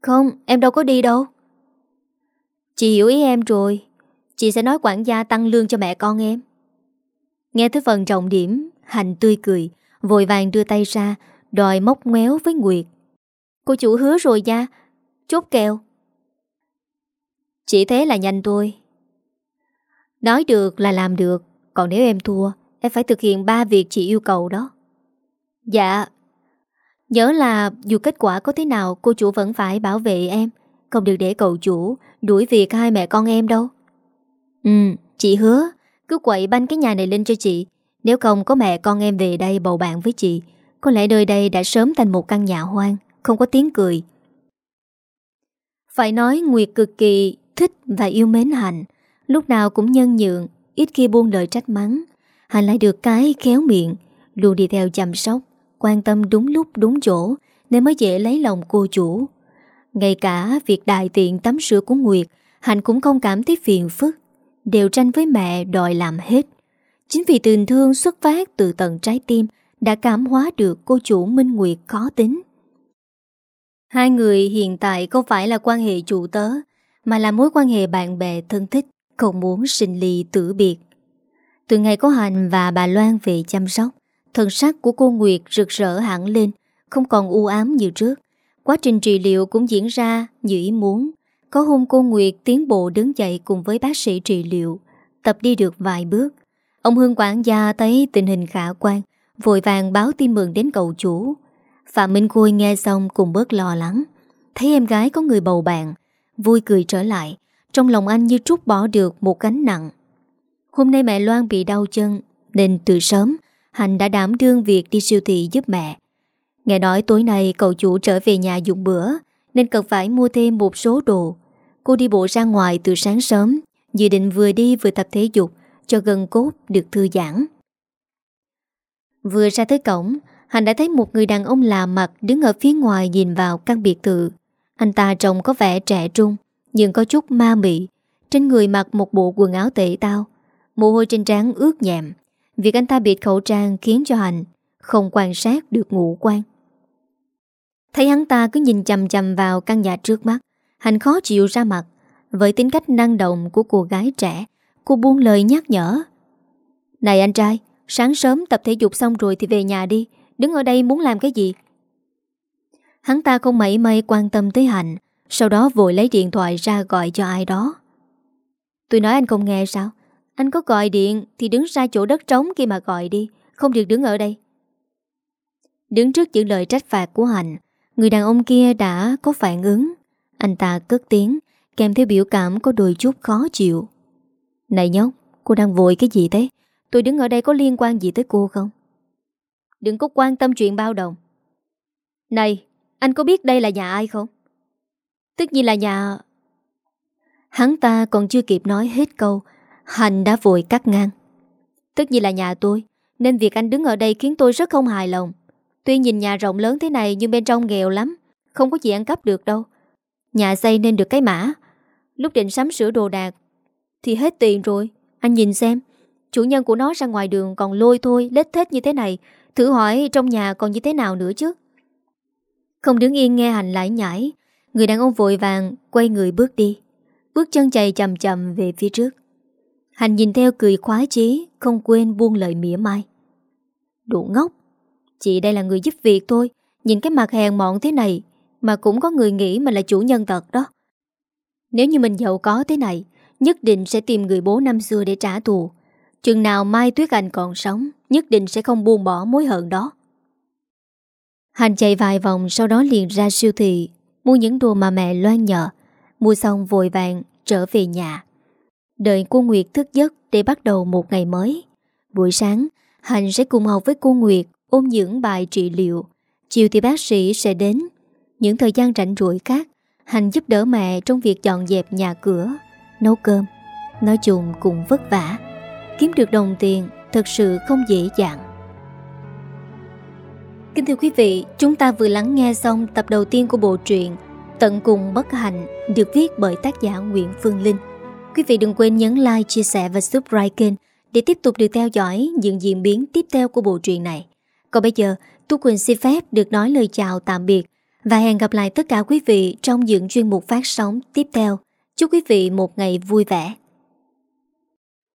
Không, em đâu có đi đâu. Chị hiểu ý em rồi. Chị sẽ nói quản gia tăng lương cho mẹ con em. Nghe tới phần trọng điểm Hành tươi cười, Vội vàng đưa tay ra, Đòi móc ngoéo với Nguyệt. Cô chủ hứa rồi nha. Chốt kèo. Chỉ thế là nhanh tôi Nói được là làm được, Còn nếu em thua, Em phải thực hiện ba việc chị yêu cầu đó. Dạ. Nhớ là dù kết quả có thế nào, Cô chủ vẫn phải bảo vệ em, Không được để cậu chủ Đuổi việc hai mẹ con em đâu. Ừ chị hứa, Cứ quậy banh cái nhà này lên cho chị. Nếu không có mẹ con em về đây bầu bạn với chị, Có lẽ nơi đây đã sớm thành một căn nhà hoang, Không có tiếng cười. Phải nói Nguyệt cực kỳ thích và yêu mến Hạnh. Lúc nào cũng nhân nhượng, Ít khi buông lời trách mắng. Hạnh lại được cái khéo miệng, Luôn đi theo chăm sóc, Quan tâm đúng lúc, đúng chỗ, Nên mới dễ lấy lòng cô chủ. Ngay cả việc đại tiện tắm sữa của Nguyệt, Hạnh cũng không cảm thấy phiền phức. Đều tranh với mẹ đòi làm hết. Chính vì tình thương xuất phát từ tận trái tim Đã cảm hóa được cô chủ Minh Nguyệt khó tính. Hai người hiện tại không phải là quan hệ chủ tớ. Mà là mối quan hệ bạn bè thân thích, Không muốn sinh ly tử biệt. Từ ngày có Hành và bà Loan về chăm sóc Thần sắc của cô Nguyệt rực rỡ hẳn lên, Không còn u ám như trước. Quá trình trị liệu cũng diễn ra như ý muốn. Có hôm cô Nguyệt tiến bộ đứng dậy cùng với bác sĩ trị liệu, Tập đi được vài bước. Ông Hương quản gia thấy tình hình khả quan, Vội vàng báo tin mừng đến cậu chủ. Phạm Minh Khôi nghe xong cùng bớt lo lắng. Thấy em gái có người bầu bạn Vui cười trở lại. Trong lòng anh như trút bỏ được một gánh nặng. Hôm nay mẹ Loan bị đau chân, Nên từ sớm Hành đã đảm đương việc đi siêu thị giúp mẹ. Nghe nói tối nay cậu chủ trở về nhà dùng bữa, Nên cần phải mua thêm một số đồ. Cô đi bộ ra ngoài từ sáng sớm, Dự định vừa đi vừa tập thể dục, Cho gần cốt được thư giãn. Vừa ra tới cổng Hành đã thấy một người đàn ông lạ mặt Đứng ở phía ngoài nhìn vào căn biệt thự. Anh ta trông có vẻ trẻ trung, Nhưng có chút ma mị. Trên người mặc một bộ quần áo tệ tao, Mồ hôi trên trán ướt nhẹm. Việc anh ta bịt khẩu trang khiến cho Hành Không quan sát được ngũ quan. Thấy hắn ta cứ nhìn chầm chầm vào căn nhà trước mắt Hành khó chịu ra mặt. Với tính cách năng động của cô gái trẻ, Cô buông lời nhắc nhở. Này anh trai, Sáng sớm tập thể dục xong rồi thì về nhà đi. Đứng ở đây muốn làm cái gì? Hắn ta không mảy may quan tâm tới Hạnh, Sau đó vội lấy điện thoại ra gọi cho ai đó. Tôi nói anh không nghe sao? Anh có gọi điện Thì đứng ra chỗ đất trống kia mà gọi đi, Không được đứng ở đây. Đứng trước những lời trách phạt của Hạnh, Người đàn ông kia đã có phản ứng. Anh ta cất tiếng, Kèm theo biểu cảm có đôi chút khó chịu. Này nhóc, Cô đang vội cái gì thế? Tôi đứng ở đây có liên quan gì tới cô không? Đừng có quan tâm chuyện bao đồng. Này anh có biết đây là nhà ai không? Tất nhiên là nhà Hắn ta còn chưa kịp nói hết câu Hành đã vội cắt ngang. Tất nhiên là nhà tôi, Nên việc anh đứng ở đây khiến tôi rất không hài lòng. Tuy nhìn nhà rộng lớn thế này Nhưng bên trong nghèo lắm, Không có gì ăn cắp được đâu. Nhà xây nên được cái mã. Lúc định sắm sửa đồ đạc, Thì hết tiền rồi. Anh nhìn xem, Chủ nhân của nó ra ngoài đường còn lôi thôi, Lết thết như thế này. Thử hỏi trong nhà còn như thế nào nữa chứ? Không đứng yên nghe hành lại nhảy Người đàn ông vội vàng Quay người bước đi, Bước chân chạy chậm chậm về phía trước. Hành nhìn theo cười khoái chí, Không quên buông lời mỉa mai. Đủ ngốc Chị đây là người giúp việc thôi, Nhìn cái mặt hèn mọn thế này Mà cũng có người nghĩ mình là chủ nhân tật đó. Nếu như mình giàu có thế này, Nhất định sẽ tìm người bố năm xưa để trả thù. Chừng nào Mai Tuyết Anh còn sống, Nhất định sẽ không buông bỏ mối hận đó. Hành chạy vài vòng Sau đó liền ra siêu thị, Mua những đồ mà mẹ loan nhờ, Mua xong vội vàng trở về nhà. Đợi cô Nguyệt thức giấc Để bắt đầu một ngày mới. Buổi sáng Hành sẽ cùng học với cô Nguyệt Ôm dưỡng bài trị liệu. Chiều thì bác sĩ sẽ đến. Những thời gian rảnh rỗi khác Hành giúp đỡ mẹ trong việc dọn dẹp nhà cửa, Nấu cơm. Nói chung cũng vất vả. Kiếm được đồng tiền thật sự không dễ dàng. Kính thưa quý vị Chúng ta vừa lắng nghe xong tập đầu tiên của bộ truyện Tận cùng bất hạnh Được viết bởi tác giả Nguyễn Phương Linh. Quý vị đừng quên nhấn like, chia sẻ và subscribe kênh Để tiếp tục được theo dõi những diễn biến tiếp theo của bộ truyện này. Còn bây giờ Tu Quỳnh xin phép được nói lời chào tạm biệt Và hẹn gặp lại tất cả quý vị trong những chuyên mục phát sóng tiếp theo. Chúc quý vị một ngày vui vẻ.